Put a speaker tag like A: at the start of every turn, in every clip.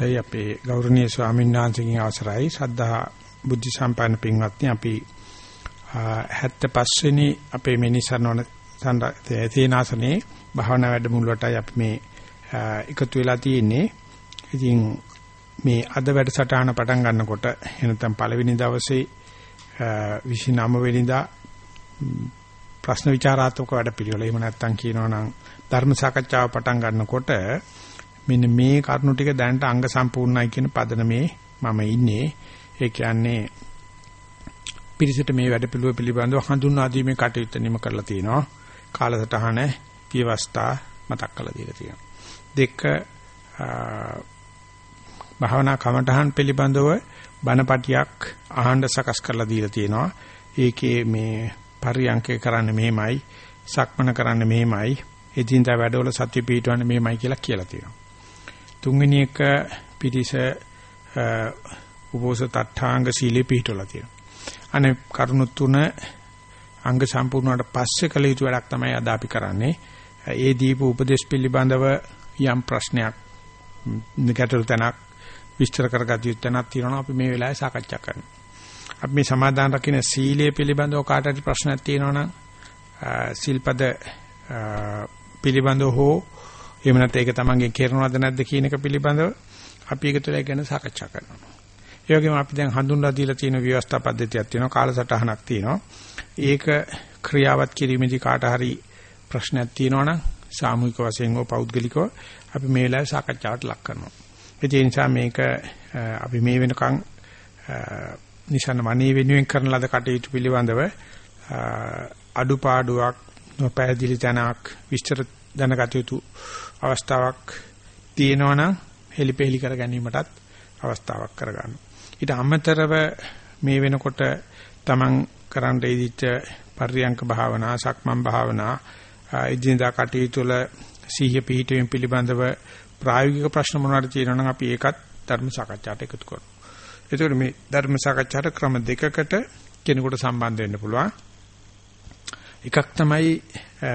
A: අවසරයි අපේ ගෞරවනීය ස්වාමීන් වහන්සේගෙන් අවසරයි සද්ධා බුද්ධ සම්පන්න පින්වත්නි අපි 75 වෙනි අපේ මිනිසනවන තේනාසනේ භාවනා වැඩමුළුවටයි අපි මේ එකතු වෙලා තියෙන්නේ. ඉතින් මේ අද වැඩසටහන පටන් ගන්නකොට එනතම් පළවෙනි දවසේ 29 වෙනිදා ප්‍රශ්න විචාරාත්මක වැඩපිළිවෙල. එහෙම නැත්නම් කියනවා නම් ධර්ම සාකච්ඡාව පටන් ගන්නකොට මෙන්න මේ කරුණු ටික දැනට අංග සම්පූර්ණයි කියන පදනමේ මම ඉන්නේ. ඒ කියන්නේ පිරිසට මේ වැඩපිළිවෙල පිළිබඳව හඳුන්වා දීමේ කටයුත්ත නිම කරලා තියෙනවා. කාලසටහන විවස්ථා මතක් කරලා දීලා තියෙනවා. දෙක භාවනා කමඨහන් පිළිබඳව බණපටියක් අහඬ සකස් කරලා දීලා තියෙනවා. ඒකේ මේ පරියන්කේ කරන්න මෙහෙමයි, සක්මන කරන්න මෙහෙමයි, එදින්දා වැඩවල සත්‍ය පිටවන්න මෙහෙමයි කියලා කියලා තියෙනවා. තුන්වෙනි එක පිටිස උපෝසත අට්ඨාංග සීලේ පිටවලා තියෙනවා. අනේ කරුණු තුන අංග සම්පූර්ණවට පස්සේ කළ යුතු වැඩක් තමයි අද අපි කරන්නේ. ඒ දීප උපදේශ පිළිබඳව යම් ප්‍රශ්නයක් ගැටළු තැනක් විස්තර කරගත යුතු තැනක් තියෙනවා අපි මේ වෙලාවේ සාකච්ඡා කරනවා. අපි මේ සමාදාන රකින්න සීලය පිළිබඳව කාට හරි ප්‍රශ්නයක් තියෙනවා නම් සිල්පද පිළිබඳව හෝ එහෙම නැත්නම් ඒක තමන්ගේ කරනවද නැද්ද කියන එක පිළිබඳව අපි ඒක තුළ ගැන සාකච්ඡා කරනවා. ඒ වගේම අපි දැන් හඳුන්වා දීලා තියෙන ව්‍යවස්ථා පද්ධතියක් තියෙනවා කාලසටහනක් තියෙනවා. ඒක ක්‍රියාවත් කිරීමේදී කාට හරි ප්‍රශ්නයක් තියෙනවා නම් සාමූහික වශයෙන් හෝ පෞද්ගලිකව අපි මේ වෙලාවේ සාකච්ඡාවට ලක් කරනවා. ඒ නිසා මේක අපි මේ වෙනකන් නිසන වණී වෙනුවෙන් කරන ලද කටයුතු පිළිබඳව අඩුපාඩුවක් නොපැහැදිලි තැනක් විස්තර දැනගත යුතු අවස්ථාවක් තියෙනවනම් හෙලිපෙහෙලි කර ගැනීමටත් අවස්ථාවක් කරගන්න. ඊට අමතරව මේ වෙනකොට Taman කරන්න ඉදිච්ච පර්යංක භාවනා, සක්මන් භාවනා, ඉදින්දා කටයුතු වල සීහ පිහිටීම පිළිබඳව ප්‍රායෝගික ප්‍රශ්න මොනවාද තියෙනවනම් අපි ඒකත් ධර්ම සාකච්ඡාට එකතු කරමු. එතකොට මේ ධර්ම සාකච්ඡාට ක්‍රම දෙකකට කෙනෙකුට සම්බන්ධ වෙන්න පුළුවන්. එකක් තමයි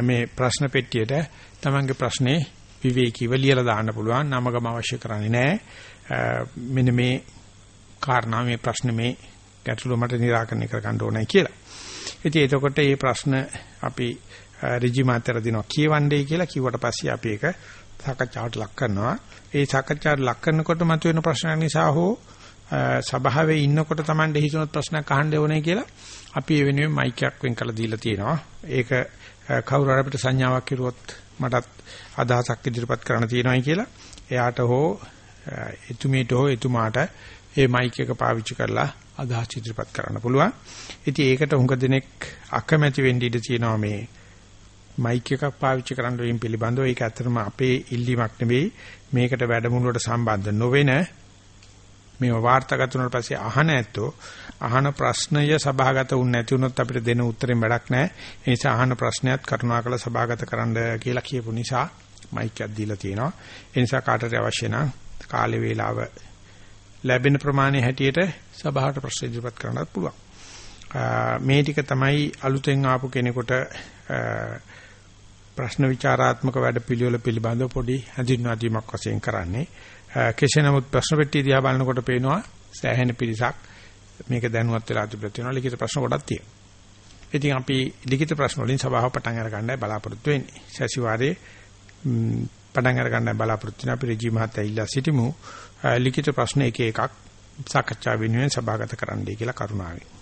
A: මේ ප්‍රශ්න පෙට්ටියට තමන්ගේ ප්‍රශ්නේ විවේකීව ලියලා දාන්න පුළුවන්. නමගම අවශ්‍ය කරන්නේ නැහැ. මෙන්න මේ කාරණා මේ ප්‍රශ්න මේ ගැටලුව මට निराකරණය කරගන්න ඕනයි කියලා. ඉතින් එතකොට මේ ප්‍රශ්න අපි ඍජු මාතර දිනවා කියවන්නේ කියලා කිව්වට පස්සේ අපි ඒක සාකච්ඡාවට ලක් කරනවා. ඒ සාකච්ඡාවට ලක් කරනකොට මතුවෙන ප්‍රශ්න නිසා හෝ සභාවේ ඉන්නකොට Tamande හිතුනොත් ප්‍රශ්නයක් අහන්න ඕනේ කියලා අපි ඒ වෙනුවෙන් මයික් එකක් වෙන් කරලා දීලා තියෙනවා. ඒක කවුරු හරි අපිට සංඥාවක් කිරුවොත් මටත් අදහසක් ඉදිරිපත් කරන්න තියෙනවායි කියලා එයාට හෝ එතුමියට හෝ එතුමාට මේ මයික් එක පාවිච්චි කරලා අදහස් ඉදිරිපත් කරන්න පුළුවන්. ඉතින් ඒකට හුඟ දෙනෙක් අකමැති වෙන්න ඉඩ තියෙනවා මේ මයික් එකක් පාවිච්චි කරන්න වීම පිළිබඳව. ඒක ඇත්තටම අපේ ඉල්ලීමක් නෙවෙයි. මේකට වැඩමුළුවට සම්බන්ධ නොවන මේව වාර්තාගත වුණාට පස්සේ අහන ඇත්තෝ අහන ප්‍රශ්නය සභාගත වුනේ නැති වුණොත් අපිට දෙන උත්තරෙන් වැඩක් නැහැ. ඒ නිසා අහන ප්‍රශ්නයත් කරුණාකර සභාගත කරන්න කියලා කියපු නිසා මයික් එකක් දීලා තියෙනවා. ඒ නිසා කාටට අවශ්‍ය නම් කාලේ වේලාව ලැබෙන ප්‍රමාණය හැටියට සභාවට ප්‍රශ්න ඉදිරිපත් කරන්නත් පුළුවන්. මේ ටික තමයි අලුතෙන් ආපු කෙනෙකුට ප්‍රශ්න විචාරාත්මක වැඩ පිළිවෙල පිළිබඳව පොඩි හඳුන්වා දීමක් වශයෙන් කරන්නේ. කෙසේ නමුත් ප්‍රශ්න පෙට්ටිය දිහා බලනකොට පේනවා සෑහෙන පිරිසක් මේක දැනුවත් වෙලා තිබෙලා තියෙනවා ලිඛිත ප්‍රශ්න කොටක් තියෙනවා. ඉතින් අපි ලිඛිත ප්‍රශ්න වලින් සභාව පටන් අර ගන්නයි බලාපොරොත්තු වෙන්නේ. සැසිවාරයේ පටන් අර ගන්නයි බලාපොරොත්තු වෙන අපි රජී මහත්තයා ඉල්ලා සිටිමු. ලිඛිත ප්‍රශ්න එක එකක් සාකච්ඡා වෙනුවෙන් සභාගත කරන්නයි කියලා කරුණාවෙන්.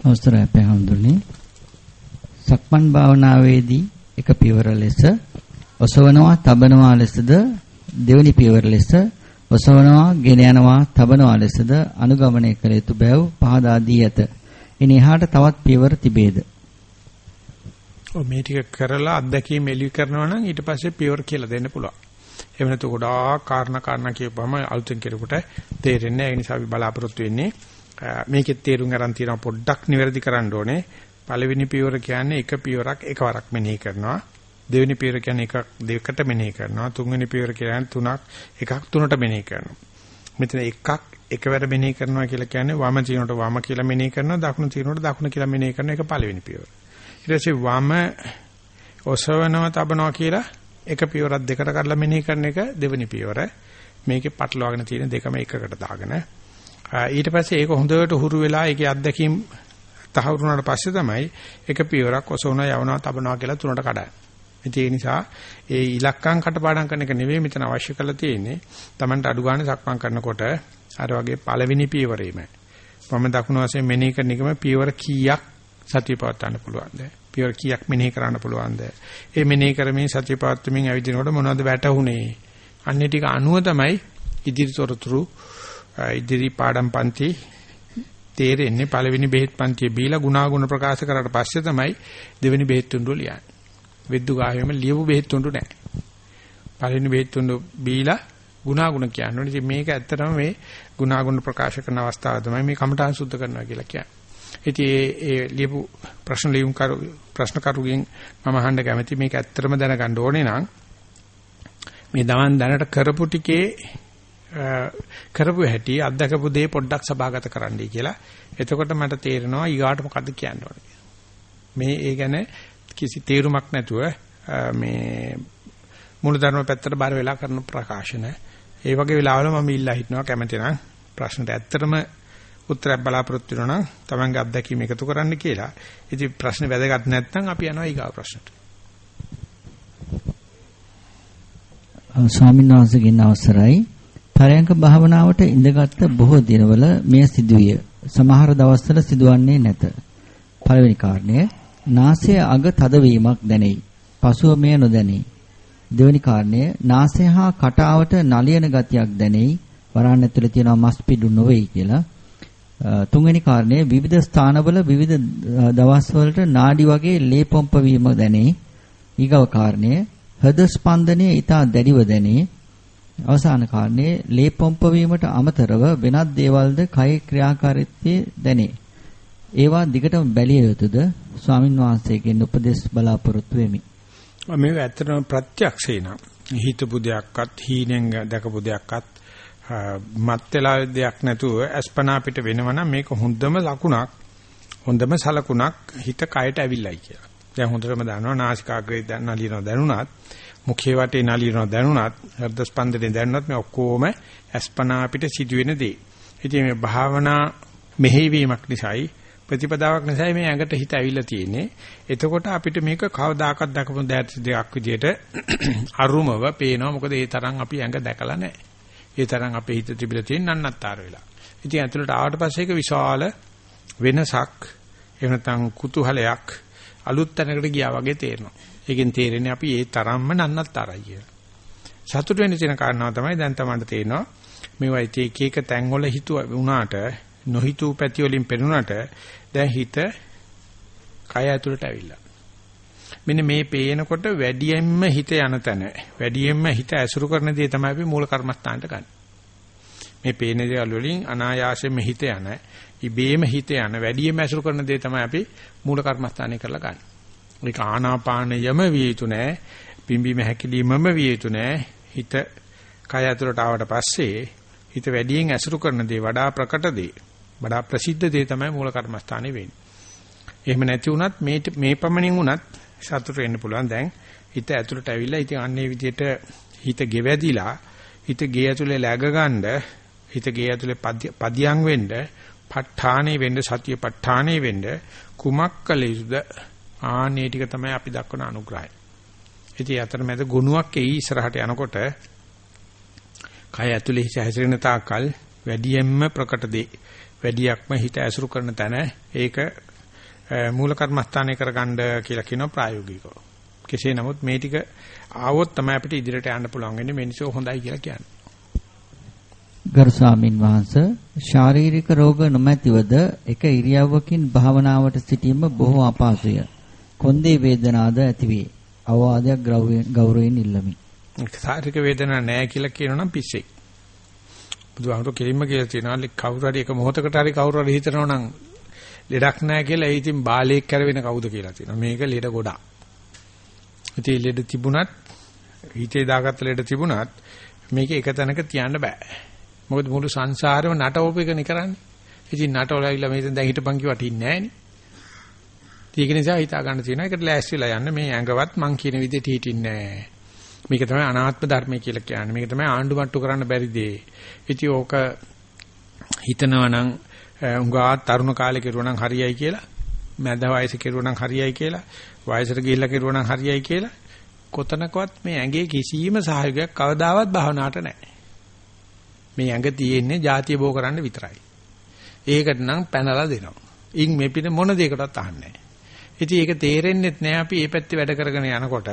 B: අවස්ථරය අපේ හඳුන්නේ සක්මන් භාවනාවේදී එක පියවර ලෙස ඔසවනවා තබනවා ලෙසද දෙවනි පියවර ලෙස ඔසවනවා ගෙන යනවා තබනවා ලෙසද අනුගමනය කළ යුතු බැව් පහදා දී ඇත. ඉන් එහාට තවත් පියවර තිබේද?
A: ඔව් මේ ටික කරලා අත්දැකීම් එළි කරනවා නම් ඊට පස්සේ පියවර කියලා දෙන්න පුළුවන්. එහෙම නැතු ගොඩාක් කාරණා කාරණා කියපුවම අලුතෙන් කෙනෙකුට තේරෙන්නේ නැහැ. ඒ නිසා අපි බලාපොරොත්තු වෙන්නේ මේකෙත් තේරුම් ගන්න තියෙනවා පොඩ්ඩක් නිවැරදි කරන්න ඕනේ. පළවෙනි පියවර කියන්නේ එක පියවරක් එකවරක් මෙනෙහි කරනවා. දෙවෙනි පියවර කියන්නේ එකක් දෙකට මෙනෙහි කරනවා. තුන්වෙනි පියවර කියන්නේ තුනක් එකක් තුනට මෙනෙහි කරනවා. මෙතන එකක් එකවර මෙනෙහි කරනවා කියලා කියන්නේ වම තියනට වම කියලා මෙනෙහි කරනවා දකුණු තියනට දකුණ කියලා මෙනෙහි කරන එක පළවෙනි පියවර. ඊට පස්සේ වම ඔසවනවා තබනවා කියලා එක පියවරක් දෙකට කඩලා මෙනෙහි කරන එක දෙවෙනි පියවර. මේකේ පටලවාගෙන තියෙන දෙකම එකකට දාගෙන ඊට පස්සේ ඒක හොඳට හුරු වෙලා ඒකේ අත්දැකීම් තහවුරු වුණාට පස්සේ තමයි එක පියවරක් ඔසවනවා යවනවා තබනවා කියලා තුනට කඩන්නේ. ඒ නිසා ඒ ඉලක්කම් කටපාඩම් කරන එක නෙවෙයි මෙතන අවශ්‍ය කරලා තියෙන්නේ. Tamanට අඩු ගන්න සක්මන් කරනකොට අර වගේ පළවෙනි පියවරේම වම දකුණු වශයෙන් මෙනෙහි කරන එකම පියවර කීයක් සතිය පවත්වන්න පුළුවන්ද? පියවර කීයක් මෙනෙහි කරන්න පුළුවන්ද? ඒ මෙනෙහි කරමින් සතිය පවත්වමින් ඇවිදිනකොට මොනවද වැටහුනේ? අන්නේ ටික අනුව තමයි ඉදිරි තොරතුරු ඉදිරි පාඩම් පන්ති තේරෙන්නේ පළවෙනි බෙහෙත් පන්තියේ බීලා ගුණාගුණ ප්‍රකාශ කරාට පස්සේ තමයි දෙවෙනි බෙහෙත් තුඬු ලියන්නේ. වෙද්දු ගාවෙම ලියපු බෙහෙත් තුඬු නැහැ. පළවෙනි බෙහෙත් තුඬු බීලා ගුණාගුණ කියන්නේ. ඉතින් මේක ඇත්තටම මේ ගුණාගුණ ප්‍රකාශ කරන අවස්ථාව තමයි මේ කමඨාන් සුද්ධ කරනවා කියලා කියන්නේ. ඉතින් ඒ ඒ ලියපු ප්‍රශ්න ලියුම් කරු ප්‍රශ්න කරුගෙන් මම අහන්න කැමති මේක ඇත්තටම දැනගන්න ඕනේ නම් මේ දවන් දැනට කරපු ටිකේ කරපු හැටි අත්දකපු දේ පොඩ්ඩක් සභාගත කරන්නයි කියලා. එතකොට මට තේරෙනවා ඊගාට මොකද්ද කියන්න ඕනේ. මේ ඒ ගැන කිසි තේරුමක් නැතුව මේ මූලධර්ම පැත්තට බර වෙලා කරන ප්‍රකාශන. ඒ වගේ වෙලාවල මම ඉල්ලා හිටනවා කැමති නම් ප්‍රශ්නට ඇත්තටම උත්තරයක් බලාපොරොත්තු වෙනවා නම් Tamange අත්දැකීම එකතු කරන්න කියලා. ඉතින් ප්‍රශ්නේ වැදගත් නැත්නම් අපි යනවා ඊගාව ප්‍රශ්නට.
B: ස්වාමීන් වහන්සේගෙන් අවසරයි. පරයන්ක භාවනාවට ඉඳගත් බොහෝ දිනවල මෙය සිදුවිය. සමහර දවස්වල සිදුවන්නේ නැත. පළවෙනි කාරණය නාසය අග තදවීමක් දැනෙයි. පසුව මෙය නොදැනේ. දෙවෙනි කාරණය නාසය හා කටාවට නලියන ගතියක් දැනෙයි. වරහන් ඇතුලේ තියෙනවා මස් පිඩු නොවේයි කියලා. තුන්වෙනි කාරණය විවිධ ස්ථානවල විවිධ දවස්වලට නාඩි වගේ ලේ පොම්ප වීම දැනේ. ඊගව කාරණය හෘද ස්පන්දනය ඊටා දැඩිව දැනේ. අවසාන කාරණේ ලේ පොම්ප වීමට අමතරව වෙනත් දේවල්ද කය ක්‍රියාකාරීත්වයේ දැනේ. ඒවා දිගටම බැලිය යුතුද? ස්වාමින් වහන්සේගෙන් උපදෙස් බලාපොරොත්තු වෙමි.
A: මේක ඇත්තටම ප්‍රත්‍යක්ෂේන හිතපු දෙයක්වත් හීනෙන් දැකපු දෙයක්වත් මත් වෙලා දෙයක් නැතුව අස්පනා පිට වෙනවනම් මේක හොඳම ලකුණක් හොඳම සලකුණක් හිත කයට ඇවිල්ලයි කියලා. දැන් හොඳටම දන්නවා නාසිකාග්‍රේ දැන් නලියනවා දැනුණත් මුඛේ වටේ නලියනවා දැනුණත් හෘද ස්පන්දනේ දැනුණත් මේ ඔක්කොම අස්පනා පිට සිදුවෙන දේ. ඉතින් මේ භාවනා මෙහෙවීමක් නිසායි ප්‍රතිපදාවක් නිසායි මේ ඇඟට හිත ඇවිල්ලා තියෙන්නේ. එතකොට අපිට මේක කවදාකවත් දක්වපු දෙයක් විදියට අරුමව පේනවා. මොකද ඒ තරම් අපි ඇඟ දැකලා නැහැ. ඒ තරම් අපේ හිත තිබිලා තියෙන නන්නත්තර වෙලා. ඉතින් ඇතුළට ආවට පස්සේ ඒක විශාල වෙනසක් එහෙම නැත්නම් කුතුහලයක් අලුත් තැනකට ගියා වගේ තේරෙනවා. ඒකෙන් තේරෙන්නේ අපි ඒ තරම්ම නන්නත්තරයි කියලා. සතුට වෙන්න තියෙන කාරණාව තමයි දැන් තමයි තේරෙනවා. මේවා එක එක තැන්වල හිතුව වුණාට නොහිතූ පැති වලින් පෙනුනට දැන් හිත කය ඇතුළට ඇවිල්ලා. මෙන්න මේ පේනකොට වැඩියෙන්ම හිත යන තැන වැඩියෙන්ම හිත ඇසුරු කරන දේ තමයි අපි මූල කර්මස්ථානට ගන්න. මේ පේන දේවල් වලින් අනායාසයෙන්ම හිත යන ඉබේම හිත යන වැඩියෙන්ම ඇසුරු කරන දේ තමයි අපි මූල කර්මස්ථානේ කරලා ගන්න. ඒක ආනාපානයම විය යුතු නෑ. පිම්බීම හැකිලීමම විය යුතු නෑ. හිත කය ඇතුළට ආවට පස්සේ හිත වැඩියෙන් ඇසුරු කරන දේ වඩා ප්‍රකට දේ වඩා ප්‍රසිද්ධ දේ තමයි මූල කර්මස්ථානේ වෙන්නේ. එහෙම නැති වුණත් මේ මේ පමණින් වුණත් සතුට වෙන්න පුළුවන්. දැන් හිත ඇතුළට ඇවිල්ලා ඉතින් අන්නේ විදිහට හිත ගෙවැදිලා හිත ගේ ඇතුලේ läග ගන්න හිත ගේ ඇතුලේ පදියම් වෙන්න ප ဋ ාණේ වෙන්න සතිය ප ဋ ාණේ වෙන්න කුමක් කළ යුතුද ආන්නේ ටික තමයි අපි දක්වන අනුග්‍රහය. ඉතින් අතරමැද ගුණයක් එයි ඉස්සරහට යනකොට කය ඇතුලේ හිත හැසිරෙන තාකල් වැඩියෙන්ම ප්‍රකට දේ වැඩියක්ම හිත ඇසුරු කරන තැන ඒක මූල කර්මස්ථානය කරගන්න කියලා කියනවා ප්‍රායෝගිකව. කෙසේ නමුත් මේ ටික ආවොත් තමයි අපිට ඉදිරියට යන්න පුළුවන් වෙන්නේ මිනිස්සු හොඳයි කියලා කියන්නේ.
B: ගරු ස්වාමින් වහන්සේ ශාරීරික රෝග නොමැතිවද එක ඉරියව්වකින් භාවනාවට සිටීම බොහෝ අපහසුය. කොන්දේ වේදනාද ඇතිවේ. අවවාදයක් ගෞරවයෙන් ඉල්ලමි.
A: ශාරීරික වේදනාවක් නැහැ කියලා කියනනම් පිස්සෙක්. බුදුහාමුදුරු කෙලින්ම කියලා තියෙනවා කවුරු හරි එක මොහොතකට හරි කවුරු හරි හිතනවා නම් ලෙඩක් නැහැ කියලා ඒ ඉතින් බාලයෙක් කරවෙන කවුද කියලා තියෙනවා. මේක ලෙඩ ගොඩක්. ඉතින් ලෙඩ තිබුණත් හිතේ දාගත්ත ලෙඩ තිබුණත් මේක එක තැනක තියන්න බෑ. මොකද මුළු සංසාරෙම නටවපේකනේ කරන්නේ. ඉතින් නටවලයිලා මේෙන් දැන් හිටපන් කිව්වට ඉන්නේ නැහනේ. ඒක නිසා හිතා ගන්න තියෙනවා. ඒකට ලෑස්තිලා යන්න මේ ඇඟවත් මං කියන විදිහට හිටින්නේ නැහැ. මේක තමයි අනාත්ම ධර්මය කියලා කියන්නේ. මේක තමයි ආණ්ඩු මට්ටු කරන්න බැරි දේ. ඉතින් ඕක හිතනවා නම් උංගා තරුණ කාලේ කෙරුවා නම් හරියයි කියලා, මැද වයසේ කෙරුවා නම් හරියයි කියලා, වයසට ගිහිල්ලා කෙරුවා නම් හරියයි කියලා කොතනකවත් මේ ඇඟේ කිසිම සහයෝගයක් කවදාවත් භාවනාවට නැහැ. මේ ඇඟ තියෙන්නේ ಜಾතිය බෝ කරන්න විතරයි. ඒකට නම් පැනලා දෙනවා. ඉන් මේ පිට මොන දෙයකටවත් අහන්නේ නැහැ. ඉතින් ඒක තේරෙන්නේ නැහැ අපි මේ පැත්තේ වැඩ කරගෙන යනකොට.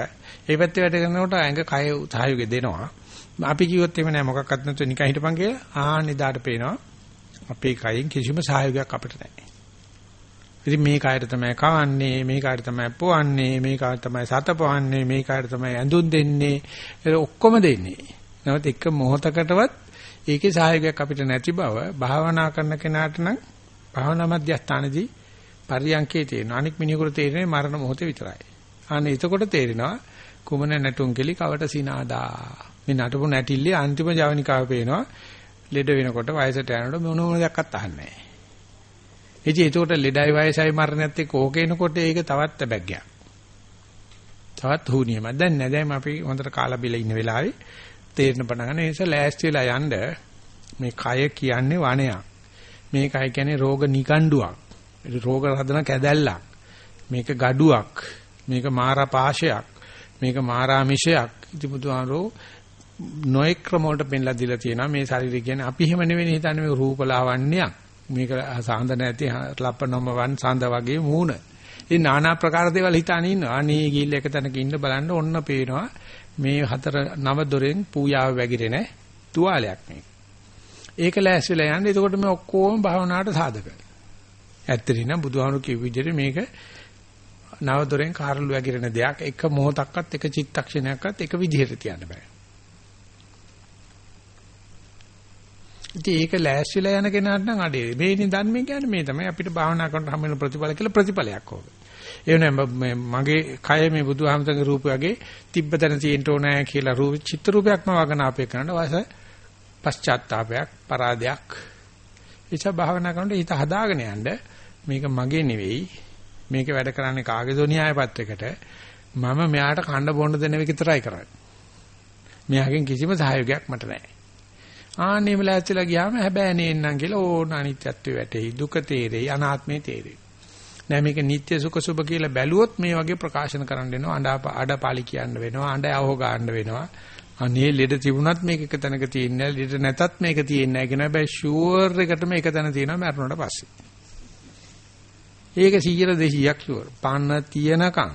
A: මේ පැත්තේ වැඩ කරනකොට ඇඟ කය සහයෝගය දෙනවා. අපි කිව්වොත් එහෙම නෑ මොකක්වත් නැතුව නිකන් හිටපන් කියලා ආන්නේ දාට පේනවා. අපේ කයින් කිසිම සහයෝගයක් අපිට නැහැ. ඉතින් මේ කායට තමයි කවන්නේ, මේ කායට තමයි පොවන්නේ, මේ කායට තමයි සතපවන්නේ, මේ කායට තමයි ඇඳුම් දෙන්නේ. ඒක ඔක්කොම දෙන්නේ. නැවත එක මොහොතකටවත් ඒකේ සහයෝගයක් අපිට නැති බව භාවනා කරන කෙනාට නම් භාවනා මධ්‍යස්ථානදී පරියන්කේ තියෙන අනික් මිනිහෙකුට තේරෙන්නේ මරණ මොහොතේ විතරයි. අනේ එතකොට තේරෙනවා කුමන නැටුම් කෙලි කවට සිනාදා. මේ නටපු නැටිල්ලේ අන්තිම ජවනිකාව පේනවා. ලෙඩ වෙනකොට වයසට යනකොට මොන මොන දෙයක්වත් අහන්නේ නැහැ. ඉතින් ඒකට ලෙඩයි වයසයි මරණයත් එක්ක ඕකේනකොට ඒක තවත් බැග්ගයක්. තවත් හුනියම. දැන් නෑ දැන් අපි හොඳට කාලා බිල ඉන්න වෙලාවේ තේරෙන පණ ගන්න. ඒ නිසා ලෑස්ති වෙලා යන්න මේ කය කියන්නේ වණයක්. මේ කය කියන්නේ රෝග නිකණ්ඩුවක්. රෝග හදන කැදැල්ලක්. මේක gaduwak. මේක මාරා පාශයක්. මේක මාරා මිෂයක්. ඉති බුදුහාරෝ නොඑක් ක්‍රම වලට පෙන්ලා දීලා තියෙනවා මේ ශරීරය කියන්නේ අපි එහෙම නෙවෙයි හිතන්නේ මේක රූපලාවන්‍යයක්. මේක සාන්ද නැති ලප්පනොම වන් සාන්ද වගේ මූණ. ඉතින් নানা ප්‍රකාර දේවල් හිතාන ඉන්නවා. අනේ ගිහිල්ල එක තැනක ඉන්න බලන්න ඔන්න පේනවා මේ හතර නව දොරෙන් පූජාව වැගිරෙන තුවාලයක් මේක. ඒක ලෑස්තිලා යන්නේ. එතකොට මේ ඔක්කොම භාවනාවට සාධක. ඇත්තටම නම් බුදුහාමුදුරු කිව්ව විදිහට මේක නව දොරෙන් කාරළු වැගිරෙන දෙයක් එක මොහොතක්වත් එක චිත්තක්ෂණයක්වත් එක විදිහට තියන්න බෑ. ඉතින් ඒක ලෑස්තිලා යන කෙනාට නම් අඩේ. මේනි ධර්මය කියන්නේ මේ තමයි අපිට භාවනා කරනකොට හම් වෙන ප්‍රතිඵල කියලා ප්‍රතිඵලයක් ඕක. ඒ වෙනේ මගේ කය මේ බුදුහාමතගේ රූප වගේ තිබ්බතන තියෙන්න ඕනෑ කියලා රූප චිත්‍ර රූපයක්ම වගන අපේ කරන වාස පශ්චාත්තාවයක් පරාදයක්. ඒච භාවනා කරනකොට හිත හදාගෙන යන්න මේක මගේ නෙවෙයි. මේක වැඩ කරන්නේ කාගේ දොනියාය පත්‍රයකට මම මෙයාට කන්න බොන්න දෙන එක විතරයි කරන්නේ. මෙයාගෙන් කිසිම සහයෝගයක් මට නැහැ. ආන්නේම ලෑස්තිලා ගියාම හැබැයි නේන්නම් කියලා ඕන අනිත්‍යත්වය වැටෙයි දුක තේරෙයි අනාත්මේ තේරෙයි නෑ මේක නිත්‍ය සුඛ සුභ කියලා බැලුවොත් මේ වගේ ප්‍රකාශන කරන්න වෙනවා අඬා අඩපාලි කියන්න වෙනවා අඬ යව ගන්න වෙනවා අනේ ලෙඩ තිබුණත් මේක එක තැනක තියෙන්නේ ලෙඩ නැතත් මේක තියෙන්නේ නැහැ කියන හැබැයි ෂුවර් එකටම එක තැන තියෙනවා මරණයට පස්සේ ඒක 100 200ක් ෂුවර් පණ තියනකම්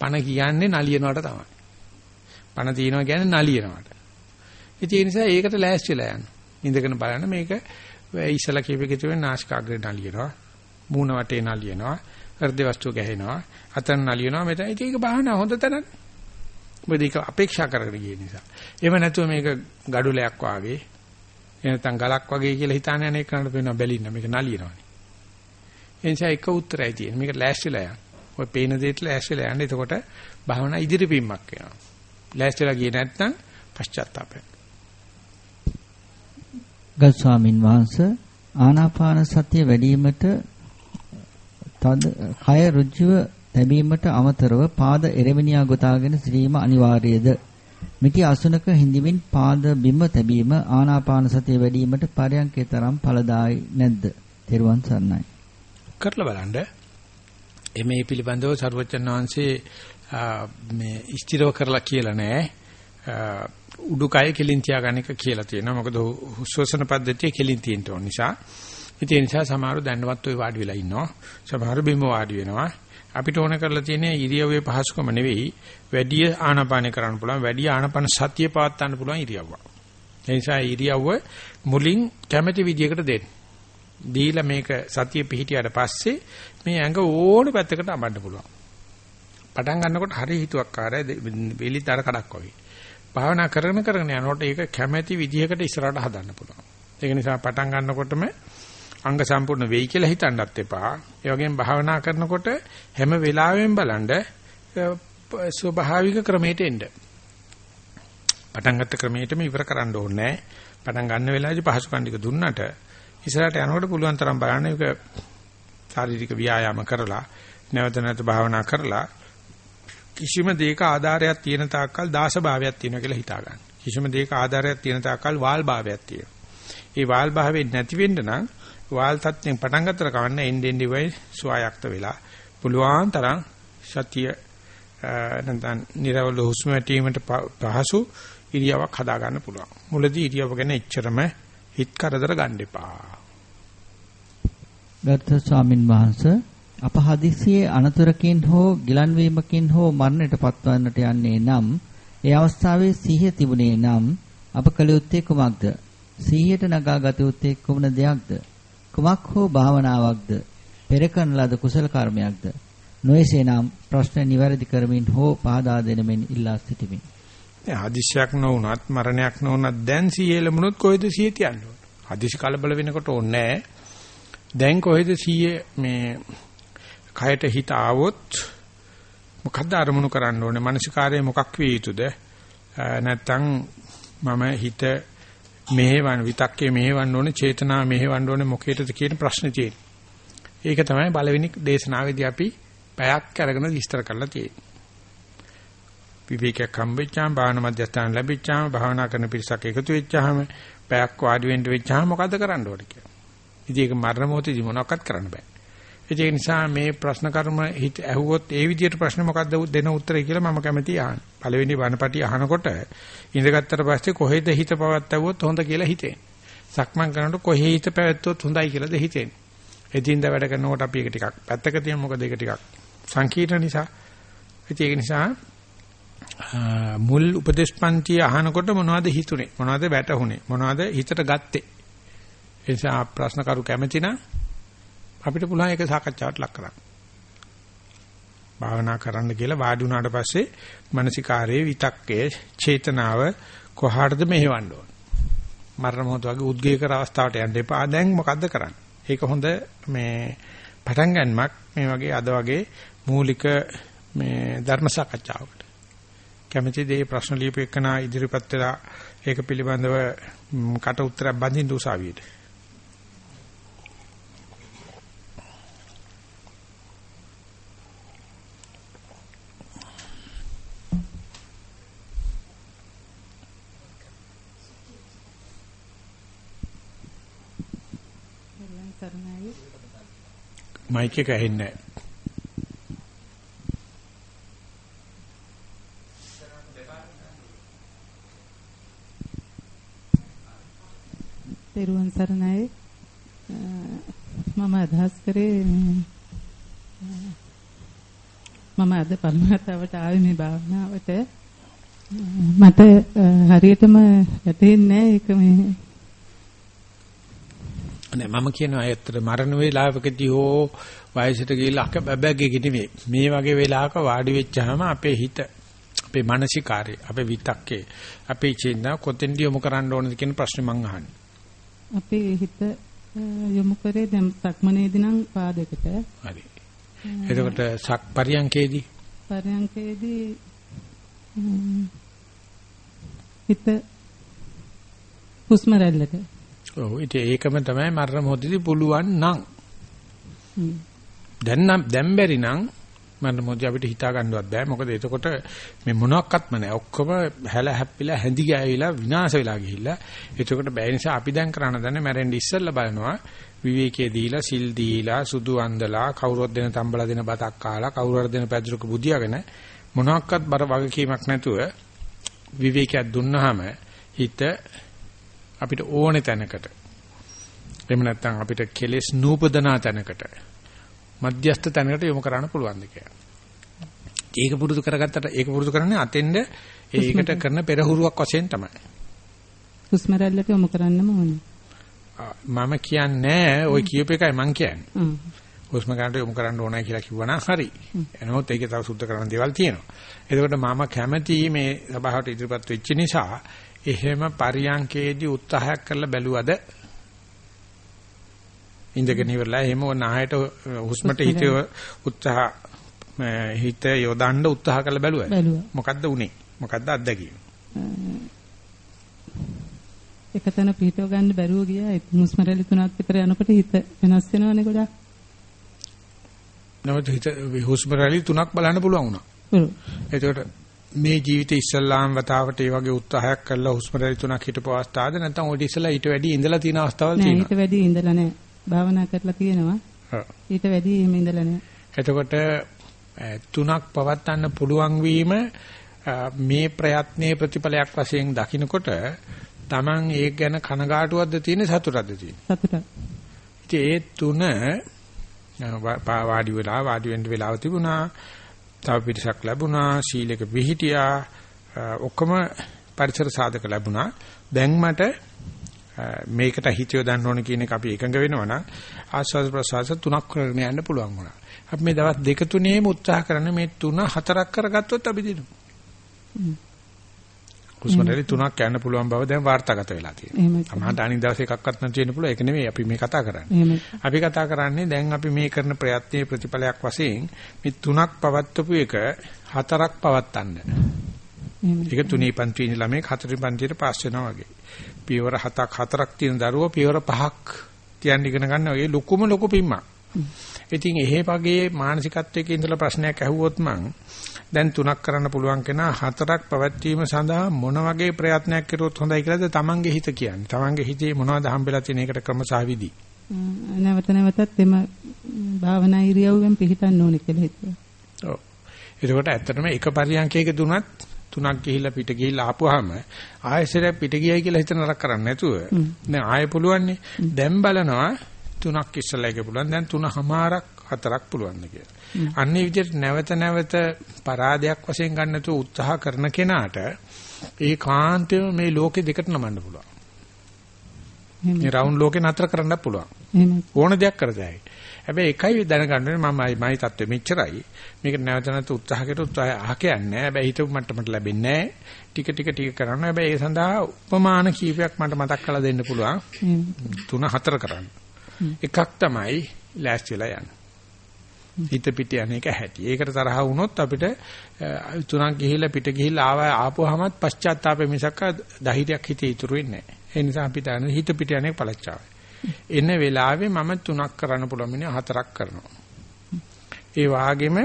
A: පණ කියන්නේ නලියනවට තමයි පණ තියනවා කියන්නේ නලියනවට ඉතින් ඒ නිසා ඒකට ලෑස්තිලා යන්න. ඉඳගෙන බලන්න මේක ඉස්සලා කියපෙක තියෙන නාසිකාග්‍රේ නලියනවා. මූණ වටේ නලියනවා. හෘද වස්තු ගැහෙනවා. අතන නලියනවා. මෙතන ඉතින් ඒක බාහන හොඳ තැනක්. මොකද ඒක අපේක්ෂා කරගෙන ගිය නිසා. එහෙම නැතුව මේක gadulයක් වාගේ එනතන් ගලක් වගේ කියලා හිතාන යන එකකට පේනවා බැලින්න මේක නලියනවානේ. ඒ නිසා එක උත්තරයි තියෙන්නේ. මේක ලෑස්තිලා යන්න. ඔය පේන දෙයට ලෑස්තිලා යන්න. එතකොට භාවනා ඉදිරි පිම්මක් වෙනවා. ලෑස්තිලා ගියේ නැත්නම් පශ්චාත්තාපය.
B: ගල් ස්වාමින් වහන්සේ ආනාපාන සතිය වැඩිවීමට තද කය ඍජුව තැබීමට අමතරව පාද එරෙමිනියා ගොතාගෙන සිටීම අනිවාර්යද? මිටි අසුනක හිඳමින් පාද බිම තැබීම ආනාපාන සතිය වැඩිවීමට පරයන්කේ තරම් ඵලදායි නැද්ද? තෙරුවන් සරණයි.
A: කරලා බලන්න. එමේ පිළිබඳව සර්වචන් වහන්සේ මේ ස්ථිරව කරලා කියලා නෑ. උඩුකය කෙලින් තියාගන්න එක කියලා තියෙනවා. මොකද හුස්වසන පද්ධතිය කෙලින් තියෙන්න ඕන නිසා. ඉතින් ඒ නිසා සමහරව දැන්නවත් ඔය වාඩි වෙලා ඉන්නවා. සමහර බිම වාඩි වෙනවා. අපිට ඕන කරලා තියෙන්නේ ඉරියව්වේ පහසුකම නෙවෙයි වැඩි ආනාපාන කරන්න පුළුවන් වැඩි ආනාපාන සතිය පවත් ගන්න පුළුවන් ඉරියව්ව. ඒ නිසා ඉරියව්ව මුලින් කැමැති විදියකට දෙන්න. දීලා මේක සතිය පිහිටියට පස්සේ මේ ඇඟ ඕන පැත්තකට අඹන්න පුළුවන්. පටන් ගන්නකොට හරි හිතුවක්කාරයි වෙලිතර කඩක් වගේ. භාවනා කරගෙන කරගෙන යනකොට ඒක කැමැති විදිහකට ඉස්සරහට හදන්න පුළුවන්. ඒක නිසා පටන් ගන්නකොටම අංග සම්පූර්ණ වෙයි කියලා හිතන්නත් එපා. ඒ වගේම භාවනා කරනකොට හැම වෙලාවෙම බලන්න ස්වභාවික ක්‍රමයට එන්න. පටන් ගත්ත ක්‍රමයටම ඉවර කරන්න ඕනේ පටන් ගන්න වෙලාවේදී පහසුකම් ටික දුන්නට ඉස්සරහට යනකොට පුළුවන් තරම් බලන්න ඒක ශාරීරික ව්‍යායාම කරලා නැවත නැවත භාවනා කරලා කිසිම දෙයක ආධාරයක් තියෙන තාක්කල් දාස භාවයක් තියෙනවා කියලා හිතා ගන්න. කිසිම දෙයක ආධාරයක් තියෙන තාක්කල් වාල් භාවයක් තියෙනවා. ඒ වාල් භාවයෙන් නැති වෙන්න නම් වාල් තත්ත්වෙන් පටන් ගන්නතර කවන්න එන්න එන්න වෙයි සුවයක්ත වෙලා පුළුවන් තරම් සතිය නැත්නම් නිරවල හුස්ම වැටීමට පහසු ඉරියාවක් හදා ගන්න පුළුවන්. මුලදී ඉරියාව ගැන එච්චරම හිත කරදර ගන්න එපා.
B: ගර්ථ ස්වාමින් වහන්සේ අප හදිසියේ අනතුරකින් හෝ ගිලන් වීමකින් හෝ මරණයට පත්වන්නට යන්නේ නම් ඒ අවස්ථාවේ සිහිය තිබුණේ නම් අප කළ යුත්තේ කුමක්ද? සිහියට නගා ගත යුත්තේ කුමන දෙයක්ද? කුමක් හෝ භාවනාවක්ද? පෙර කරන ලද කුසල කර්මයක්ද? නොයසේනම් ප්‍රශ්න නිවැරදි කරමින් හෝ පහදා දෙන මෙන් ඉල්ලා සිටිමි.
A: ඒ හදිසියක් නොවුනත් මරණයක් නොවුනත් දැන් සිහිය ලැබුණොත් කොහෙද සිහිය තියන්නේ? හදිසි කලබල වෙනකොට ඕනේ දැන් කොහෙද සිහිය මේ කයට හිත ආවොත් මොකද්ද අරමුණු කරන්න ඕනේ? මානසිකාරය මොකක් විය යුතුද? නැත්තම් මම හිත මෙහෙවන විතක්කේ මෙහෙවන්න ඕනේ, චේතනා මෙහෙවන්න ඕනේ මොකේද කියන ප්‍රශ්නේ තියෙන්නේ. ඒක තමයි පළවෙනි දේශනාවේදී අපි පැයක් අරගෙන විස්තර කරලා තියෙන්නේ. විවේකයක් හම්බෙච්චාම භාවනා මධ්‍යස්ථාන ලැබිච්චාම භාවනා කරන පිරිසක් එකතු වෙච්චාම පැයක් වාඩි වෙන්න වෙච්චාම මොකද්ද කරන්න ඕනේ කියලා. ඉතින් ඒක මරණ මොහොතේදී මොනවක්වත් කරන්න බෑ. ඒ නිසා මේ ප්‍රශ්න කර්ම හිත ඇහුවොත් ඒ විදිහට ප්‍රශ්න මොකද්ද දෙන උත්තරය කියලා මම කැමතියි අහන්න. පළවෙනි වනපටි අහනකොට ඉඳගත්තර පස්සේ කොහෙද හිත පවත්තවුවොත් හොඳ කියලා හිතෙන්නේ. සක්මන් කරනකොට කොහේ හිත පැවැත්වුවොත් හොඳයි කියලාද හිතෙන්නේ. එදින්ද වැඩ කරනකොට අපි ඒක ටිකක් පැත්තක තියමු මොකද ඒක ටිකක් සංකීර්ණ නිසා. ඒක නිසා මුල් උපදේශපන්ති අහනකොට මොනවද හිතුනේ මොනවද වැටහුනේ මොනවද හිතට ගත්තේ ඒ නිසා ප්‍රශ්න කරු කැමති නම් අපිට පුළුවන් ඒක සාකච්ඡාවට ලක් කරන්න. භාවනා කරන්න කියලා වාඩි වුණාට පස්සේ මානසිකාරයේ විතක්කේ චේතනාව කොහාටද මෙහෙවන්න ඕන. මරණ මොහොත වගේ උද්ගේකර අවස්ථාවට යන්න එපා. දැන් මොකද්ද කරන්නේ? ඒක හොඳ මේ පටන් ගන්නමක් මේ වගේ අද වගේ මූලික මේ ධර්ම සාකච්ඡාවකට. කැමැති දේ ප්‍රශ්න ලියපු එකනා ඉදිරිපත් වෙලා ඒක පිළිබඳව කට උත්තරයක් බඳින්න උසාවියට. මයික් එක ඇහෙන්නේ නැහැ.
C: තෙරුවන් සරණයි. මම අදහස් කරේ මම අද පරමතාවට ආවේ මේ භාවනාවට. මට හරියටම වැටහෙන්නේ ඒක මේ
A: නෑ මම කියනවා ඇත්තට මරණ වේලාවකදී හෝ වයසට ගිහිල්ලා අක බබැග්ගේ නෙවෙයි. මේ වගේ වෙලාවක වාඩි වෙච්චාම අපේ හිත අපේ මානසිකාරය අපේ විතක්කේ අපේ චින්තා කොතෙන්ද යොමු කරන්න ඕනද කියන ප්‍රශ්නේ මම අහන්නේ.
C: අපේ හිත යොමු කරේ දැන් සක්මනේදී නම් පාදයකට.
A: හරි. එතකොට සක් පරියංකේදී
C: පරියංකේදී හිත හුස්ම රැල්ලට
A: ඔව් ඒකම තමයි මරණ මොහොතදී පුළුවන් නම්. දැන් නම් දැන් බැරි නම් මරණ මොහොතදී අපිට හිතා ගන්නවත් බෑ. මොකද එතකොට මේ මොනක්වත්ම නැහැ ඔක්කොම හැල හැප්පිලා හැඳි ගෑවිලා විනාශ වෙලා ගිහිල්ලා. එතකොට බෑ නිසා අපි දැන් කරන්න දන්නේ මැරෙන්න ඉස්සෙල්ලා බලනවා. විවේකයේ දීලා සිල් දීලා සුදු අන්දලා කවුරුත් දෙන තම්බලා දෙන බතක් කාලා කවුරු දෙන පැදුරක බුදියාගෙන මොනක්වත් බර වගකීමක් නැතුව විවේකයක් දුන්නාම හිත අපිට ඕනේ තැනකට එහෙම නැත්නම් අපිට කෙලෙස් නූපදනා තැනකට මධ්‍යස්ථ තැනකට යොමු කරන්න පුළුවන් දෙයක්. ඒක පුරුදු කරගත්තට ඒක පුරුදු කරන්නේ අතෙන්ද ඒකට කරන පෙරහුරුවක් වශයෙන් තමයි.
C: හුස්ම රැල්ලට යොමු කරන්නම ඕනේ.
A: මම කියන්නේ ওই කියූප එකයි මං කියන්නේ. හුස්ම ගන්නට යොමු කරන්න ඕනයි කියලා කිව්වනම් හරි. එනමුත් ඒකේ තව සුද්ධ කරන්න දේවල් තියෙනවා. එතකොට මම කැමැති මේ සභාවට ඉදිරිපත් වෙච්ච නිසා එහෙම පරියංකේදී උත්සාහයක් කරලා බැලුවද? ඉඳගෙන ඉවරලා එහෙම නායට හුස්මට හිත උත්සාහ හිත යොදන්න උත්සාහ කරලා බැලුවා. මොකද්ද උනේ මොකද්ද අත්දැකීම?
C: එකතැන පිටව ගන්න බැරුව ගියා. හුස්ම රැලි තුනක් විතර යනකොට හිත වෙනස් වෙනවනේ ගොඩාක්.
A: නමුත් හිත හුස්ම රැලි තුනක් බලන්න පුළුවන් වුණා. එතකොට මේ ජීවිතේ ඉස්සල්ලාම් වතාවට ඒ වගේ උත්සාහයක් කළා හුස්ම රැලි තුනක් හිටපු අවස්ථාවද නැත්නම් ඔය ඉස්සලා ඊට වැඩි ඉඳලා තියෙන අවස්ථාවල්
C: නෑ
A: තියෙනවා.
C: ඊට වැඩි ඉඳලා නෑ. භාවනා කරලා තියෙනවා. ඊට වැඩි එහෙම ඉඳලා නෑ.
A: එතකොට තුනක් පවත්වන්න පුළුවන් වීම මේ ප්‍රයත්නයේ ප්‍රතිඵලයක් වශයෙන් දකිනකොට Taman ඒක ගැන කනගාටුවක්ද තියෙන සතුටක්ද තියෙන.
C: සතුටක්.
A: ඒ තුන වාඩි වෙලා වාඩි වෙන්න වෙලාව තිබුණා. තව පිටසක් ලැබුණා. සීලක විහිටියා. අ, ඔක්කොම පරිසර සාධක ලැබුණා. දැන් මට අ, මේකට හිත යොදන්න ඕන කියන එක අපි එකඟ වෙනවා නම් ආස්වාද ප්‍රසවාස තුනක් කරගෙන යන්න පුළුවන් වුණා. අපි මේ දවස් දෙක තුනේම උත්සාහ කරන මේ තුන හතරක් කරගත්තොත් අපි දිනමු. හුස්ම රැලි තුනක් යන්න පුළුවන් බව දැන් වාර්තාගත වෙලා තියෙනවා. සමහරට අනිත් දවසේ එකක්වත් නැති වෙන්න පුළුවන්. ඒක නෙමෙයි අපි මේ කතා කරන්නේ. අපි කතා කරන්නේ දැන් අපි මේ කරන ප්‍රයත්නයේ ප්‍රතිඵලයක් වශයෙන් මේ තුනක් පවත්වපු එක හතරක් පවත්තන්න. ඒක තුනේ පන්ති ඉඳලා මේ හතරේ පන්තියට පාස් වෙනවා වගේ. පියවර හතක් හතරක් තියෙන දරුවෝ පියවර පහක් තියන් ඉගෙන ගන්න ඔය ලොකුම ලොකු පිම්මක්. ඉතින් එහෙ වගේ මානසිකත්වයක ඉඳලා ප්‍රශ්නයක් ඇහුවොත් මං දැන් තුනක් කරන්න පුළුවන් කෙනා හතරක් පැවැත්වීම සඳහා මොන වගේ ප්‍රයත්නයක් කරුවොත් හොඳයි කියලාද තමන්ගේ හිත කියන්නේ. තමන්ගේ හිතේ මොනවද හම්බෙලා තියෙන එකට ක්‍රම සහ විදි.
C: අ, නැවත නැවතත් එම භාවනා ඉරියව්වෙන් පිළිටන්න ඕනේ කියලා හිතුවා.
A: ඔව්. එතකොට ඇත්තටම එක පරියන්කයක දුනත් තුනක් ගිහිල්ලා පිට ගිහිල්ලා ආපුවාම ආයෙසරයක් පිට ගියයි කියලා හිතන නරක කරන්නේ නැතුව දැන් ආයෙ පුළුවන්නේ දැන් බලනවා තුනක් ඉස්සලා එක පුළුවන් දැන් තුනමාරක් හතරක් පුළුවන් කියලා. අන්නේ විදිහට නැවත නැවත පරාදයක් වශයෙන් ගන්න නැතුව උත්සාහ කරන කෙනාට ඒකාන්තයෙන් මේ ලෝකෙ දෙකට නමන්න පුළුවන්. මේ රවුන්ඩ් ලෝකේ නතර කරන්න පුළුවන්. ඕන දෙයක් කරතයි. හැබැයි එකයි දැනගන්න ඕනේ මමයි මයි තත්ත්වෙ මෙච්චරයි. මේක නැවත නැවත උත්සාහ කරලා උත්සාහය අහ කියන්නේ. හැබැයි හිතපු මට්ටමට ලැබෙන්නේ නැහැ. ටික ටික ටික කරන්න. හැබැයි ඒ සඳහා උපමාන කීපයක් මට මතක් කරලා දෙන්න පුළුවන්. තුන හතර කරන්න. එකක් තමයි ලෑස්තිලා යන්න. හිත පිට යන එක හැටි. ඒකට තරහ වුණොත් අපිට අ, තුනක් ගිහිල්ලා පිට ගිහිල්ලා ආවා ආපුවාමත් පශ්චාත්තාපෙ මිසක් ධෛර්යයක් හිතේ ඉතුරු වෙන්නේ නැහැ. ඒ නිසා අපි දන්නේ හිත පිට යන්නේ පළච්චාවයි. එන වෙලාවේ මම තුනක් කරන්න පුළුවන් මිනිහ හතරක් කරනවා. ඒ වාගේම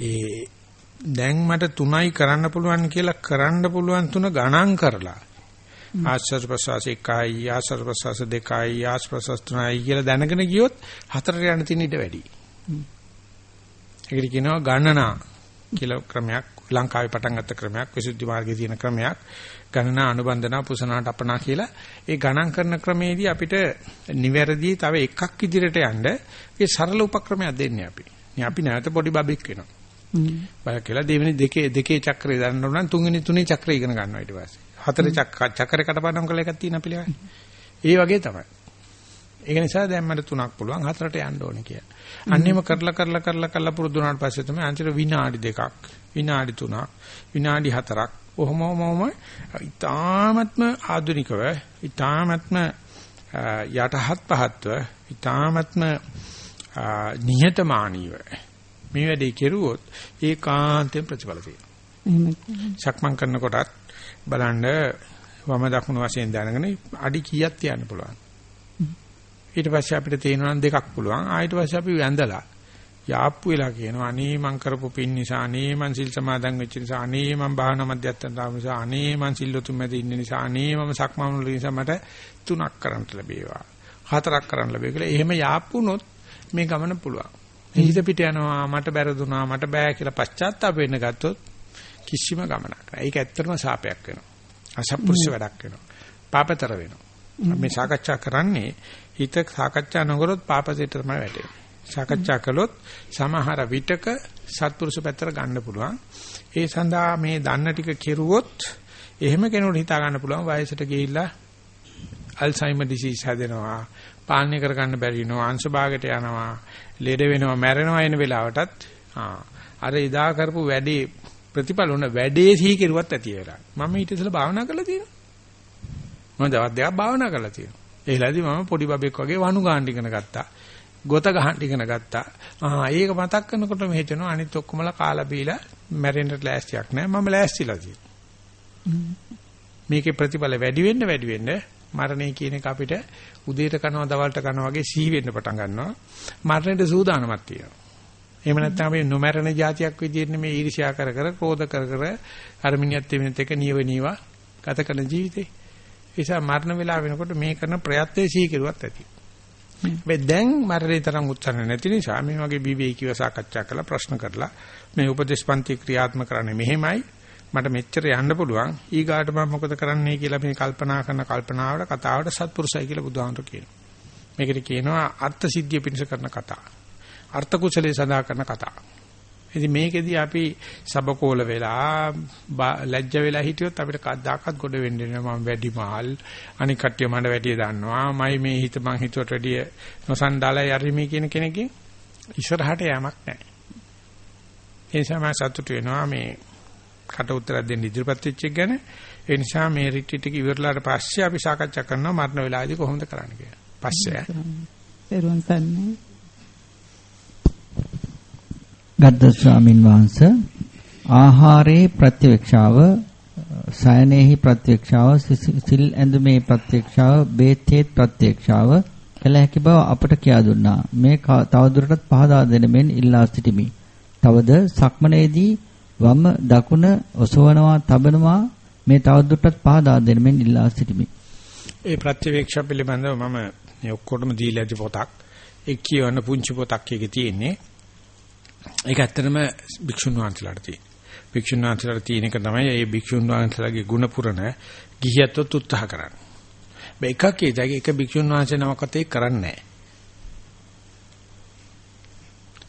A: ඒ දැන් මට තුනයි කරන්න පුළුවන් කියලා කරන්න පුළුවන් තුන ගණන් කරලා ආශ්වාස ප්‍රශ්වාස එකයි ආශ්වාස ප්‍රශ්වාස දෙකයි ආශ්වාස ප්‍රශ්වාස තුනයි කියලා දැනගෙන ගියොත් හතරට යන තින් ඉඩ වැඩි. ඒකට කියනවා ගණනා කියලා ක්‍රමයක් ලංකාවේ පටන් ගත්ත ක්‍රමයක් විසුද්ධි මාර්ගයේ තියෙන ක්‍රමයක් ගණනා අනුබන්ධනා පුසනාට අපනා කියලා ඒ ගණන් කරන ක්‍රමේදී අපිට නිවැරදි තව එකක් ඉදිරියට යන්න ඒ සරල උපක්‍රමයක් දෙන්නේ අපි. අපි නැවත පොඩි බබෙක් වෙනවා. බය කියලා දෙවෙනි දෙකේ දෙකේ චක්‍රය දන්න ඕන නම් තුන්වෙනි තුනේ චක්‍රය ඉගෙන ගන්නවා ඊට පස්සේ. හතර චක්‍රේ කටපාඩම් කරලා එකක් තියෙන පිළිවෙල. ඒ වගේ තමයි. ඒක නිසා දැන් මට තුනක් පුළුවන් හතරට යන්න ඕනේ කියලා. අන්නේම කරලා කරලා කරලා කරලා පුරුදු වුණාට පස්සේ තමයි අන්තිර විනාඩි දෙකක් විනාඩි තුනක් විනාඩි හතරක් ඔහොමමම ඉතාමත්ම ආධුනිකව ඉතාමත්ම යටහත් පහත්ව ඉතාමත්ම නිහතමානීව මේ වැඩේ කෙරුවොත් ඒකාන්තයෙන් ප්‍රතිඵල. සක්මන් කරනකොටත් බලන්න වම දකුණු වශයෙන් දැනගෙන අඩි කීයක් තියන්න පුළුවන්. ඊට පස්සේ අපිට තේරෙනවා දෙකක් පුළුවන්. ආයෙත් පස්සේ අපි වැඳලා යාප්පු වෙලා කියනවා අනේ මං කරපු පින් නිසා අනේ මං සිල් සමාදන් වෙච්ච නිසා අනේ මං භාවනා මධ්‍යස්ථාන ආව නිසා අනේ මං සිල්ලුතුන් මැද ඉන්න නිසා අනේ මම සක්මන් නිසා මට තුනක් කරන්න ලැබේවා. හතරක් කරන්න ලැබේ කියලා. එහෙම යාප්පුනොත් මේ ගමන පුළුවන්. හිත පිට යනවා මට බැරදුනා මට බෑ කියලා පශ්චාත්තාප වෙන්න ගත්තොත් කිසිම ගමනක් නැහැ. ඒක ඇත්තටම සාපයක් වෙනවා. අසත්පුරුෂ වැඩක් වෙනවා. පාපතර වෙනවා. මේ සාකච්ඡා කරන්නේ හිත සාකච්ඡා නොකරොත් පාපසෙට තමයි වැටෙන්නේ. සාකච්ඡා කළොත් සමහර විටක සත්පුරුෂ පැත්තට ගන්න පුළුවන්. ඒ සඳහා මේ දන්න ටික කෙරුවොත් එහෙම කෙනෙකුට හිතා ගන්න පුළුවන් වයසට ගිහිල්ලා අල්සයිමර් ඩිසීස් හැදෙනවා. පාලනය කරගන්න බැරි වෙනවා. අංශභාගයට යනවා. ලෙඩ වෙනවා, මැරෙනවා එන වෙලාවටත් අර එදා කරපු වැඩේ ප්‍රතිඵල උන වැඩේ සිහි කෙරුවත් ඇති වෙලා. මම ඊට ඉස්සෙල්ලා භාවනා කරලා තියෙනවා. මම දවස් දෙකක් භාවනා කරලා තියෙනවා. ඒ වෙලාවේදී මම පොඩි බබෙක් වගේ වණු ගහන්න ඉගෙන ගත්තා. ගොත ගහන්න ඉගෙන ගත්තා. ආ ඒක මතක් කරනකොට මේ හිතෙනවා අනිත් ඔක්කොමලා කාලා බීලා මැරෙන්න ලෑස්තියක් නැහැ. මම ලෑස්තිලා තියෙනවා. මේකේ ප්‍රතිඵල වැඩි වෙන්න වැඩි වෙන්න මරණය කියන එක අපිට උදේට කනවා දවල්ට කනවා වගේ සිහි වෙන්න පටන් ගන්නවා. මරණයට සූදානමක් තියෙනවා. එහෙම නැත්නම් අපි නොමරණ જાතියක් විදිහට මේ ඊර්ෂ්‍යා කර කර, ක්‍රෝධ කර කර අර මිනිහත් එමිනෙත් එක නියව නීවා ගත කරන ජීවිතේ. ඒ නිසා මරණ වෙලාව වෙනකොට මේ කරන ප්‍රයත්නයේ සිහි කෙරුවත් ඇති. හැබැයි දැන් මරණේ තරම් උත්සන්න නැති නිසා මේ වගේ විවේකීව සාකච්ඡා කරලා ප්‍රශ්න කරලා මේ උපදේශපන්ති ක්‍රියාත්මක කරන්නේ මෙහෙමයි මට මෙච්චර යන්න පුළුවන් ඊගාට මම මොකද කරන්නේ කියලා මේ කල්පනා කරන කල්පනාවට කතාවට සත්පුරුසයි කියලා බුදුහාමුදුරු කියනවා. මේකට කියනවා අර්ථ සිද්ධිය පිණිස කරන කතා. අර්ථ කුසලයේ සඳහා කරන කතා. ඉතින් මේකෙදී අපි සබකෝල වෙලා ලැජ්ජ වෙලා හිටියොත් අපිට කද්දාකත් ගොඩ වෙන්නේ නැහැ මම වැඩි මහල් අනික කට්ටිය මඩ වැඩි දන්නවා මයි මේ හිත මං හිතුවට වැඩිය නොසන්ඩාලා යරිමි කියන කෙනකින් ඉස්සරහට යamak නැහැ ඒ නිසා මම සතුටු වෙනවා මේ කට උත්තර දෙන්න ඉදිරිපත් වෙච්ච එක ගැන. ඒ නිසා මේ රිට්‍රීට් එක ඉවරලාට පස්සේ අපි සාකච්ඡා කරනවා මරණ වෙලාවේදී කොහොමද කරන්න කියලා. පස්සේ
C: පෙරුවන් සන්නේ.
B: ගද්ද ස්වාමින් වහන්සේ ආහාරයේ ප්‍රත්‍යක්ෂාව සයනේහි ප්‍රත්‍යක්ෂාව සිල් ඇඳුමේ ප්‍රත්‍යක්ෂාව බේතේ ප්‍රත්‍යක්ෂාව කළ හැකි බව අපට කියා දුන්නා. මේ තවදුරටත් පහදා දෙන මෙන් ඉල්ලා සිටිමි. තවද සක්මනේදී වම දකුණ ඔසවනවා තබනවා මේ තවදුරටත් පහදා දෙන මෙන් ඉල්ලා සිටිමි
A: ඒ ප්‍රත්‍යක්ෂ පිළිබඳව මම මේ ඔක්කොටම දීලා ඇති පොතක් ඒ කියවන පුංචි පොතක් එකේ තියෙන්නේ ඒක ඇත්තටම භික්ෂුන් වහන්සේලාට තියෙන. භික්ෂුන් වහන්සේලාට තියෙන එක තමයි මේ භික්ෂුන් වහන්සේලාගේ ගුණ පුරන ගිහියත්වත් උත්සාහ කරන්නේ. මේ එකක් ඒ ජාගේ එක භික්ෂුන් වහන්සේ නමකට ඒක කරන්නේ නැහැ.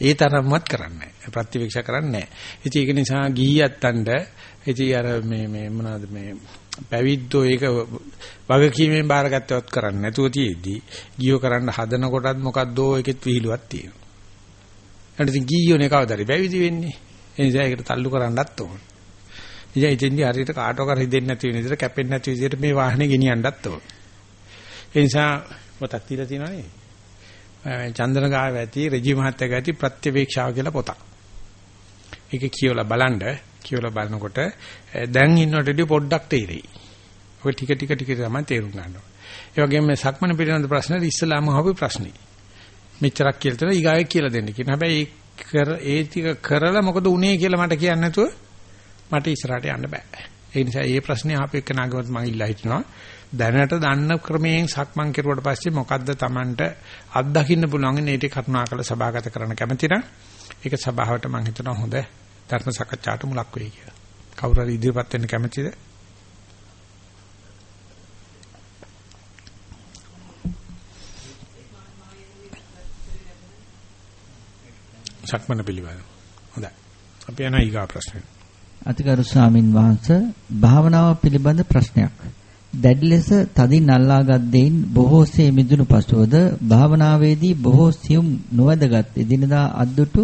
A: ඒ තරම්වත් කරන්නේ නැහැ. ප්‍රතිවීක්ෂ කරන්නේ නැහැ. ඉතින් ඒක නිසා ගිහියත්තන්ට ඉතින් අර මේ මේ මොනවද මේ පැවිද්දෝ ඒක වගකීමෙන් බාරගත්තවත් කරන්නේ නැතුව තියේදී ගියෝ කරන්න හදන කොටත් මොකද්දෝ ඒකෙත් විහිළුවක් තියෙනවා. ඊට ඉතින් ගියෝනේ කවදාද පැවිදි වෙන්නේ. ඒ නිසා ඒකට තල්ලු කරන්නත් ඕන. ඉතින් ඉතින්දී හරියට කාටව කර හිතෙන්නේ නැති වෙන විදිහට කැපෙන්නේ නැති විදිහට මේ වාහනේ ගෙනියන්නත් ඕන. ඒ නිසා පොතක් තියලා තියෙනවා නේ. චන්දන ගාව ඇති රජි මහත්තයා ඇති ප්‍රත්‍යවේක්ෂාව කියලා පොතක්. ඒක කියවලා බලන්න කියවලා බලනකොට දැන් ඉන්නකොටදී පොඩ්ඩක් තේරෙයි. ඔය ටික ටික ටික තමයි තේරුම් ගන්න ඕනේ. ඒ වගේම සක්මන පිළිබඳ ප්‍රශ්නේ ඉස්සලාම අහපු ප්‍රශ්නේ. මෙච්චරක් කියලා තන ඊගාවෙක් කියලා දෙන්න කියන. හැබැයි කර ඒ ටික කරලා මොකද උනේ කියලා මට කියන්න නැතුව මට ඉස්සරහට යන්න බෑ. ඒ නිසා මේ ප්‍රශ්නේ ආපු එක නාගවත් මම ඉල්ලා හිටිනවා. දැනට දන්න ක්‍රමයෙන් සක්මන් කෙරුවට පස්සේ මොකද්ද Tamanට අත්දකින්න පුළුවන් මේ ටික කරුණාකර සභාගත කරන්න කැමති නම් ඒක සභාවට මම හිතනවා හොඳ ධර්ම සාකච්ඡාට මුලක් වෙයි කියලා. කවුරු හරි ඉදිරියපත් වෙන්න කැමතිද? සක්මන පිළිබඳව. හොඳයි. අපි යන ඊගා ප්‍රශ්නෙට.
B: අතිගරු ස්වාමින් වහන්සේ භාවනාව පිළිබඳ ප්‍රශ්නයක්. දැඩි ලෙස තදින් අල්ලාගත් දෙයින් බොහෝසේ මිදුණු පසුවද භාවනාවේදී බොහෝ සියුම් නොවැදගත් එදිනදා අද්දුටු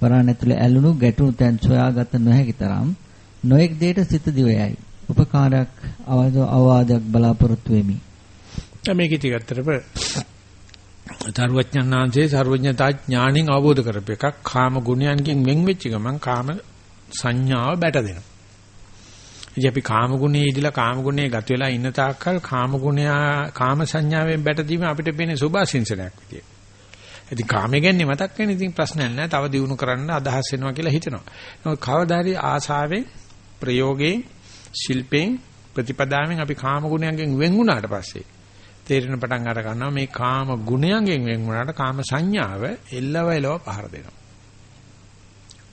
B: වරණ ඇතුළේ ඇලුණු ගැටුණු තැන් සොයාගත නොහැකි තරම් නොඑක් දෙයට සිත දිවයයි. උපකාරයක් අවවාදයක් බලාපොරොත්තු වෙමි.
A: මේක ඉතින් ඇත්තටම තරුවඥාන්සේ සර්වඥතා ඥාණයෙන් අවබෝධ කරපු එකක් කාම ගුණයන්ගෙන් වෙන් වෙච්ච ගමන් කාම සංඥාව බැට දෙනවා. ඉතින් අපි කාම ගුණේ ඉදලා කාම ගුණේ ගත වෙලා ඉන්න තාක්කල් කාම ගුණයා කාම සංඥාවෙන් බැටදීම අපිට පේන්නේ සුභාසින්සනයක් විදියට. ඉතින් කාමයේ ගැන්නේ මතක් වෙන ඉතින් ප්‍රශ්නයක් නැහැ. තව දිනු කරන්න අදහස් වෙනවා කියලා හිතෙනවා. නමුත් කවදාරි ආසාවෙන් ප්‍රයෝගයෙන් ශිල්පයෙන් ප්‍රතිපදාවෙන් අපි කාම ගුණයන්ගෙන් වෙන් වුණාට පස්සේ තේරෙන පටන් අර ගන්නවා මේ කාම ගුණයන්ගෙන් වෙන් වුණාට කාම සංඥාව එල්ලව එලව පහර දෙනවා.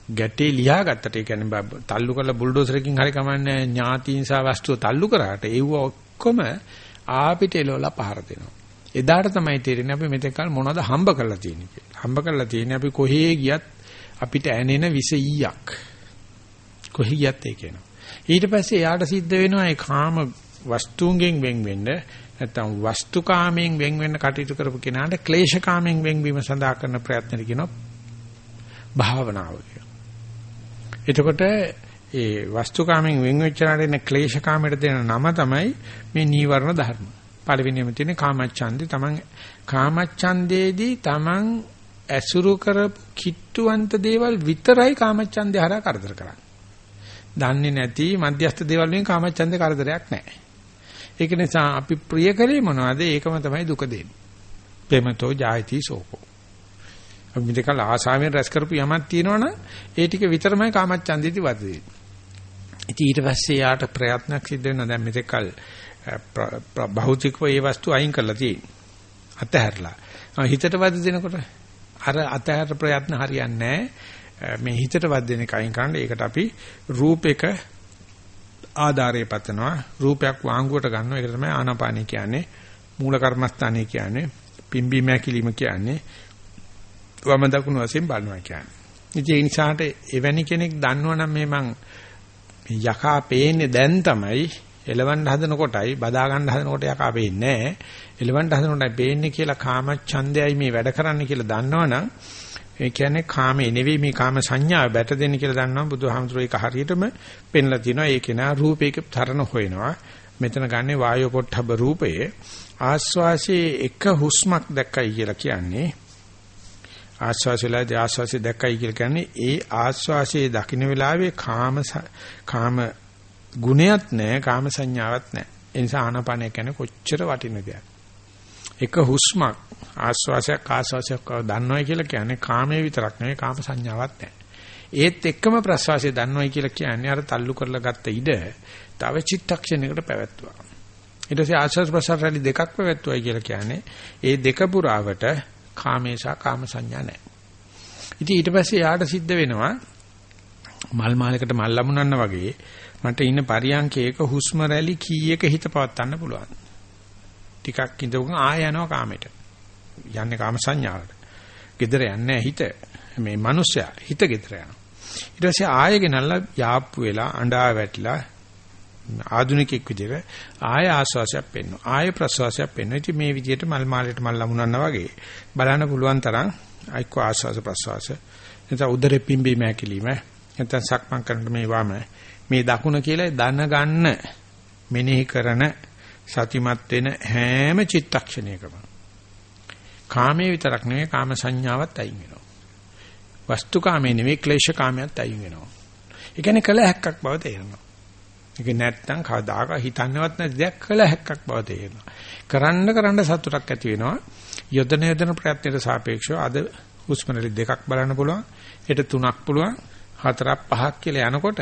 A: ගැටේ ලියාගත්තට ඒ කියන්නේ තල්ලු කරලා බුල්ඩෝසරකින් හරි කමන්නේ ඥාතීන් සහ වස්තුව තල්ලු කරාට ඒව ඔක්කොම ආපිට එලවලා පහර දෙනවා. එදාට තමයි තේරෙන්නේ අපි මෙතෙක්කල් මොනවද හම්බ කරලා තියෙන්නේ කියලා. හම්බ කරලා තියෙන්නේ අපි කොහේ ගියත් අපිට ඇනෙන විස ඊයක්. කොහේ ගියත් ඒක එනවා. ඊට පස්සේ එයාට සිද්ධ වෙනවා ඒ කාම වස්තුන්ගෙන් වෙන් වෙන්න නැත්නම් වස්තුකාමයෙන් වෙන් වෙන්න කටයුතු කරපු කෙනාට ක්ලේශකාමයෙන් වෙන්වීම සඳහා කරන ප්‍රයත්නෙට කියනවා භාවනාව කියලා. එතකොට ඒ වස්තුකාමයෙන් වෙන් වෙච්චාට එන ක්ලේශකාමයට දෙන නම තමයි මේ නීවරණ ධර්ම. පළවෙනියම තියෙන කාමච්ඡන්දේ තමන් කාමච්ඡන්දේදී තමන් ඇසුරු කරපු කිට්ටුවන්ත දේවල් විතරයි කාමච්ඡන්දේ හරහා කරදර කරන්නේ. දන්නේ නැති මධ්‍යස්ථ දේවල් වලින් කාමච්ඡන්දේ කරදරයක් නැහැ. ඒක නිසා අපි ප්‍රිය කරේ මොනවද? ඒකම තමයි දුක දෙන්නේ. ප්‍රේමතෝ ජායති සෝකෝ. අපි මෙතකල් ආසාවෙන් රැස් කරපු යමක් තියෙනවනම් ඒ ටික විතරමයි කාමච්ඡන්දෙදි වදේ. ඉතින් ඊට පස්සේ යාට ප්‍රයත්නක් සිද්ධ වෙනවා. දැන් මෙතකල් භෞතිකව ඒ වස්තු අයින් කරලා තියෙන්නේ. අතහැරලා. හිතට වද දෙනකොට? අර අතහැර ප්‍රයත්න හරියන්නේ මේ හිතට වද දෙන එක අයින් කරන්න. ඒකට අපි රූපයක ආධාරය පතනවා. රූපයක් වාංගුවට ගන්නවා. ඒක තමයි ආනාපානයි කියන්නේ. මූල කර්මස්ථානයි කියන්නේ. පිම්බීම ඇකිලිම කියන්නේ. වම දකුණු වශයෙන් බලනවා කියන්නේ. ඉතින් ඒ නිසාට එවැනි කෙනෙක් දන්නවනම් මේ මං යකා පේන්නේ දැන් තමයි. එලවන්න හදන කොටයි බදා ගන්න හදන කොට යකා පේන්නේ නැහැ. එලවන්න හදන කොටයි පේන්නේ කියලා කාම ඡන්දයයි මේ වැඩ කරන්න කියලා දන්නවනම් ඒ කියන්නේ කාමේ නෙවෙයි මේ කාම සංඥාව බැට දෙන්න කියලා දන්නවා බුදුහාමුදුරුවෝ ඒක හරියටම පෙන්ලා තිනවා. ඒක නා රූපයක තරණ හොයනවා. මෙතන ගන්නේ වායෝ පොට්ටබ රූපයේ. ආස්වාසේ එක හුස්මක් දැක්කයි කියලා කියන්නේ. ආස්වාසයලදී ආස්වාසිය දැක්කයි කියලා කියන්නේ ඒ ආස්වාසියේ දකින්න වෙලාවේ කාම කාම ගුණයක් නැහැ කාම සංඥාවක් නැහැ. ඒ නිසා ආනාපානය කියන්නේ කොච්චර වටින දෙයක්. එක හුස්මක් ආස්වාසයක් ආස්වාසයක් දන්නවයි කියලා කියන්නේ කාමයේ විතරක් නෙවෙයි කාම සංඥාවක් නැහැ. ඒත් එක්කම ප්‍රසවාසය දන්නවයි කියලා කියන්නේ අර තල්ලු කරලා ගත්ත ඉඩ තව චිත්තක්ෂණයකට පැවැත්තුවා. ඊට පස්සේ ආස්වාස් ප්‍රසාරලි දෙකක් පැවැත්තුවයි කියලා කියන්නේ ඒ දෙක පුරාවට කාමේශා කාම සංඥා නැහැ. ඉතින් ඊට පස්සේ යාට සිද්ධ වෙනවා මල් මාලයකට මල් ලැබුණන්න වගේ මට ඉන්න පරියන්කේක හුස්ම රැලි කීයක හිත පවත්වන්න පුළුවන්. ටිකක් ඉඳගෙන ආය යනවා කාමයට. යන්නේ කාම සංඥාවට. gedara යන්නේ හිත. මේ මිනිස්සයා හිත gedara යනවා. ඊට පස්සේ ආයෙ ගෙනල්ලා යාප්පු වෙලා අඬා වැටිලා ආධුනිකෙක් විදිහට ආය ආස්වාසයක් පෙන්වනවා. ආය ප්‍රසවාසයක් පෙන්වනවා. ඉතින් මේ විදිහට මල් මාලයට මල් ලමුනන්නා වගේ බලන්න පුළුවන් තරම් අයික ආස්වාස ප්‍රසවාස. නැත්නම් උදරෙ පිම්බීම හැකිලිම. නැත්නම් සක්මන් කරන මේ වම මේ දකුණ කියලා දන ගන්න මෙනෙහි කරන සතිමත් වෙන හැම චිත්තක්ෂණයකම කාමයේ විතරක් නෙවෙයි කාම සංඥාවත් අයින් වෙනවා. වස්තු කාමයේ නෙවෙයි ක්ලේශ කාමයට අයින් වෙනවා. ඒ කියන්නේ කළ හැක්කක් බව තේරෙනවා. ඒක නැත්තම් කවදාක හිතන්නවත් නැති දෙයක් කළ හැක්කක් බව තේරෙනවා. කරන්න කරන්න සතුටක් ඇති වෙනවා. යොදන යොදන ප්‍රයත්නයට සාපේක්ෂව අද හුස්මරලි දෙකක් බලන්න පුළුවන්. හෙට තුනක් පුළුවන්. හතරක් පහක් කියලා යනකොට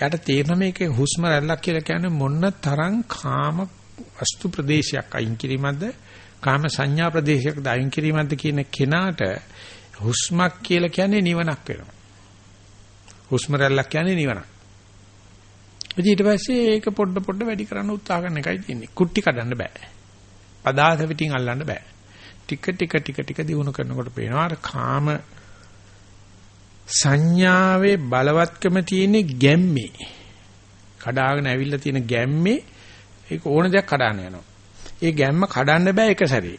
A: යාට තේරෙන මේකේ හුස්ම රැල්ලක් කියලා කියන්නේ මොන තරම් කාම වස්තු ප්‍රදේශයක් අයින් කිරීමක්ද කාම සංඥා ප්‍රදේශයක්ද අයින් කිරීමක්ද කියන කෙනාට හුස්මක් කියලා කියන්නේ නිවනක් වෙනවා. හුස්ම රැල්ලක් කියන්නේ නිවනක්. ඊට පස්සේ ඒක පොඩ පොඩ වැඩි කරන්න උත්සාහ කරන එකයි තියෙන්නේ. කුට්ටි කඩන්න බෑ. පදාස පිටින් අල්ලන්න බෑ. ටික ටික ටික ටික දිනු කරනකොට පේනවා අර කාම සංඥාවේ බලවත්කම තියෙන ගැම්මේ. කඩාගෙන ඇවිල්ලා තියෙන ගැම්මේ ඒක ඕන දෙයක් කඩාන යනවා. ඒ ගැම්ම කඩන්න බෑ එක සැරේ.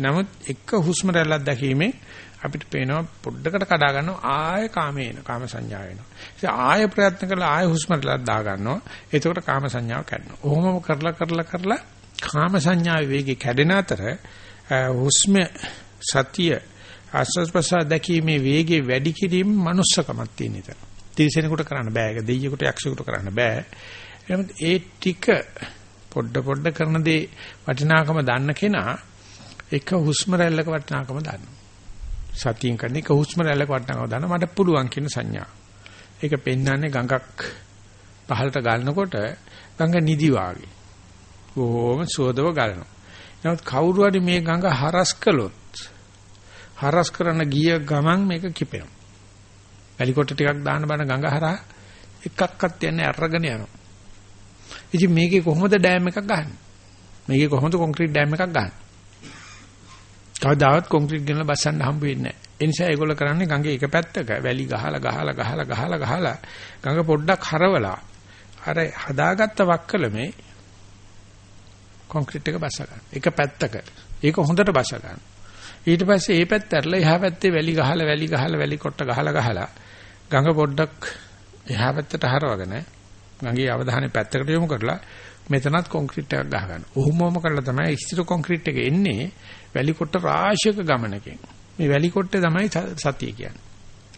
A: නමුත් එක හුස්ම රැල්ලක් දැකීමෙන් අපිට පේනවා පොඩ්ඩකට කඩා ගන්නවා ආය කාමේ එන කාම සංඥාව එනවා. ඉතින් ආය ප්‍රයත්න කරලා ආය හුස්ම රැල්ලක් දා ගන්නවා. එතකොට කාම සංඥාව කැඩෙනවා. ඔහොමම කරලා කරලා කරලා කාම සංඥාවේ වේගය කැඩෙන අතර හුස්ම සතිය ආස්වාස් ප්‍රසාර දැකීමේ වේගය වැඩි කිරීම manussකමක් තියෙන එක. තිරිසනෙකුට කරන්න බෑ. ඒක දෙයියෙකුට යක්ෂයෙකුට කරන්න බෑ. ඒ ටික පොඩ පොඩ කරන දේ වටිනාකම දන්න කෙනා එක හුස්ම රැල්ලක වටිනාකම දන්නවා. සතියෙන් කරන එක හුස්ම රැල්ලක වටිනාකම දන්න මට පුළුවන් කියන සංඥා. ඒක පෙන්වන්නේ ගඟක් පහළට ගලනකොට ගඟ නිදි වාගේ. බොහොම සුවදව ගලනවා. නමුත් කවුරු හරි මේ ගඟ හරස් කළොත් හරස් කරන ගිය ගමන් මේක කිපෙනවා. වැලි කොට ටිකක් දාන්න බන ගඟ හරහා එකක්වත් යන්නේ අරගෙන යනවා. ඉතින් මේකේ කොහොමද ඩෑම් එකක් ගහන්නේ? මේකේ කොහොමද කොන්ක්‍රීට් ඩෑම් එකක් ගහන්නේ? කවදාවත් කොන්ක්‍රීට් ගෙනලා බස්සන්න හම්බ වෙන්නේ නැහැ. ඒ නිසා ඒගොල්ලෝ කරන්නේ ගඟේ එක පැත්තක වැලි ගහලා ගහලා ගහලා ගහලා ගහලා ගඟ පොඩ්ඩක් හරවලා අර හදාගත්ත වක්කලමේ කොන්ක්‍රීට් එක බස්ස ගන්න. එක පැත්තක. ඒක හොඳට බස්ස ගන්න. ඊට පස්සේ මේ පැත්ත ඇරලා එහා පැත්තේ වැලි ගහලා වැලි ගහලා වැලි කොට ගහලා ගහලා ගඟ පොඩ්ඩක් එහා පැත්තට හරවගෙන ගඟේ අවධානය පැත්තකට යොමු කරලා මෙතනත් කොන්ක්‍රීට් එකක් ගහ ගන්න. ඔහොමම කරලා තමයි ස්ථිර කොන්ක්‍රීට් එක එන්නේ වැලි කොට රාශියක ගමනකින්. මේ වැලි කොට්ටේ තමයි සතිය කියන්නේ.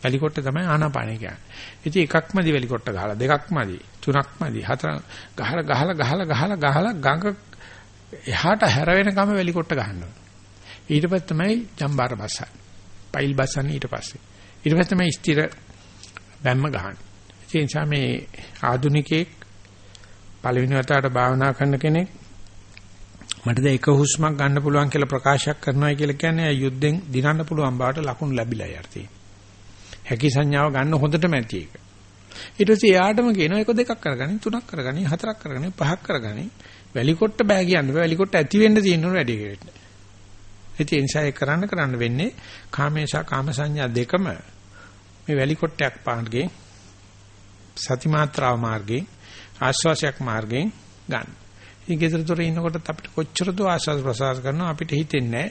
A: වැලි කොට්ට තමයි ආනාපානය කියන්නේ. ඉතින් එකක්මදි වැලි කොට්ට ගහලා දෙකක්මදි තුනක්මදි හතර ගහලා ගහලා ගහලා ගහලා ගහලා ගඟ එහාට හැර වෙනකම වැලි කොට්ට ගහනවා. ඊට පස්සේ තමයි ජම්බාර බස්සන්නේ. පයිල් බස්සන්නේ ඊට පස්සේ. ඊට පස්සේ තමයි ස්ථිර බැම්ම ගහන්නේ. ඒ නිසා මේ ආදුනිකයෙක් පළවෙනි වතාවට භාවනා කරන කෙනෙක් මට දැන් එක හුස්මක් ගන්න පුළුවන් කියලා ප්‍රකාශයක් කරනවා කියලා කියන්නේ යුද්ධෙන් දිනන්න පුළුවන් බවට ලකුණු ලැබිලා යarti. හැකි සංඥාව ගන්න හොඳටම ඇති ඒක. ඊට පස්සේ එයාටම කියනවා එක දෙකක් කරගනින් තුනක් කරගනින් හතරක් කරගනින් පහක් කරගනින් වැලි කොට්ට බෑ කියන්නේ වැලි කොට්ට ඇති වෙන්න තියෙන උන වැඩි කෙරෙන්න. ඒ නිසා ඒ කරන්න කරන්න වෙන්නේ කාමේශා කාම සංඥා දෙකම මේ වැලි කොට්ටයක් පාන්ගේ සති මාත්‍රාව මාර්ගේ ආශ්වාසයක් මාර්ගයෙන් ගන්න. ඉතින් ගෙදරතොර ඉන්නකොටත් අපිට කොච්චර දෝ ආශ්වාස ප්‍රසවාස කරනවා අපිට හිතෙන්නේ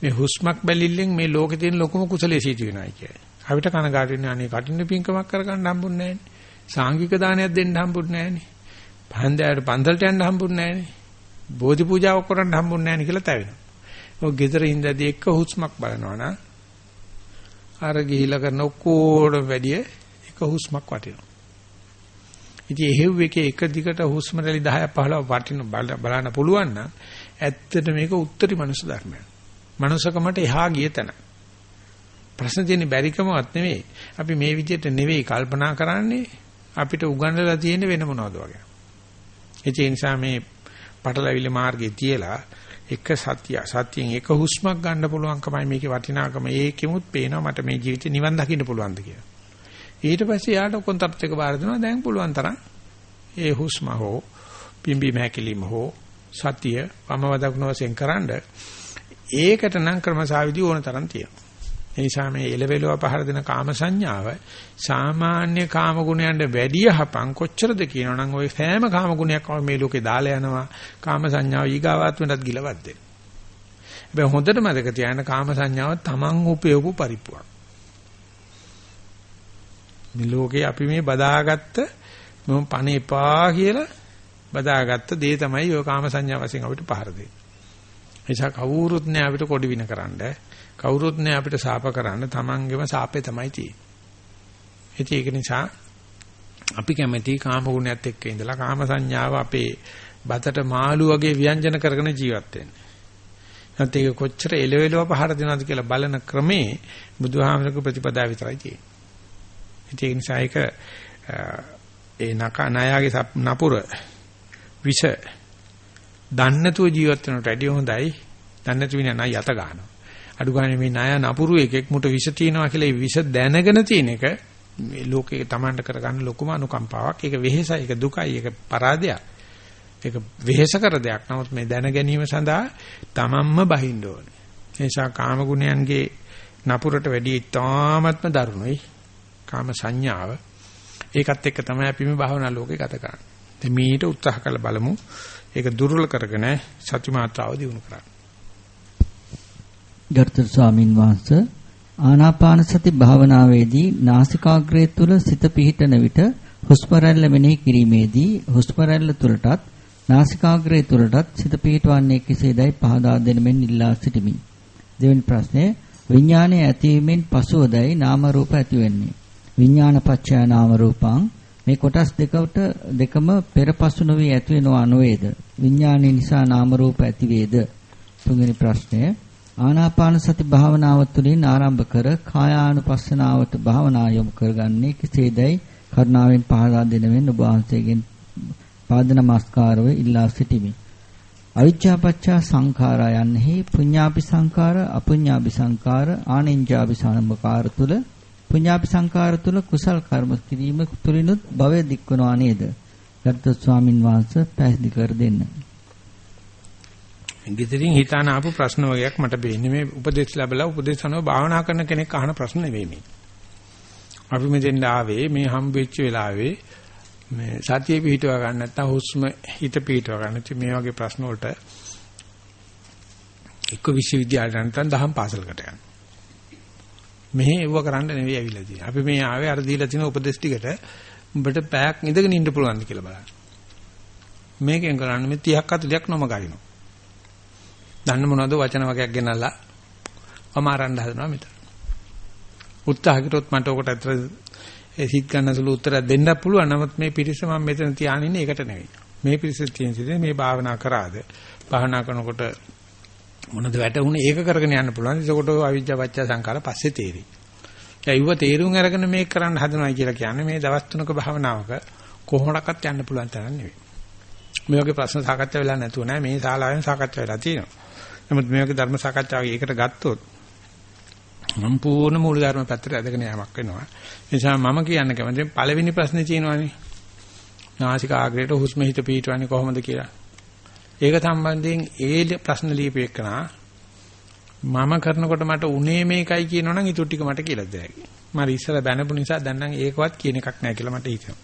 A: මේ හුස්මක් බැලිල්ලෙන් මේ ලෝකේ තියෙන ලොකුම කුසලයේ සිටි වෙනයි කියලා. අපිට කනගාටු වෙන්නේ අනේ කටින් පිංකමක් කරගන්න හම්බුන්නේ නැහනේ. සාංගික දානයක් දෙන්න හම්බුන්නේ නැහනේ. පහන්දෑවට පන්සලට යන්න හම්බුන්නේ නැහනේ. බෝධි පූජාවක් කරන්න හම්බුන්නේ නැහනේ කියලා තැවෙනවා. ඔය ගෙදර ඉඳදී එක හුස්මක් බලනවා නම් අර ගිහිලා කරන ඔක්කොටම වැඩිය එක හුස්මක් වටිනවා. ඉතින් එහෙව් එකේ එක දිගට හුස්ම රැලි 10ක් 15ක් වටින බලන්න පුළුවන් නම් ඇත්තට මේක උත්තරී මනුෂ්‍ය ධර්මයක්. මනුෂකමට එහා ගිය තැන. ප්‍රශ්න තියෙන්නේ බැරිකමවත් නෙවෙයි. අපි මේ විදිහට නෙවෙයි කල්පනා කරන්නේ අපිට උගන්වලා තියෙන වෙන මොනවද වගේ. ඒ නිසා මේ පටලැවිලි මාර්ගයේ තියලා එක සත්‍ය සත්‍යයෙන් එක හුස්මක් ගන්න පුළුවන්කමයි මේකේ වටිනාකම ඒකෙමුත් පේනවා මට මේ ජීවිතේ නිවන් දකින්න පුළුවන්ද කියලා. ඊට පස්සේ යාට කොන්තරත් එක බාර දෙනවා දැන් පුළුවන් තරම් ඒ හුස්ම හෝ පිම්බි මහැකිලිම හෝ සතිය වමවදකුණ වශයෙන් කරන්ඩ ඒකට නම් ක්‍රමසාවිදි ඕන තරම් තියෙනවා. ඒ නිසා මේ එලෙවෙලව පහර දෙන කාම සංඥාව සාමාන්‍ය කාම ගුණයන්ට වැඩිය හපන් කොච්චරද කියනවනම් ওই සෑම කාම ගුණයක් මේ ලෝකේ දාලා යනවා කාම සංඥාව ඊගාවාත්මයටත් ගිලවත් දෙන්න. හැබැයි හොඳට මතක තියාගන්න කාම සංඥාව තමන් උපයෝගු පරිප්පුවක්. මේ ලෝකේ අපි මේ බදාගත්ත මම පණ එපා කියලා බදාගත්ත දේ තමයි ඔය කාම සංඥා වශයෙන් අපිට පහර දෙන්නේ. එනිසා කවුරුත් නෑ අපිට කොඩි වින කරන්න. කවුරුත් නෑ අපිට සාප කරන්න. Tamangema සාපේ තමයි තියෙන්නේ. ඒක නිසා අපි කැමති කාම ගුණයත් එක්ක ඉඳලා කාම සංඥාව අපේ බතට මාළු වගේ ව්‍යංජන කරගෙන ජීවත් වෙන්න. නැත්නම් ඒක කොච්චර එලෙවෙලව පහර දෙනවද කියලා බලන ක්‍රමේ බුදුහාමරක ප්‍රතිපදාව විතරයි තියෙන්නේ. ඒ නිසා ඒක ඒ නක නායාගේ නපුර විෂ දන්නතුව ජීවත් වෙනට වැඩිය හොඳයි. දන්නතු වින ණය යත ගන්නවා. අඩු ගානේ මේ ණය නපුරු එකෙක් මුට විෂ තියනවා කියලා ඒ විෂ දැනගෙන තියෙන එක මේ ලෝකේ Tamanට කරගන්න ලොකුම අනුකම්පාවක්. ඒක වෙහෙසයි ඒක දුකයි ඒක පරාදයක්. ඒක වෙහෙස කර දෙයක්. නමුත් මේ දැන ගැනීම සඳහා Tamanම බහින්න ඕනේ. ඒ නිසා කාම ගුණයන්ගේ නපුරට වැඩි ඉතාමත්ම දරුණුයි. කාම සංඥාව. ඒකත් එක්ක තමයි අපි මේ භාවනා ලෝකේ ගත කරන්නේ. ඉතින් මීට උත්සාහ කරලා බලමු. ඒක දුර්වල කරගෙන සත්‍ය මාත්‍රාව දිනු කරන්න.
B: ගර්ථ ස්වාමින් වහන්සේ ආනාපාන සති භාවනාවේදී නාසිකාග්‍රය තුල සිත පිහිටන විට හුස්ම රැල්ල මෙනෙහි කිරීමේදී හුස්ම රැල්ල තුලටත් නාසිකාග්‍රය තුලටත් සිත පිහිටවන්නේ කෙසේදයි පහදා දෙනෙමින් ඉල්ලා සිටිමි. දෙවෙනි ප්‍රශ්නය විඥානයේ ඇතිවීමෙන් පසුවදයි නාම රූප ඇති වෙන්නේ. විඥාන පත්‍යා නාම රූපං. මේ කොටස් දෙකට දෙකම පෙරපසු නොවි ඇති වෙනවා නොවේද? විඥානයේ නිසා නාම රූප ඇති වේද? තුන්වෙනි ප්‍රශ්නය. ආනාපාන සති භාවනාව තුළින් ආරම්භ කර කායානුපස්සනාවට භාවනා යොමු කරගන්නේ කෙසේදයි? කරුණාවෙන් පහදා දෙනවෙන් ඔබ වහන්සේගෙන් පාද නමස්කාරව ඉල්ලා සිටිමි. අවිජ්ජාපච්චා සංඛාරා යන්නේහි පුඤ්ඤාපි සංඛාර අපුඤ්ඤාපි සංඛාර ආනෙන්ජාපි සංඛාර තුල පුඤ්ඤාපි සංකාර තුල කුසල් කර්ම කිරීම තුලිනුත් භවය දික්වනවා නේද? ගරුතර ස්වාමින් වහන්සේ පැහැදිලි කර දෙන්න.
A: ඉදිරියෙන් හිතාන ආපු ප්‍රශ්න වගේක් මට බේන්නේ මේ උපදේශ ලැබලා උපදේශ අනුව භාවනා කරන කෙනෙක් අහන ප්‍රශ්න නෙවෙයි මේ. අපි මෙතෙන් ආවේ මේ හම්බෙච්ච වෙලාවේ මේ සතිය පිහිටව ගන්න නැත්නම් හුස්ම හිත පිහිටව ගන්න. ඉතින් මේ වගේ ප්‍රශ්න වලට එක්ක විශ්වවිද්‍යාලයට නැත්නම් දහම් පාසලකට යන්න. මෙහි එව්ව කරන්න නෙවෙයි ඇවිල්ලා තියෙන්නේ. අපි මේ ආවේ අර දීලා තියෙන උපදේශ ටිකට උඹට පැයක් ඉඳගෙන ඉන්න පුළුවන්ද කියලා බලන්න. මේකෙන් කරන්නේ මේ 30ක් 40ක් නොම ගරිනවා. දන්න මොනවද වචන වගේක් ගෙනල්ලා අමාරන්න හදනවා මෙතන. උත්සාහ කරොත් මට ඔකට අතර සිත් ගන්න සුළු උත්තරයක් දෙන්න පුළුවන්. නමුත් මේ පිරිස මම මෙතන තියාගෙන ඉන්නේ ඒකට නෙවෙයි. මේ පිරිස තියෙන සිට මේ භාවනා කරාද භාවනා කරනකොට මොනද වැටුනේ ඒක කරගෙන යන්න පුළුවන්. ඒකකොට අවිජ්ජා පත්‍ය සංකාර පස්සේ තේරෙයි. ඒව තේරුම් අරගෙන මේක කරන්න හදනවා කියලා කියන්නේ මේ දවස් තුනක භාවනාවක කොහොමඩක්වත් යන්න පුළුවන් තරම් නෙවෙයි. මේ වගේ ප්‍රශ්න සාකච්ඡා වෙලා නැතුව නෑ මේ ශාලාවෙන් සාකච්ඡා වෙලා තියෙනවා. නමුත් මේ වගේ ධර්ම සාකච්ඡාවක ඒකට ගත්තොත් සම්පූර්ණ මූලධර්ම පැත්තට ඇදගෙන යamak වෙනවා. ඒ නිසා මම කියන්න කැමති පළවෙනි ප්‍රශ්නේ තියෙනවානේ. නාසික ආග්‍රේට හුස්ම හිත පිටවන්නේ කොහොමද කියලා. ඒක සම්බන්ධයෙන් ඒ ප්‍රශ්න ලියපෙකනා මම කරනකොට මට උනේ මේකයි කියනවනම් ඊටු ටික මට කියලා දෙයි. මම ඉස්සර බැනපු නිසා දැන් නම් ඒකවත් කියන එකක් නැහැ කියලා මට හිතෙනවා.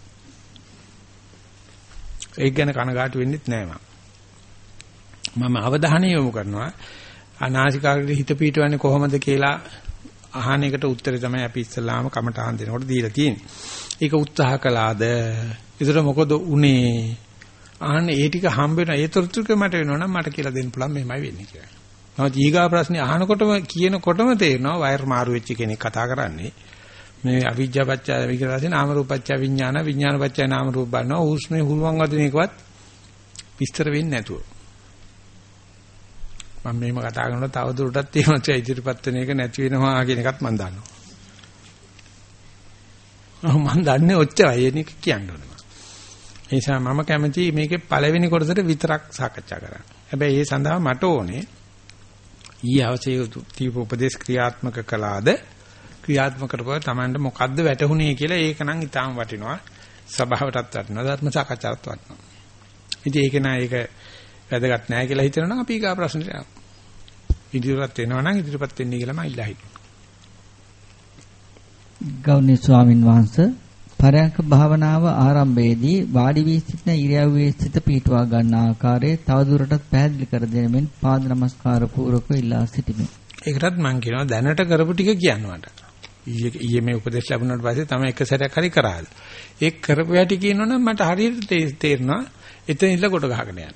A: ඒක ගැන කනගාටු වෙන්නෙත් නෑ මම. මම අවධානය යොමු කරනවා අනාසිකාග්‍රේ හිත පිටවන්නේ කොහොමද කියලා අහන එකට උත්තරේ තමයි අපි ඉස්සලාම කමටහන් දෙනකොට දීලා තියෙන්නේ. ඒක උත්සාහ කළාද? ඒතර මොකද උනේ? අහන්න ඒ ටික හම්බ වෙන ඒ තොරතුරු මට වෙනවනම් මට කියලා දෙන්න පුළුවන් මෙහෙමයි වෙන්නේ කියලා. නමුත් ඊගා ප්‍රශ්නේ අහනකොටම කියනකොටම තේරෙනවා වයර් මාරු වෙච්ච කෙනෙක් කතා කරන්නේ. මේ අවිජ්ජා පත්‍ය විකරාසේ නාම රූප පත්‍ය විඥාන විඥාන පත්‍ය නාම රූප බලනවා. උස්මේ හුලුවන් වදින එකවත් විස්තර වෙන්නේ නැතුව. මම මේව කතා කරනකොට තව දුරටත් එහෙමත් ඉදිරිපත් වෙන එක නැති වෙනවා කියන එකත් මම දන්නවා. මම දන්නේ ඔච්චරයි එනික කියන්න ඕනේ. ඒ නිසා මම කැමති මේකේ පළවෙනි කොටසට විතරක් සාකච්ඡා කරන්න. හැබැයි ඒ සඳහා මට ඕනේ ඊ අවශ්‍ය තීප උපදේශ ක්‍රියාත්මක කළාද ක්‍රියාත්මක කරපුවා Tamanට මොකද්ද වැටහුනේ කියලා ඒක නම් ඊටාම් වටිනවා. සභාවටත් වටිනවා ධර්ම සාකච්ඡාවටත් වටිනවා. ඉතින් ඒක නා ඒක වැදගත් නැහැ කියලා හිතනවා නම් අපි ඊගා ප්‍රශ්නෙට යනවා. ඉදිරියට වෙනවා නම් ඉදිරියපත් වෙන්නේ කියලා මම ඉල්ලා හිටිනවා.
B: ගෞරවනීය ස්වාමින් වහන්සේ පරයන්ක භාවනාව ආරම්භයේදී වාඩි වී සිටින ඉරියව්වේ සිට පීටුවා ගන්න ආකාරය තවදුරටත් පැහැදිලි කර දෙනෙමින් පාද නමස්කාර පූර්වක ඉල්ලා සිටිමි.
A: ඒකටත් මම කියනවා දැනට කරපු ටික කියන්නවට. ඊයේ මේ උපදේශ ලැබුණාට පස්සේ තමයි එක සැරයක් හරි කරාද. ඒක කරපු හැටි කියනවනම් මට හරියට තේරෙනවා එතන ඉල්ල කොට ගහගෙන යනවා.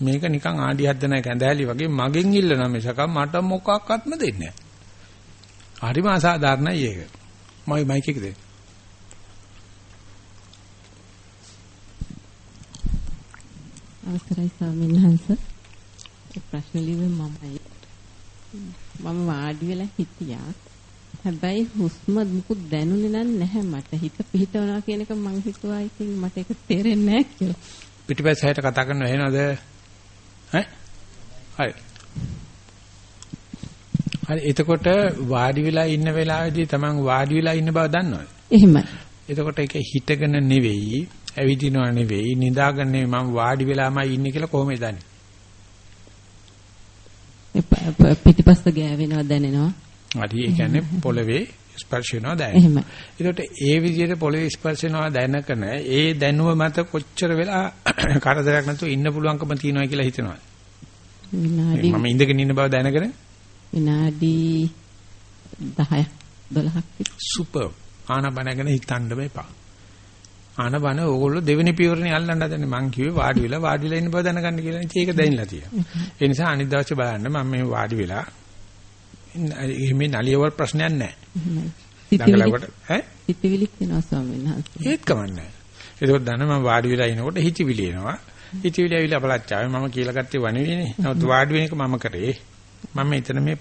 A: මේක නිකන් ආඩි හද්දන කැඳෑලි වගේ මගෙන් ඉල්ලනවා මිසක මට මොකක්වත්ම දෙන්නේ නැහැ. හරිම අසාධාරණයි ඒක. මයි මයික් එක දෙන්න.
D: අවසරයි ස්වාමීන් වහන්සේ. ප්‍රශ්න ලිව්වේ මමයි. මම වාඩි වෙලා හිටියා. හැබැයි හුස්ම මුකුත් දැනුනේ නැහැ මට. හිත පිහිටවනවා කියන එක මං හිතුවා ඉතින් මට ඒක තේරෙන්නේ නැහැ කියලා.
A: පිටිපස්ස හැට කතා කරනව එහෙනවද? ඈ? හරි. හරි එතකොට වාඩි වෙලා ඉන්න වෙලාවේදී තමන් වාඩි වෙලා ඉන්න බව දන්නවද?
D: එහෙමයි.
A: එතකොට ඒක හිතගෙන නෙවෙයි ඇවිදිනව නෙවෙයි නිදාගෙන නෙවෙයි මම වාඩි වෙලාමයි ඉන්නේ කියලා කොහොමද දන්නේ?
D: පිටිපස්ස ගෑවෙනවා දැනෙනවා.
A: හරි ඒ කියන්නේ පොළවේ ස්පර්ශ වෙනවා දැනෙනවා. ඒකට ඒ විදිහට පොළවේ ස්පර්ශ වෙනවා දැනකන ඒ දැනුව මත කොච්චර වෙලා කරදරයක් නැතුව ඉන්න පුළුවන්කම තියෙනවා කියලා හිතනවා.
D: විනාඩි
A: මම ඉඳගෙන ඉන්න බව දැනගෙන
D: විනාඩි 10ක් 12ක් විතර.
A: සුපර් ආනබන ගැන හිතන්න බෑ. ආනබන ඕගොල්ලෝ දෙවෙනි පියවරනේ අල්ලන්න හදන්නේ මං කිව්වේ වාඩි වෙලා වාඩි වෙලා ඉන්න බව දැනගන්න කියලා. ඉතින් ඒක දැනලා තියෙනවා. ඒ නිසා අනිත් දවසේ බලන්න මම මේ වාඩි වෙලා එහෙම නලියවල් ප්‍රශ්නයක් නැහැ. දඟලකට ඈ
D: හිතවිලික් වෙනවා ස්වාමීන් වහන්සේ.
A: ඒත් කමන්නේ. ඒකත් දන්න මම වාඩි වෙලා ඉනකොට හිතවිලි එනවා. හිතවිලි ඇවිල්ලා බලච්චාවේ මම කියලා ගත්තේ වණෙවිනේ. නමුත් වාඩි වෙන එක මම කරේ. මම එතන මේ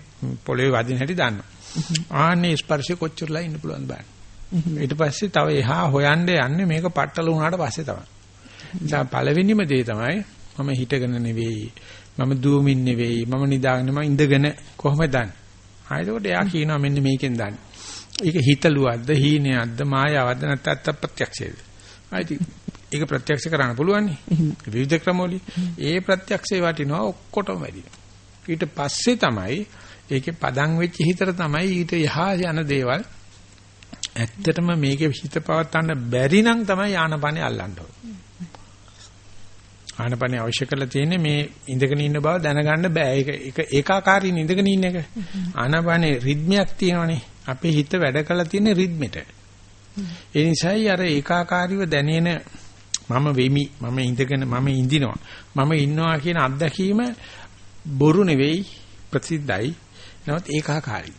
A: පොළවේ වදින හැටි දන්නවා. ආන්නේ ස්පර්ශය කොච්චරලා ඉන්න පුළුවන්ද බලන්න. ඊට පස්සේ තව එහා හොයන්න යන්නේ මේක පట్టල වුණාට පස්සේ තමයි. නිසා පළවෙනිම දේ තමයි මම හිටගෙන නෙවෙයි මම දුවමින් නෙවෙයි මම නිදාගෙන මම ඉඳගෙන කොහොමද දන්නේ? ආයෙත් එයා කියනවා මෙන්න මේකෙන් දන්නේ. ඒක හිතලුවක්ද හීනයක්ද මායාවක්ද නැත්නම් ප්‍රත්‍යක්ෂයද? ආයෙත් ඒක ප්‍රත්‍යක්ෂ කරන්න පුළුවන් නේ. විවිධ ක්‍රමවලින් ඒ ප්‍රත්‍යක්ෂේ වටිනවා ඔක්කොටම වැඩි. ඊට පස්සේ තමයි ඒකේ පදන් වෙච්ච හිතට තමයි ඊට යහා යන දේවල් ඇත්තටම මේකේ හිත පවත්තන්න බැරි නම් තමයි ආනපනේ අල්ලන්න ඕනේ. ආනපනේ අවශ්‍ය කරලා තියෙන්නේ මේ ඉඳගෙන ඉන්න බව දැනගන්න බෑ. ඒක ඒක ඒකාකාරී ඉඳගෙන ඉන්න එක. ආනපනේ රිද්මයක් තියෙනවනේ. අපේ හිත වැඩ කරලා තියෙන රිද්මෙට. ඒ නිසායි අර ඒකාකාරීව දැනෙන මම වෙමි මම ඉඳගෙන මම ඉඳිනවා මම ඉන්නවා කියන අත්දැකීම බොරු නෙවෙයි ප්‍රසිද්ධයි නමුත් ඒකාකාරයි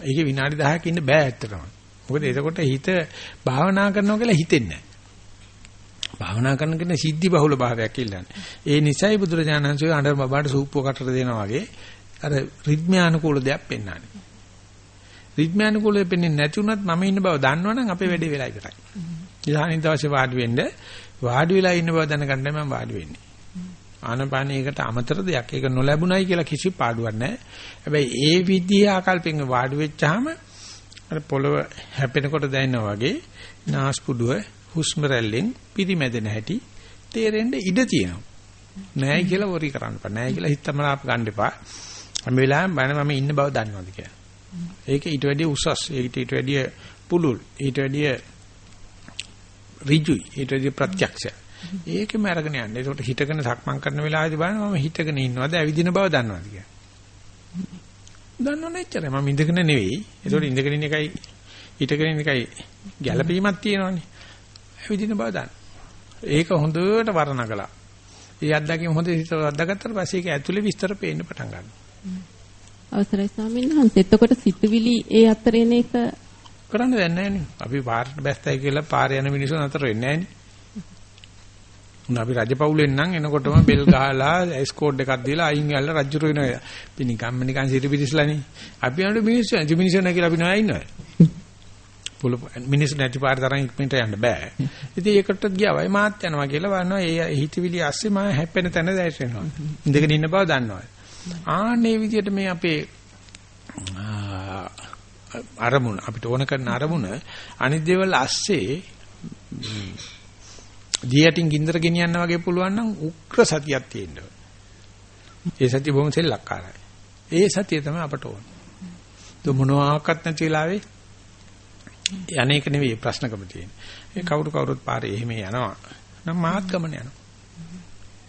A: ඒකේ විනාඩි 10ක ඉන්න බෑ ඇත්තටම. මොකද එතකොට හිත භාවනා කරනවා කියලා හිතෙන්නේ නැහැ. භාවනා කරන කෙනේ සිද්ධි බහුල භාවයක් ඉල්ලන්නේ. ඒ නිසයි බුදුරජාණන් වහන්සේ අnder බබාට සූප්පුව කටට දෙනවා වගේ අර රිද්මයානුකූල දෙයක් පෙන්වන්නේ. රිද්මයානුකූලෙ පෙන්න්නේ නැති වුණත් මම ඉන්න බව දන්නවනම් අපේ වැඩේ වෙලා ඉවරයි. ඉතින් දවසේ වාඩි වෙන්න වාඩි වෙලා ඉන්න බව දැනගන්නයි මම වාඩි වෙන්නේ. ආනපානයකට අමතර දෙයක්. ඒක නොලැබුණයි කියලා කිසි පාඩුවක් නැහැ. හැබැයි ඒ විදිහේ ආකල්පෙන් වාඩි වෙච්චාම අර පොළව හැපෙනකොට දැනෙනා වගේ නාස්පුඩුව හුස්ම රැල්ලෙන් පිරිමැදෙන හැටි තේරෙන්න ඉඩ තියෙනවා. නෑ කියලා වරි කරන්න බෑ. නෑ කියලා හිතමලා අප ගන්න එපා. හැම වෙලාවෙම බන මම ඉන්න බව දන්නවද කියලා. ඒක ඊට වැඩිය උසස්. ඒක ඊට වැඩිය පුළුල්. ඊට වැඩිය ඍජුයි. ඊට වැඩිය ප්‍රත්‍යක්ෂයි. ඒකෙම අරගෙන යන්න. ඒකට හිතගෙන සක්මන් කරන වෙලාවේදී බලන්න මම හිතගෙන ඉන්නවද ඇවිදින බව දන්නවද කියලා. දන්නව නැච්චරයි. මම ඉඳගෙන නෙවෙයි. ඒකට ඉඳගෙන ඉන්න එකයි හිතගෙන ඉන්න එකයි ගැළපීමක් තියෙනවනේ. ඇවිදින බව දන්න. ඒක හොඳට වර්ණකලා. ඒ අත්දැකීම හොඳට හිතට අත්දැකගත්තට පස්සේ ඒක ඇතුලේ විස්තර පේන්න පටන් ගන්නවා.
E: අවසරයි ස්වාමීන් වහන්සේ. එතකොට සිතුවිලි ඒ අතරින් එක
A: කරන්න දෙන්නේ නැහැ නේ. අපි පාරට බැස්සයි කියලා පාර යන මිනිස්සු නතර වෙන්නේ නැහැ නේ. උන අපි රජපෞලෙන් නම් එනකොටම බෙල් ගහලා එස්කෝඩ් එකක් දීලා අයින් ගාලා රජුරු වෙනවා. අපි නිකම්ම නිකන් සිටි පිටිස්ලානේ. අපි යනකොට මිනිස්සු මිනිස්සු නැහැ කියලා අපි නෑ ඉන්නවා. පොළ මිනිස්සු නැති පාර තරම් ඉක්මනට යන්න බෑ. ඉතින් ඒකට ගියාවයි මාත් යනවා කියලා වන්නවා. ඒ හිතවිලි ඇස්සේ මම හැප්පෙන තැන දැසෙනවා. ඉඳගෙන ඉන්න බව දන්නවා. ආන්නේ විදිහට මේ අපේ අරමුණ අපිට ඕන කරන අරමුණ අනිත් දේවල් ඇස්සේ දියටින් ගින්දර ගෙනියන්න වගේ පුළුවන් නම් උග්‍ර සතියක් තියෙන්න ඒ සතිය බොහොම සෙල්ලක්කාරයි. ඒ සතිය තමයි අපට ඕන. તો මොනවාක්වත් නැති වෙලාවේ අනේක නෙවෙයි ප්‍රශ්නකම තියෙන්නේ. ඒ කවුරු කවුරුත් පාරේ එහෙම යනවා. නම් මාත් ගමන යනවා.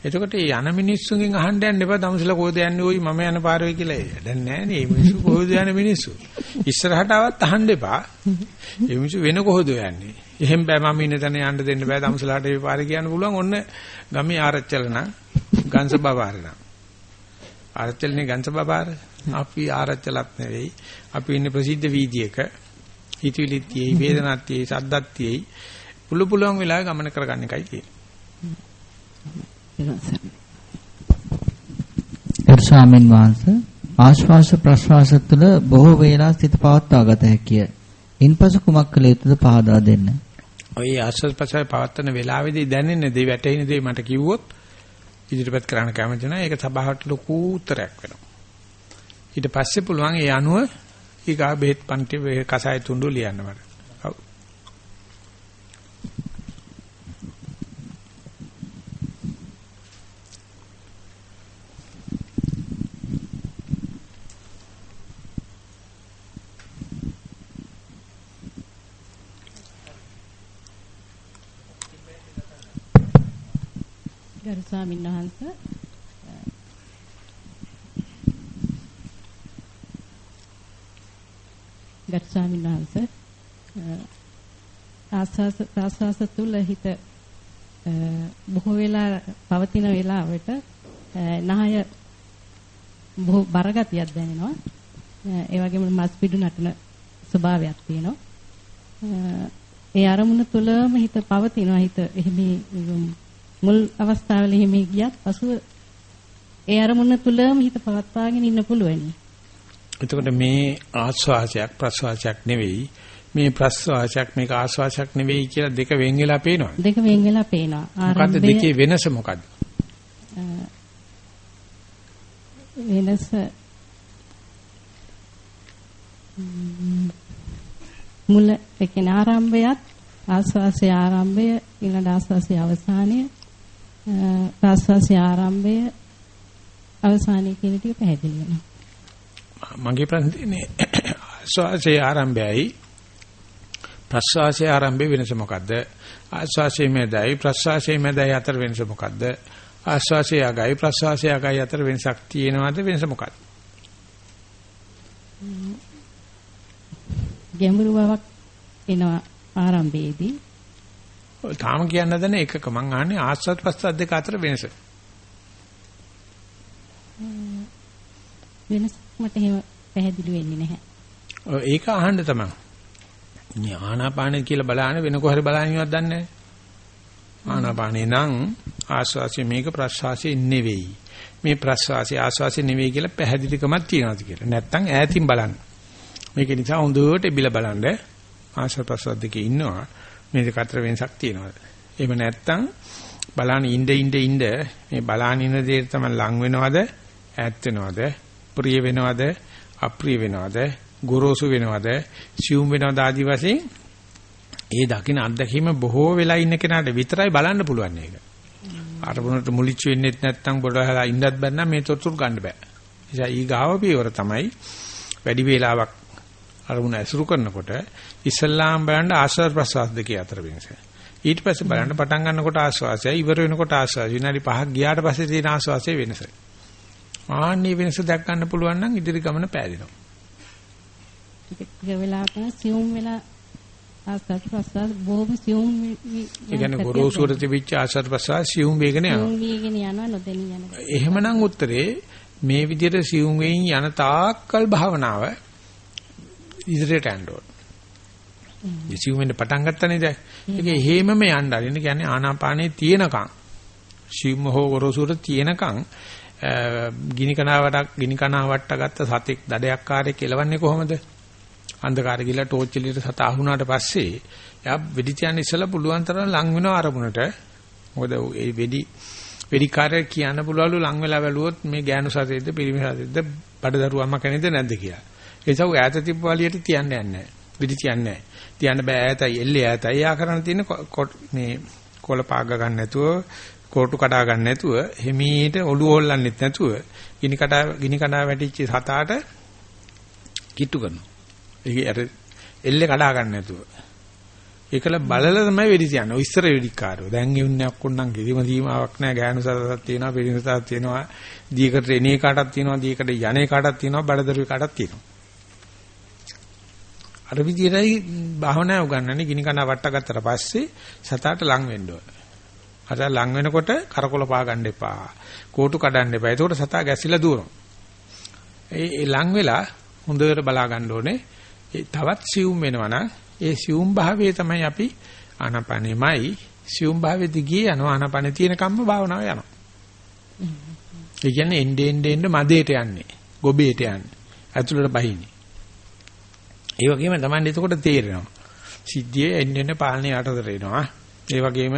A: එතකොට මේ යන මිනිස්සුන්ගෙන් අහන්න යන්න එපා තමසල කොහෙද යන්නේ ওই මම යන පාරේ කියලා. දැන් නෑ නේ මේ මිනිස්සු කොහෙද යන මිනිස්සු. ඉස්සරහට ආවත් අහන්න එපා. මේ මිනිස්සු වෙන කොහෙද යන්නේ. එහෙම බෑ මම ඉන්න තැන යන්න දෙන්න බෑ තමසලට මේ පාරේ කියන්න පුළුවන්. ඔන්න ගමේ ආරච්චල නම් ගංශ බබාර නම්. ආරච්චලනේ ගංශ බබාර. අපි ආරච්චලත් නෙවෙයි. අපි ඉන්නේ ප්‍රසිද්ධ වීදියේක. හිතවිලිත් තියෙයි, වේදනාත් තියෙයි, සද්දත් තියෙයි. පුළු පුළුවන් වෙලාවෙ ගමන කරගන්න එකයි තියෙන්නේ.
B: එර්ෂාමින් වහන්සේ ආශ්වාස ප්‍රශ්වාස තුළ බොහෝ වේලා සිත පවත්වා ගත හැකිය. ඉන්පසු කුමක් කළ යුතුද පහදා දෙන්න.
A: ඔය ආශ්වාස ප්‍රශ්වාස පවත්වන වෙලාවේදී දැනෙන්නේ දේ වැටෙන දේ මට කිව්වොත් ඉදිරිපත් කරන්න කැමති නැහැ. ඒක සභාවට ලොකු උත්තරයක් වෙනවා. ඊට පස්සේ පුළුවන් ඒ අනුව ඊගා බෙහෙත් පන්ති කසාය තුඬු ලියන්න මට.
E: ස්වාමීන් වහන්සේ ගරු ස්වාමීන් වහන්සේ ආස්වාස ප්‍රාස්වාස තුල හිත බොහෝ වෙලා පවතින වෙලාවට නහය බොහෝ බරගතියක් දැනෙනවා. ඒ වගේම මස් පිඩු නටන ස්වභාවයක් තියෙනවා. ඒ අරමුණ තුලම හිත පවතිනවා. හිත එහෙම මුල් අවස්ථාවල එහෙම ගියත් පසුව ඒ අරමුණ තුලම හිත පවත්වාගෙන ඉන්න පුළුවනි.
A: එතකොට මේ ආස්වාසයක් ප්‍රස්වාසයක් නෙවෙයි මේ ප්‍රස්වාසයක් මේක ආස්වාසයක් නෙවෙයි කියලා දෙක වෙන් වෙලා පේනවා.
E: දෙක වෙන් වෙලා පේනවා.
A: මොකද්ද දෙකේ වෙනස මොකද්ද?
E: වෙනස මුල කියන්නේ ආරම්භයත් ආස්වාසයේ ආරම්භය ඊළඟ ආස්වාසයේ අවසානය ප්‍රාස්වාසයේ ආරම්භය අවසානය කියන ටික පැහැදිලි වෙනවා.
A: මගේ ප්‍රශ්නේ තියෙන්නේ ආස්වාසයේ ආරම්භයයි ප්‍රස්වාසයේ ආරම්භය වෙනස මොකද්ද? ආස්වාසයේ මැදයි ප්‍රස්වාසයේ මැදයි අතර වෙනස මොකද්ද? ආස්වාසයේ අගයි ප්‍රස්වාසයේ අගයි අතර වෙනසක් තියෙනවද වෙනස මොකද්ද?
E: ගැඹුරු බවක් එනවා ආරම්භයේදී.
A: තාම කියන්න දන එකක මං අහන්නේ ආස්වාද ප්‍රස්වාද දෙක අතර වෙනස.
E: වෙනසක් මට එහෙම පැහැදිලි වෙන්නේ නැහැ.
A: ඒක අහන්න තමයි. මේ ආනාපානෙ කියලා බලන්නේ වෙන කොහරි බලන්නේවත් දන්නේ නැහැ. ආනාපානේ නම් ආස්වාසිය මේක ප්‍රස්වාසිය නෙවෙයි. මේ ප්‍රස්වාසිය ආස්වාසිය නෙවෙයි කියලා පැහැදිලිකමක් තියනවාද කියලා. නැත්තම් ඈතින් බලන්න. මේක නිසා හොඳට බිල බලන්න ආශ්වාස ප්‍රස්වාස දෙකේ ඉන්නවා. මේ දෙක අතර වෙනසක් තියෙනවාද? එහෙම නැත්තම් බලන්න ඉnde ඉnde ඉnde මේ බලාන ඉන්න දේ තමයි ලං වෙනවද ඈත් වෙනවද ප්‍රිය වෙනවද අප්‍රිය වෙනවද ගොරෝසු වෙනවද සියුම් වෙනවද ආදි වශයෙන් ඒ දකින්න අත්දැකීම බොහෝ වෙලා ඉන්න කෙනාට විතරයි බලන්න පුළුවන් මේක. අරමුණට මුලිච්ච වෙන්නෙත් නැත්නම් බොඩහලා ඉන්නත් බැන්න මේ තොරතුරු ගන්න බෑ. නිසා ඊ ගාව පියවර තමයි වැඩි වේලාවක් අරමුණ ඇසුරු කරනකොට ඉස්ලාම් බලන්න ආශ්වාස ප්‍රශ්වාස දෙකේ අතර වෙනස. ඊට පස්සේ බලන්න පටන් ගන්නකොට ආශ්වාසය ඉවර වෙනකොට ආශ්වාසය විනාඩි 5ක් ගියාට පස්සේ තියෙන ආශ්වාසයේ වෙනස. ආන්නේ වෙනස දැක් ගන්න පුළුවන් නම් ඉදිරි ගමන පෑදෙනවා.
C: ටික වෙලාවක සියුම් වෙලා ආස්වාද ප්‍රසවාස බොහොම සියුම්
A: ඒ කියන්නේ ගොරෝසුර තිබිච්ච ආශ්වාස ප්‍රශ්වාස සියුම් වේගන යනවා.
C: වේගන යනවා නොදෙනී යනවා.
A: එහෙමනම් උත්තරේ මේ විදිහට සියුම් වෙයින් යන තාක්කල් භාවනාව ඉදිරියට යන්න ඕන. සියුම් වෙන්න පටන් ගත්තා නේද? ඒක හේමම යන්න ආරින්න කියන්නේ ආනාපානේ තියෙනකන් සියුම් හෝ ගොරෝසුර තියෙනකන් ගිනි කනාවට ගිනි කනාවට ගත්ත සතෙක් දඩයක් කාර්යය කෙලවන්නේ කොහොමද? අන්ධකාරය ගිහලා ටෝච් එළියට සත ආහුණාට පස්සේ එයා වෙඩි තියන්න ඉස්සලා පුළුවන් තරම් ලං වෙන අරමුණට මොකද ඒ වෙඩි වෙඩි කාර්යය කියන්න පුළුවන්ලු ලං වෙලා බැලුවොත් මේ ගෑනු සතෙක්ද පිරිමි සතෙක්ද බඩදරුවම්ම කෙනෙක්ද නැද්ද කියලා. ඒ නිසා ඈත තිබ්බ වලියට තියන්න යන්නේ නැහැ. වෙඩි තියන්නේ නැහැ. තියන්න බෑ ඈතයි එල්ලේ ඈතයි. යා කරන්න තියෙන මේ කොළ පාග ගන්න නැතුව කෝටු කඩා ගන්න නැතුව හිමීට ඔළුව හොල්ලන්නෙත් නැතුව ගිනි කඩා ගිනි කඩා වැටිච්ච සතාට කිට්ටු කරනවා. ඒක අර එල්ලේ කඩා ගන්න නැතුව. ඒකල බලලා තමයි වෙඩි තියන්නේ. ඔය ඉස්සර වෙඩිකාරෝ. දැන් යුන්නේ අක්කොන්නම් කිසිම සීමාවක් නැහැ. ගෑනු සතක් තියෙනවා, පිරිමි සතක් තියෙනවා. දීකට එනේ කාටක් තියෙනවා, දීකට යන්නේ කාටක් තියෙනවා, බඩදරුවේ කාටක් තියෙනවා. අර විදිහටයි භාවනා උගන්වන්නේ ගිනි කන වට ගත්තට පස්සේ සතාට ලං වෙන්න ඕන. අර ලං වෙනකොට කරකොල පා ගන්න එපා. කෝටු කඩන්න එපා. ඒකට සතා ගැසිලා දුවනවා. ඒ ලං වෙලා හොඳට බලා ගන්න ඕනේ. ඒ තවත් සියුම් වෙනවා නම් ඒ සියුම් භාවයේ තමයි අපි ආනාපානෙමයි සියුම් භාවයේ දිගේ යනවා ආනාපානෙ තියෙන කම්ම භාවනාව යනවා. ඒ කියන්නේ ende ende මදේට යන්නේ. ගොබේට යන්නේ. ඇතුළට බහින්නේ. ඒ වගේම තමයි එතකොට තේරෙනවා. සිද්ධියේ එන්න එන්න පාලනය යටතට එනවා. ඒ වගේම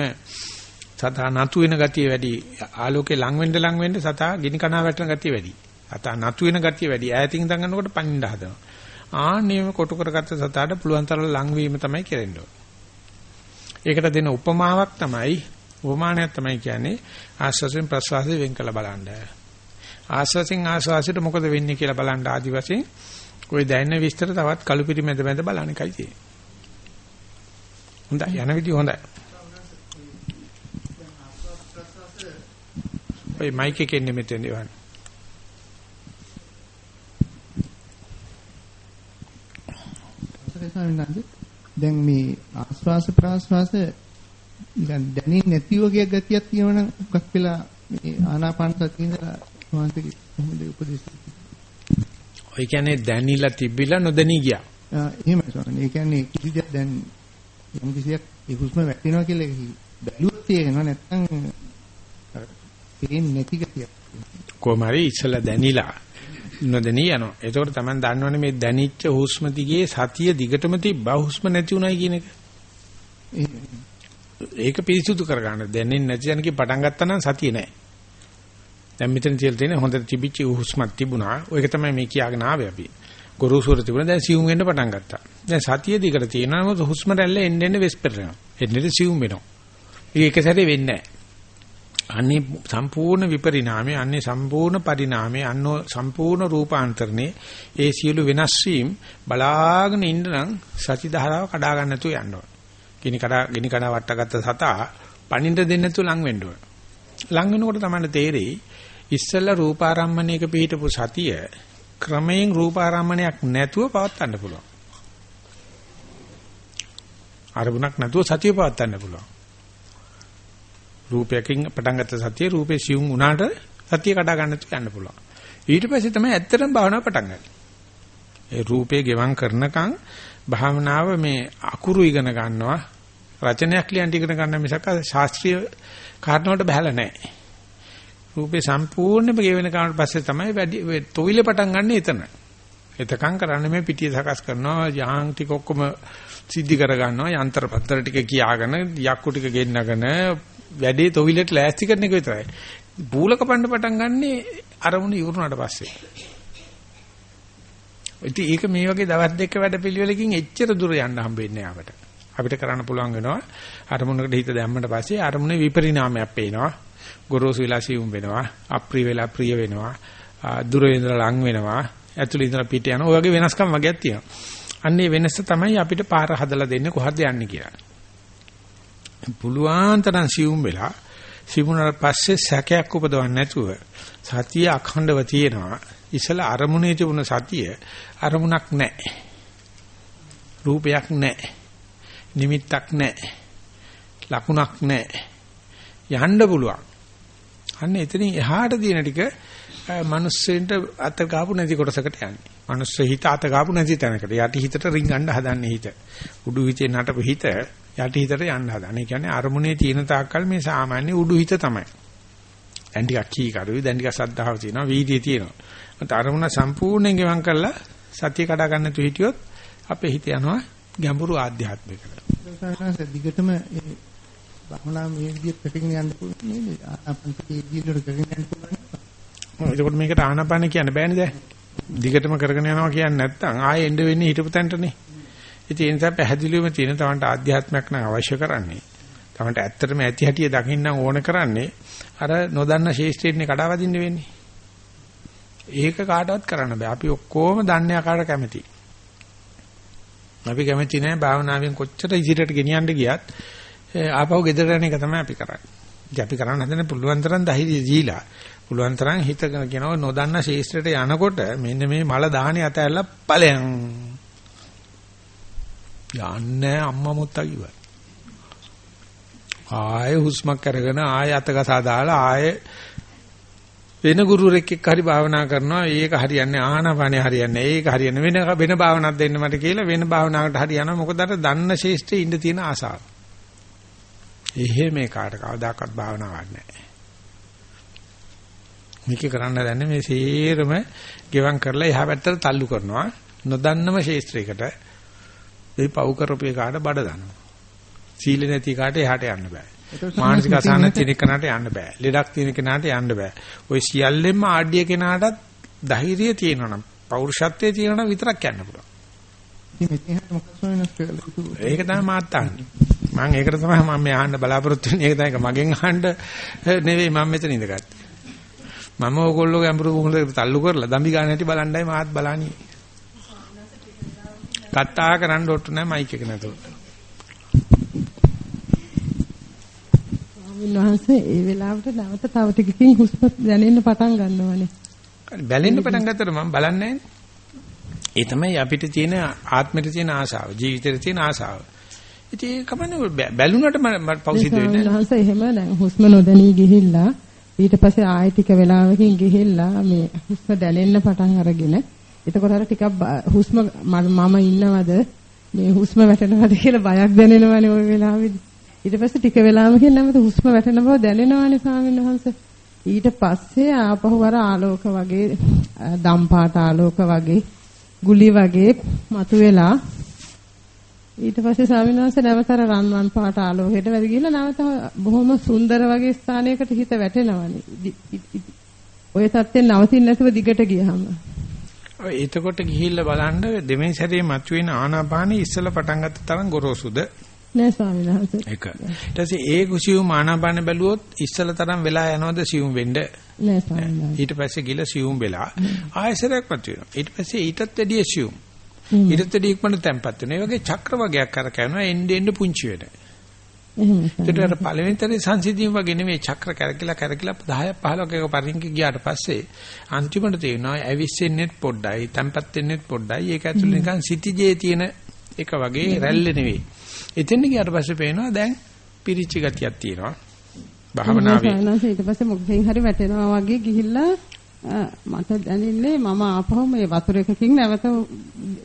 A: සතා නතු වෙන ගතිය වැඩි. ආලෝකේ ලං වෙන්න ලං වෙන්න සතා ගිනි කනවා වැටෙන ගතිය වැඩි. සතා නතු වෙන ගතිය වැඩි. ඈතින් දඟනකොට පනින්න හදනවා. ආන්නේම කොටු කරගත්ත සතාට පුළුවන් තරම් ලං වීම තමයි කෙරෙන්න ඒකට දෙන උපමාවක් තමයි උපමානයක් තමයි කියන්නේ ආස්වාසයෙන් ප්‍රසවාසයෙන් වෙන් කළ බලන්න. ආස්වාසයෙන් ආස්වාසයට මොකද වෙන්නේ කියලා බලන්න ආදි වශයෙන් ওই දැනෙන විස්තර තවත් කළු පිටි මැද මැද බලන්න එකයි තියෙන්නේ. හොඳයි යන විදිහ හොඳයි. ඔය මයික් එකේ ඉන්නේ මෙතන ඉවන්න.
F: දැන් මේ ආස්වාස ප්‍රාස්වාස නිකන් දැනෙන්නේ නැති වගේ ගතියක් තියෙනවනම් මොකක් වෙලා මේ ආනාපාන සතිය ඉඳලා වාන්තික කොහොමද උපදේශ
A: ඔය කියන්නේ දැනිලා තිබිලා නොදැනී ගියා.
F: එහෙමයි ස්වාමී. ඒ කියන්නේ කිසි දෙයක් දැන් යම් කිසියක් ඒ හුස්ම වැටෙනවා කියලා බැලුවොත් තේරෙනවා නැත්නම් පේන්නේ නැති ගතියක්.
A: කොහොම හරි ඉස්සලා දැනිලා නොදැනී යනවා. ඒකෝට තමයි දන්නවනේ මේ දැනිච්ච හුස්ම දිගේ සතිය දිගටම තිබ්බා හුස්ම නැති උනායි කියන එක. ඒක පිරිසුදු කරගන්න. දැනෙන්නේ නැති යනකේ පටන් ගත්තා නම් සතිය නැහැ. දැන් මෙතන තියලා තියෙන හොඳට තිබිච්ච හුස්මක් තිබුණා. ඒක තමයි මේ කියාගෙන ආවේ අපි. ගොරෝසුර තිබුණා. දැන් සියුම් වෙන්න පටන් ගත්තා. දැන් සතිය දිගට තියෙනවා. මොකද හුස්ම රැල්ල එන්න එන්න වෙස්පරනවා. එන්නට සියුම් වෙනවා. ඒක එක සැරේ වෙන්නේ අන්නේ සම්පූර්ණ විපරිණාමය, අන්නේ සම්පූර්ණ පරිණාමය, අන්නෝ සම්පූර්ණ රූපාන්තරණේ ඒ සියලු වෙනස් වීම බලාගෙන ඉන්න නම් සති ධාරාව කඩා ගන්න නැතුව යන්න ඕන. ගිනි කඩා ගිනි කඩා වට්ටගත්ත සතා පණින්න දෙන්න නැතුව ලං වෙන්න ඕන. ලං වෙනකොට තමයි තේරෙයි ඉස්සෙල්ලා රූපාරම්මණයක පිහිටපු සතිය ක්‍රමයෙන් රූපාරම්මණයක් නැතුව පවත්වන්න පුළුවන්. අරමුණක් නැතුව සතිය පවත්වන්න පුළුවන්. රූපයකින් පටන් ගත්ත සතිය රූපේ සියුම් වුණාට සතිය කඩා ගන්න තු යන්න පුළුවන්. ඊට පස්සේ තමයි ඇත්තටම භාවනාව පටන් ගන්න. ඒ රූපේ ගෙවම් කරනකන් භාවනාව මේ අකුරු ඉගෙන ගන්නවා රචනයක් ලියන්න ඉගෙන ගන්න මිසක ශාස්ත්‍රීය කාරණාවට බහැලා නැහැ. රූපේ සම්පූර්ණයෙන්ම ගෙවෙන කාණට පස්සේ තමයි වැඩි තොවිල පටන් ගන්න එතන. එතකන් කරන්නේ මේ පිටිය සකස් කරනවා යහන් ටික ඔක්කොම සිද්ධි කර ගන්නවා යන්ත්‍ර පත්‍ර ටික කියාගෙන යක්කු ටික ගෙන්නගෙන වැඩේ තොවිලට ලෑස්ති කරන එක විතරයි. බූල කපන්න පටන් ගන්නෙ අරමුණ ඉවරුනාට පස්සේ. ඉතින් ඒක මේ වගේ දවස් දෙක වැඩ පිළිවෙලකින් එච්චර දුර යන්න හම්බෙන්නේ අපට. අපිට කරන්න පුළුවන් වෙනවා අරමුණකට හිත දැම්මට පස්සේ අරමුණේ විපරිණාමයක් පේනවා. ගොරෝසු වෙලා සියුම් වෙනවා, අප්‍රිය වෙලා ප්‍රිය වෙනවා, දුර ඉඳලා ලං වෙනවා, ඇතුළේ ඉඳලා පිට යනවා. ඔය වගේ වෙනස්කම් වගේක් තියෙනවා. අන්නේ වෙනස තමයි අපිට පාර හදලා දෙන්නේ කොහොමද යන්නේ කියලා. පුළුවන් තරම් සියුම් වෙලා සිමුණාට පස්සේ සැකයක් උපදවන්නේ නැතුව සතිය අඛණ්ඩව තියෙනවා. ඉසල අරමුණේ තිබුණ සතිය අරමුණක් නැහැ. රූපයක් නැහැ. නිමිත්තක් නැහැ. ලකුණක් නැහැ. යන්න පුළුවන්. අන්න එතනින් එහාට දින ටික මිනිස්සෙන්ට අත ගාපු නැති කොටසකට යන්නේ. මිනිස්ස හිත අත ගාපු නැති තැනකට. යටි හිතට රින්ගන්න හදන්නේ හිත. උඩු හිතේ නටපු හිත යටි හිතට යන්න හදන්නේ. ඒ කියන්නේ අරමුණේ තියෙන තාක්කල් මේ සාමාන්‍ය උඩු හිත තමයි. දැන් ටිකක් කී කරුයි දැන් ටිකක් සද්ධාව තියෙනවා වීර්යය තියෙනවා. මත අරමුණ සම්පූර්ණයෙන් ගෙවම් කරලා සතිය කඩා ගන්න තු හිටියොත් අපේ හිත යනවා ගැඹුරු ආධ්‍යාත්මිකට.
F: දිගටම භවනා මේ විදිහට පැටගෙන යන්න පුළුවන් නේද? ආනාපානසතිය විදිහට කරගෙන යන්න පුළුවන්.
A: එතකොට මේකට ආනාපාන කියන්න බෑනේ දැන්. දිගටම කරගෙන යනවා කියන්නේ නැත්නම් ආයෙ එන්න වෙන්නේ හිටපු තැනටනේ. ඉතින් ඒ නිසා පැහැදිලිවම තියෙන තවන්ට ආධ්‍යාත්මයක් නම් අවශ්‍ය කරන්නේ. තවන්ට ඇත්තටම ඇති හැටිය දකින්න ඕන කරන්නේ අර නොදන්න ශේෂ්ත්‍රයෙන් කඩාවදින්න වෙන්නේ. ඒක කාටවත් කරන්න බෑ. අපි ඔක්කොම දන්නේ ආකාරයට කැමති. අපි කැමති නෑ භාවනාවෙන් කොච්චර ඉදිරියට ගෙනියන්න ගියත් ආපහු ගෙදර යන එක තමයි අපි කරන්නේ. ඉතින් අපි කරන්න හදන පුළුවන් තරම් ධෛර්යය දීලා පුළුවන් තරම් හිතගෙන කියනවා නොදන්න ශේෂ්ත්‍රයට යනකොට මෙන්න මේ මල දාහනේ අතහැරලා ඵලයන්. යන්නේ අම්මා මුත්තා කිව්වා. ආයෙ හුස්මක් අරගෙන ආයෙ අතගසා දාලා ආයෙ වෙන ගුරුවරෙක් එක්ක හරි භාවනා කරනවා ඒක හරියන්නේ ආහනපනේ හරියන්නේ ඒක හරියන්නේ වෙන වෙන භාවනාවක් දෙන්න මට කියලා වෙන භාවනාවකට හරියනවා මොකද අර දන්න ශේෂ්ත්‍රයේ ඉඳ තියෙන ආසාව. එහෙ මේ කාට කවදාකවත් භාවනාවක් නැහැ. මේක කරන්න දන්නේ මේ සේරම ගෙවම් කරලා එහා පැත්තට තල්ලු කරනවා. නොදන්නම ශේස්ත්‍රයකට ඒ පව් කරපු එකාට බඩ දානවා. සීල නැති කාට එහාට යන්න බෑ. මානසික අසහන තියෙන කෙනාට යන්න බෑ. ලෙඩක් තියෙන කෙනාට යන්න බෑ. ওই සියල්ලෙන්ම ආඩ්‍ය කෙනාටත් ධෛර්යය තියෙනවා නම් පෞරුෂත්වයේ තියෙනවා නම් විතරක් යන්න පුළුවන්. ඒක තමයි මාත් අහන්නේ. මම ඒකට තමයි මම මේ අහන්න බලාපොරොත්තු වෙන්නේ. ඒක තමයි මගෙන් අහන්න නෙවෙයි මම මෙතන ඉඳගත්තේ. මම ඕගොල්ලෝ ගැඹුරු මුහුණට තල්ලු කරලා දම්බි ගන්න හැටි බලන්නයි මාත් බලන්නේ. කතා කරන්න ඔට්ටු නැහැ මයික් එක නැතුව.
G: ස්වාමීන් වහන්සේ ඒ වෙලාවට නැවත තව ටිකකින් හුස්ම දැනෙන්න පටන් ගන්නවනේ.
A: බැලෙන්න පටන් ගත්තට මම බලන්නේ ඒ තමයි අපිට තියෙන ආත්මෙට තියෙන ආශාව, ජීවිතේට තියෙන ආශාව. ඉතින් ඒක කමන්නේ බැලුනට මට පෞසිද්ධ වෙන්නේ නැහැ.
G: වහන්සේ එහෙම දැන් හුස්ම නොදැනී ගිහිල්ලා ඊට පස්සේ ආයෙ ටික වෙලාවකින් ගිහිල්ලා මේ හුස්ම දැනෙන්න පටන් අරගෙන එතකොට අර ටිකක් හුස්ම මම ඉන්නවද? මේ හුස්ම වැටෙනවද කියලා බයක් දැනෙනවනේ ওই වෙලාවේදී. ඊට පස්සේ ටික වෙලාවකින් නැවත හුස්ම වැටෙන බව දැනෙනවනේ ස්වාමීන් වහන්සේ. ඊට පස්සේ ආපහු අර ආලෝක වගේ දම්පාට ආලෝක වගේ ගුලි වගේ මතුවෙලා ඊට පස්සේ ස්වාමීන් වහන්සේ නැවතර රන්වන් පාට ආලෝකයට වැඩි ගිහලා නැවත බොහොම සුන්දර වගේ ස්ථානයකට හිත වැටෙනවනේ. ඔය සත්‍යෙන් නවතින්න නැතුව දිගට ගියහම.
A: එතකොට ගිහිල්ලා බලන්න දෙවෙනි සැරේ මතුවෙන ආනාපානෙ ඉස්සලා පටන් ගත්ත තරම් ගොරෝසුද?
G: නෑ ස්වාමීන් වහන්සේ.
A: ඒක. ඊට පස්සේ ඒ කුසියුම් ආනාපානෙ බැලුවොත් ඉස්සලා තරම් වෙලා යනවද සියුම් වෙන්න?
G: නෑ ස්වාමීන් වහන්සේ.
A: ඊට පස්සේ ගිල සියුම් වෙලා ආයසරයක් මතුවෙනවා. ඊට පස්සේ ඊටත් වැඩිය සියුම්. ඊටතදී ඉක්මනට තැම්පත් වෙනවා. ඒ වගේ චක්‍ර වගයක් අර කරනවා එන්න එන්න පුංචි වෙන. ඒකට අර පළවෙනි තරේ සංසිඳීම වගේ නෙමෙයි චක්‍ර කරකිලා කරකිලා 10ක් 15ක එක පරිංක ගියාට පස්සේ අන්තිමට තේරෙනවා ඇවිස්සෙන්නෙත් පොඩ්ඩයි තැම්පත් වෙන්නෙත් පොඩ්ඩයි ඒක ඇතුළේ නිකන් සිටිජේ තියෙන එක වගේ රැල්ල නෙවෙයි. එතෙන් ගියාට පස්සේ පේනවා දැන් පිරිච්ච ගතියක් තියෙනවා. භාවනාවේ
G: ඊට පස්සේ මොකෙන් හරි වැටෙනවා වගේ ගිහිල්ලා
C: මට දැනෙන්නේ මම ආපහු මේ වතුර එකකින් නැවත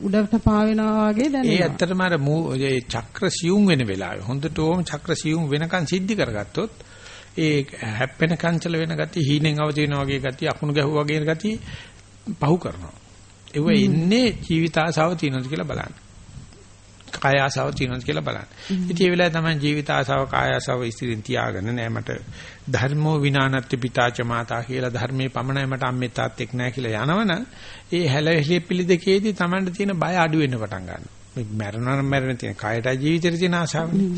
C: උඩට පාවෙනවා වගේ
A: ඒ
C: දැනෙනවා.
A: ඇත්තටම අර මූ- ඒ චක්‍ර සියුම් වෙන වෙලාවේ හොඳට ඕම චක්‍ර සියුම් වෙනකන් සිද්ධි කරගත්තොත් ඒ හැප්පෙන කංචල වෙන ගතිය හීනෙන් අවදි වෙනා වගේ ගතිය අකුණු ගැහුවා වගේ ගතිය පහු කරනවා. ඒව ඉන්නේ ජීවිත ආසාව තියෙනවද කියලා බලන්න. කාය ආසාව තියෙනවද කියලා බලන්න. ඉතින් ඒ වෙලාවේ තමයි ජීවිත ආසාව කාය ආසාව ඉස්තිරින් තියාගෙන නෑ මට ධර්මෝ විනානත්ති පිතාච මාතා කියලා ධර්මයේ පමණයි මට අම්මේ තාත්තෙක් නෑ කියලා යනවනම් ඒ හැලෙහි පිළි දෙකේදී Tamanට තියෙන බය අඩු වෙන්න පටන් ගන්නවා. මේ මරණ මරණ තියෙන කායට ජීවිතේට තියෙන ආසාවනේ.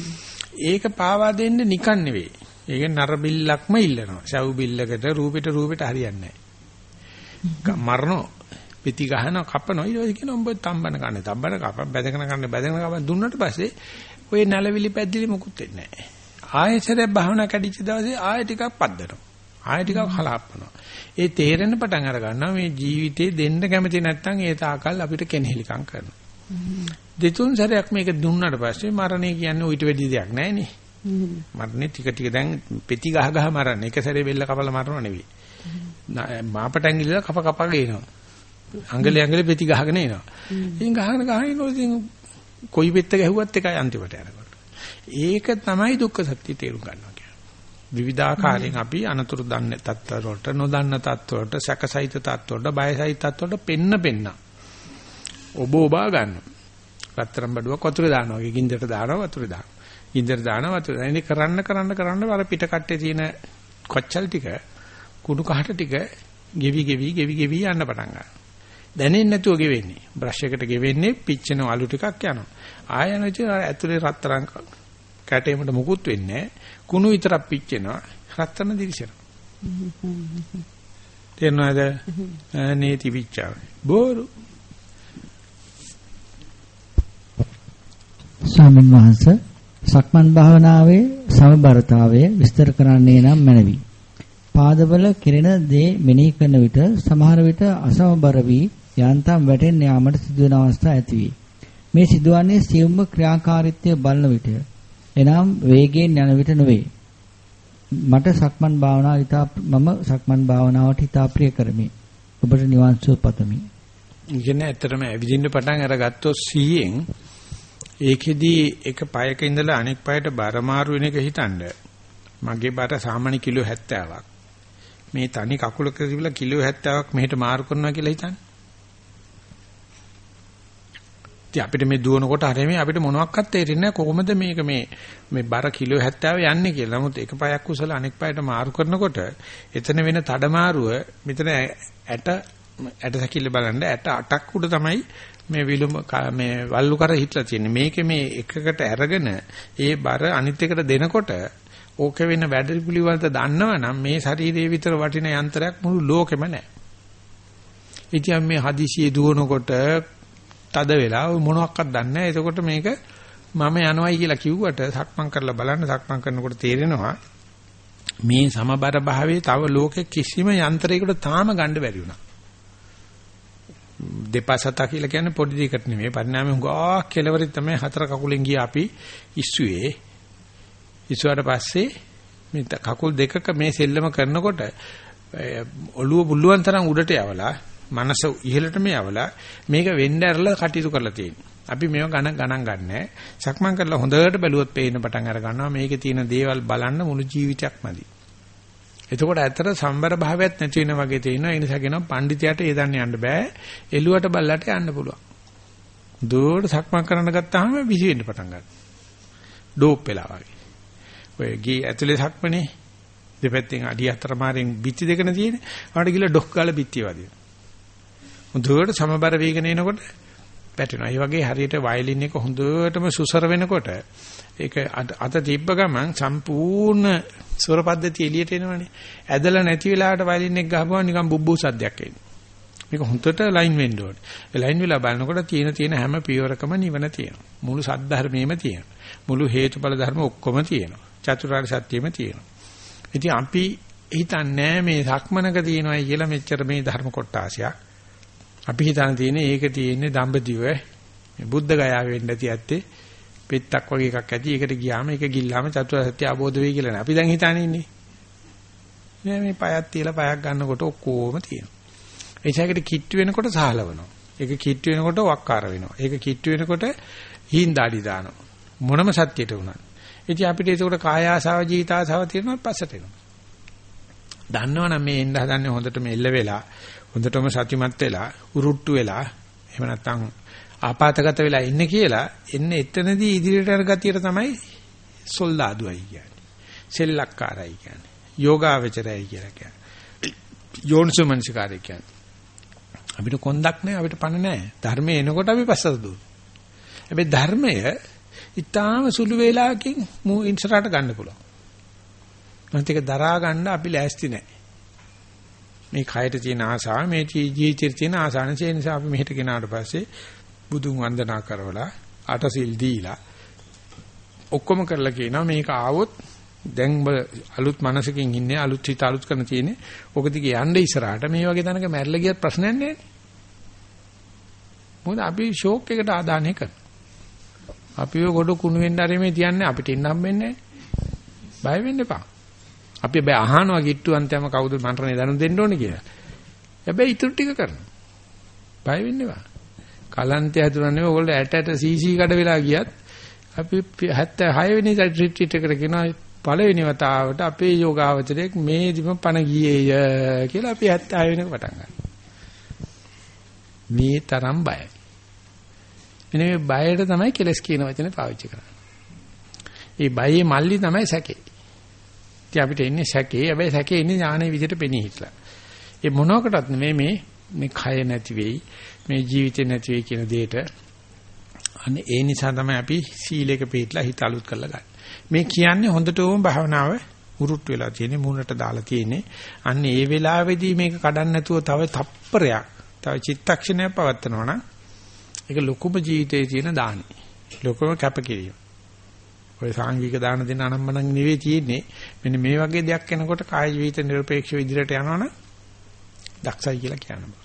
A: ඒක පාවා දෙන්න නිකන් නෙවෙයි. ඒක නරබිල්ලක්ම ඉල්ලනවා. සව් බිල්ලකට රූපෙට රූපෙට හරියන්නේ නැහැ. මරණෝ පිටි ගහන කපනවා ඊට පස්සේ කියනවා උඹ තම්බන කන්නේ තම්බන කප බැදගෙන කන්නේ බැදගෙන කප දුන්නට පස්සේ ඔය නැලවිලි පැද්දිලි මොකුත් වෙන්නේ නැහැ. ආයෙසරයක් භාවනා කැඩිච්ච දවසේ ආයෙ ටිකක් පද්දනවා. ආයෙ ටිකක් හලාපනවා. ඒ තේරෙන පටන් අර ගන්නවා මේ ජීවිතේ දෙන්න කැමති නැත්නම් ඒ තාකල් අපිට කෙනෙහිලිකම් කරනවා. දෙතුන් සැරයක් මේක දුන්නාට පස්සේ මරණය කියන්නේ ඌට වැඩි දෙයක් නැහැ. මරණේ ටික ටික දැන් පෙති ගහ ගහ මරන්න. එක සැරේ බෙල්ල කපලා මරනව නෙවෙයි. මාපට ඇඟිල්ල කප කප ගේනවා. අඟලේ අඟලේ පෙති ගහගෙන එනවා. ඉතින් ගහගෙන ගහගෙන ඉනොත් ඉතින් කොයි පෙත්ත ගැහුවත් එකයි අන්තිමට යනකොට. ඒක තමයි දුක්ඛ සත්‍ය තේරුම් ගන්නවා කියන්නේ. විවිධාකාරයෙන් අපි අනතුරු දන්නේ තත්ත්ව වලට නොදන්න තත්ත්ව වලට සැකසහිත තත්ත්ව වලට බයසහිත තත්ත්ව වලට පෙන්න පෙන්න. ඔබ ඔබා ගන්නවා. රත්තරන් බඩුවක් වතුරේ දානවා වගේ ගින්දරට දානවා වතුරේ දානවා. ගින්දර දානවා වතුරේ දානවා. ඉතින් කරන්න කරන්න කරන්න අර පිට කට්ටේ තියෙන කොච්චල් ටික කුණු කහට ටික ගෙවි ගෙවි ගෙවි ගෙවි යන්න පටන් ගන්නවා. දැනෙන්නේ නැතුව ගෙවෙන්නේ. බ්‍රෂ් එකට ගෙවෙන්නේ පිච්චෙන අලු ටිකක් යනවා. ආය යන ඉතින් අර ඇතුලේ රත්තරන් කැටේමට මුකුත් වෙන්නේ. කුණු විතරක් පිච්චෙනවා. රත්තරන් දිලිසෙනවා. තේරෙනවද? නේති පිච්චාව. බෝරු.
B: ස්වාමින් වහන්සේ සක්මන් භාවනාවේ සමබරතාවය විස්තර කරන්නේ නම් මැනවි. පාදවල කෙරෙන දේ මෙනෙහි කරන විට සමහර විට අසමබර වී යන්තම් වැටෙන්න යාමට සිදුවන අවස්ථා ඇති වේ. මේ සිදුවන්නේ සියුම්ම ක්‍රියාකාරීත්වය බලන විටය. එනම් වේගයෙන් යන විට නොවේ. මට සක්මන් භාවනාව ඉතා මම සක්මන් භාවනාවට ඉතා ප්‍රිය කරමි. ඔබට නිවන් සුව පතමි.
A: ඉගෙන ඇත්තටම ඇවිදින්න පටන් අරගත්තොත් 100න් ඒකෙදී එක පයක ඉඳලා අනෙක් පයට බර මාරු වෙන එක හිතන්න. මගේ බර සාමාන්‍ය කිලෝ 70ක්. මේ තනි කකුලක තිබිලා කිලෝ 70ක් මෙහෙට මාරු කරනවා කියලා හිතන්න. ඉතින් අපිට මේ දුවනකොට හරියම අපිට මොනවත් තේරෙන්නේ නැහැ කොහොමද මේක මේ මේ බර කිලෝ 70 යන්නේ කියලා. නමුත් එක පයක් කුසල අනෙක් පයට මාරු කරනකොට එතන වෙන තඩමාරුව මෙතන ඇට ඇට සැකිල්ල බලන්න ඇට 8ක් උඩ තමයි මේ විලුම මේ වල්ලු කර හිටලා තියෙන්නේ. මේකේ මේ එකකට අරගෙන ඒ බර අනිත් එකට දෙනකොට ඕක වෙන වැඩ පිළිවෙලට දන්නවනම් මේ ශරීරයේ විතර වටින යන්ත්‍රයක් මුළු ලෝකෙම නැහැ. ඉතින් මේ හදිසියේ දුවනකොට තද වෙලා මොනවත් දන්නේ නැහැ. එතකොට මේක මම යනවායි කියලා කිව්වට සක්මන් කරලා බලන්න සක්මන් කරනකොට තේරෙනවා මේ සමබර භාවයේ තව ලෝකෙ කිසිම යන්ත්‍රයකට තාම ගන්න බැරි වුණා. දෙපසතා කියලා කියන්නේ පොඩි දෙයකට නෙමෙයි පරිණාමය හුඟා කෙලවරේ තමයි හතර කකුලෙන් ගියා අපි ඉස්සුවේ ඉස්සුවාට පස්සේ මේ කකුල් දෙකක මේ සෙල්ලම කරනකොට ඔළුව බුල්ලුවන් තරම් උඩට යවලා මනස ඉහළටම යවලා මේක වෙන්න ඇරලා කටයුතු කරලා තියෙනවා. අපි මේව ගණන් ගණන් ගන්නෑ. සක්මන් කරලා හොඳට බැලුවොත් පේන්න පටන් අර ගන්නවා මේකේ තියෙන දේවල් බලන්න මුළු ජීවිතයක්මදි. එතකොට ඇත්තට සම්බර භාවයක් නැති වෙන වගේ තේිනවා. ඒ නිසා කියනවා පඬිතයාට ඒ දන්නේ යන්න බෑ. එළුවට බල්ලට යන්න පුළුවන්. දුවට සක්මන් කරන්න ගත්තාම විසි වෙන්න පටන් ගන්නවා. ඩෝප් වෙලා වගේ. ඔය ගී ඇතුලේ සක්මනේ දෙපැත්තෙන් අඩි හතර මාරෙන් බිත්ති දෙකන තියෙන්නේ. ආවට ගිහලා ඩොක් ගාලා බිත්තිය වදිනවා. හොඳට සමබර වේගන එනකොට පැටෙනවා. ඒ වගේ හරියට වයලින් එක හොඳටම සුසර වෙනකොට ඒක අත තිබ්බ ගමන් සම්පූර්ණ ස්වර පද්ධතිය එළියට එනවනේ. ඇදලා නැති වෙලාවට වයලින් එක ගහපුවා නිකන් බුබ්බු සද්දයක් එන්නේ. මේක හොඳට ලයින් වෙන්න ඕනේ. ඒ ලයින් වෙලා බලනකොට තියෙන තියෙන හැම පියවරකම නිවන තියෙනවා. මුළු සද්ධර්මයේම තියෙනවා. මුළු හේතුඵල ධර්ම ඔක්කොම තියෙනවා. චතුරාර්ය සත්‍යෙම තියෙනවා. ඉතින් අපි හිතන්නේ මේ සක්මනක තියෙනවායි කියලා මෙච්චර මේ ධර්ම කොටාසියක්. අපි හිතන තියෙන්නේ ඒක තියෙන්නේ දඹදිව මේ බුද්ධ ගයාවේ වෙන්න ඇති ඇත්තේ පෙත්තක් වගේ එකක් ඇති. ඒකට ගියාම ඒක ගිල්ලාම චතුරාර්ය සත්‍ය අවබෝධ වෙයි කියලා නෑ. අපි දැන් හිතානේ ඉන්නේ. නෑ මේ පයක් තියලා පයක් ගන්නකොට ඔක්කොම තියෙනවා. එයිසයකට කිට්ටු වෙනකොට සහලවනවා. ඒක කිට්ටු වෙනකොට වක්කාර වෙනවා. ඒක කිට්ටු වෙනකොට හීන්දාඩි දානවා. මොනම සත්‍යයට වුණත්. ඉතින් අපිට ඒකට කාය ආසාව ජීවිත ආසාව තියෙනවා පස්සට එනවා. දන්නවනම් මේ එන්න හදන්නේ හොඳට මෙල්ල වෙලා හොඳටම සතිමත් වෙලා උරුට්ටු වෙලා එහෙම නැත්නම් ආපాతගත වෙලා ඉන්නේ කියලා එන්නේ එතනදී ඉදිරියට යන ගතියට තමයි සොල්දාදුවයි කියන්නේ. සෙල්ලක්කාරයි කියන්නේ. යෝගාවචරයයි කියලා කියන්නේ. යෝනිසමනසිකාරය කියන්නේ. අපිට කොන්දක් නැහැ අපිට පණ නැහැ. ධර්මයේ එනකොට අපි පස්සට දුවනවා. හැබැයි ධර්මය ඊටාම සුළු වේලාවකින් මූ ඉන්සරාට ගන්න පුළුවන්. නැත්නම් ඒක දරා ගන්න අපි ලෑස්ති නැහැ. මේ කයට තියෙන ආසාව මේ ජීවිතේ තියෙන ආසාව නිසා අපි මෙහෙට ගෙනාට පස්සේ බුදුන් වන්දනා කරවලා අටසිල් දීලා ඔක්කොම කරලා කියනවා මේක ආවොත් දැන් අලුත් මනසකින් ඉන්නේ අලුත් හිත අලුත් කරන තියෙන්නේ. ඔක දිගේ යන්න ඉස්සරහට මේ වගේ තැනක මැරිලා ගියත් ප්‍රශ්නයක් නැහැ මොකද අපි ෂෝක් එකට ආදානය කරනවා. අපි ඔය ගොඩ කුණු වෙන්න ආරෙ මේ තියන්නේ අපිට ඉන්න හම්බෙන්නේ නැහැ බය වෙන්න එපා. අපි බෑ අහනවා කිට්ටුවන්තයම කවුද මන්ත්‍රණේ දැනුම් දෙන්න ඕනේ කියලා. හැබැයි ඊටු ටික කරනවා. බය වෙන්න එපා. කලන්තය හදුනන්නේ ඕගොල්ලෝ ඇට ඇට සීසී කඩ වෙලා ගියත් අපි 76 වෙනි රිට්‍රීට් එකට ගෙනා පළවෙනි වතාවට අපේ යෝගාවචරයක් මේ දිම පණ ගියේය කියලා අපි 76 වෙනික පටන් ගන්නවා. මේ තරම් බයයි. මෙන්න මේ බයට තමයි කෙලස් කියන වචනේ පාවිච්චි කරන්නේ. ඒ බයේ මල්ලි තමයි සැකේ. ඉතින් අපිට එන්නේ සැකේ. හැබැයි සැකේ ඉන්නේ ඥානයේ විදිහට පෙනී හිටලා. ඒ මොනකටත් නෙමෙයි මේ මේ කය නැති වෙයි, මේ ජීවිතේ නැති වෙයි කියන දෙයට අනේ ඒ නිසා තමයි අපි සීලයක පිළිట్లా හිත අලුත් කරලා ගන්න. මේ කියන්නේ හොඳටම භාවනාව උරුට්ට වෙලා තියෙන්නේ මූණට දාලා තියෙන්නේ. අන්න ඒ වෙලාවේදී මේක කඩන්න නැතුව තව තප්පරයක්, තව චිත්තක්ෂණයක් පවත්නවා නම් ඒක ලොකුම ජීවිතයේ තියෙන දානි. ලොකුම කැපකිරීම. ඔය සාංගික දාන දෙන අනම්මනම් නෙවෙයි තියෙන්නේ. මෙන්න මේ වගේ දෙයක් එනකොට කාය ජීවිත නිර්පේක්ෂව ඉදිරියට යනවනම් දක්ෂයි කියලා කියනවා.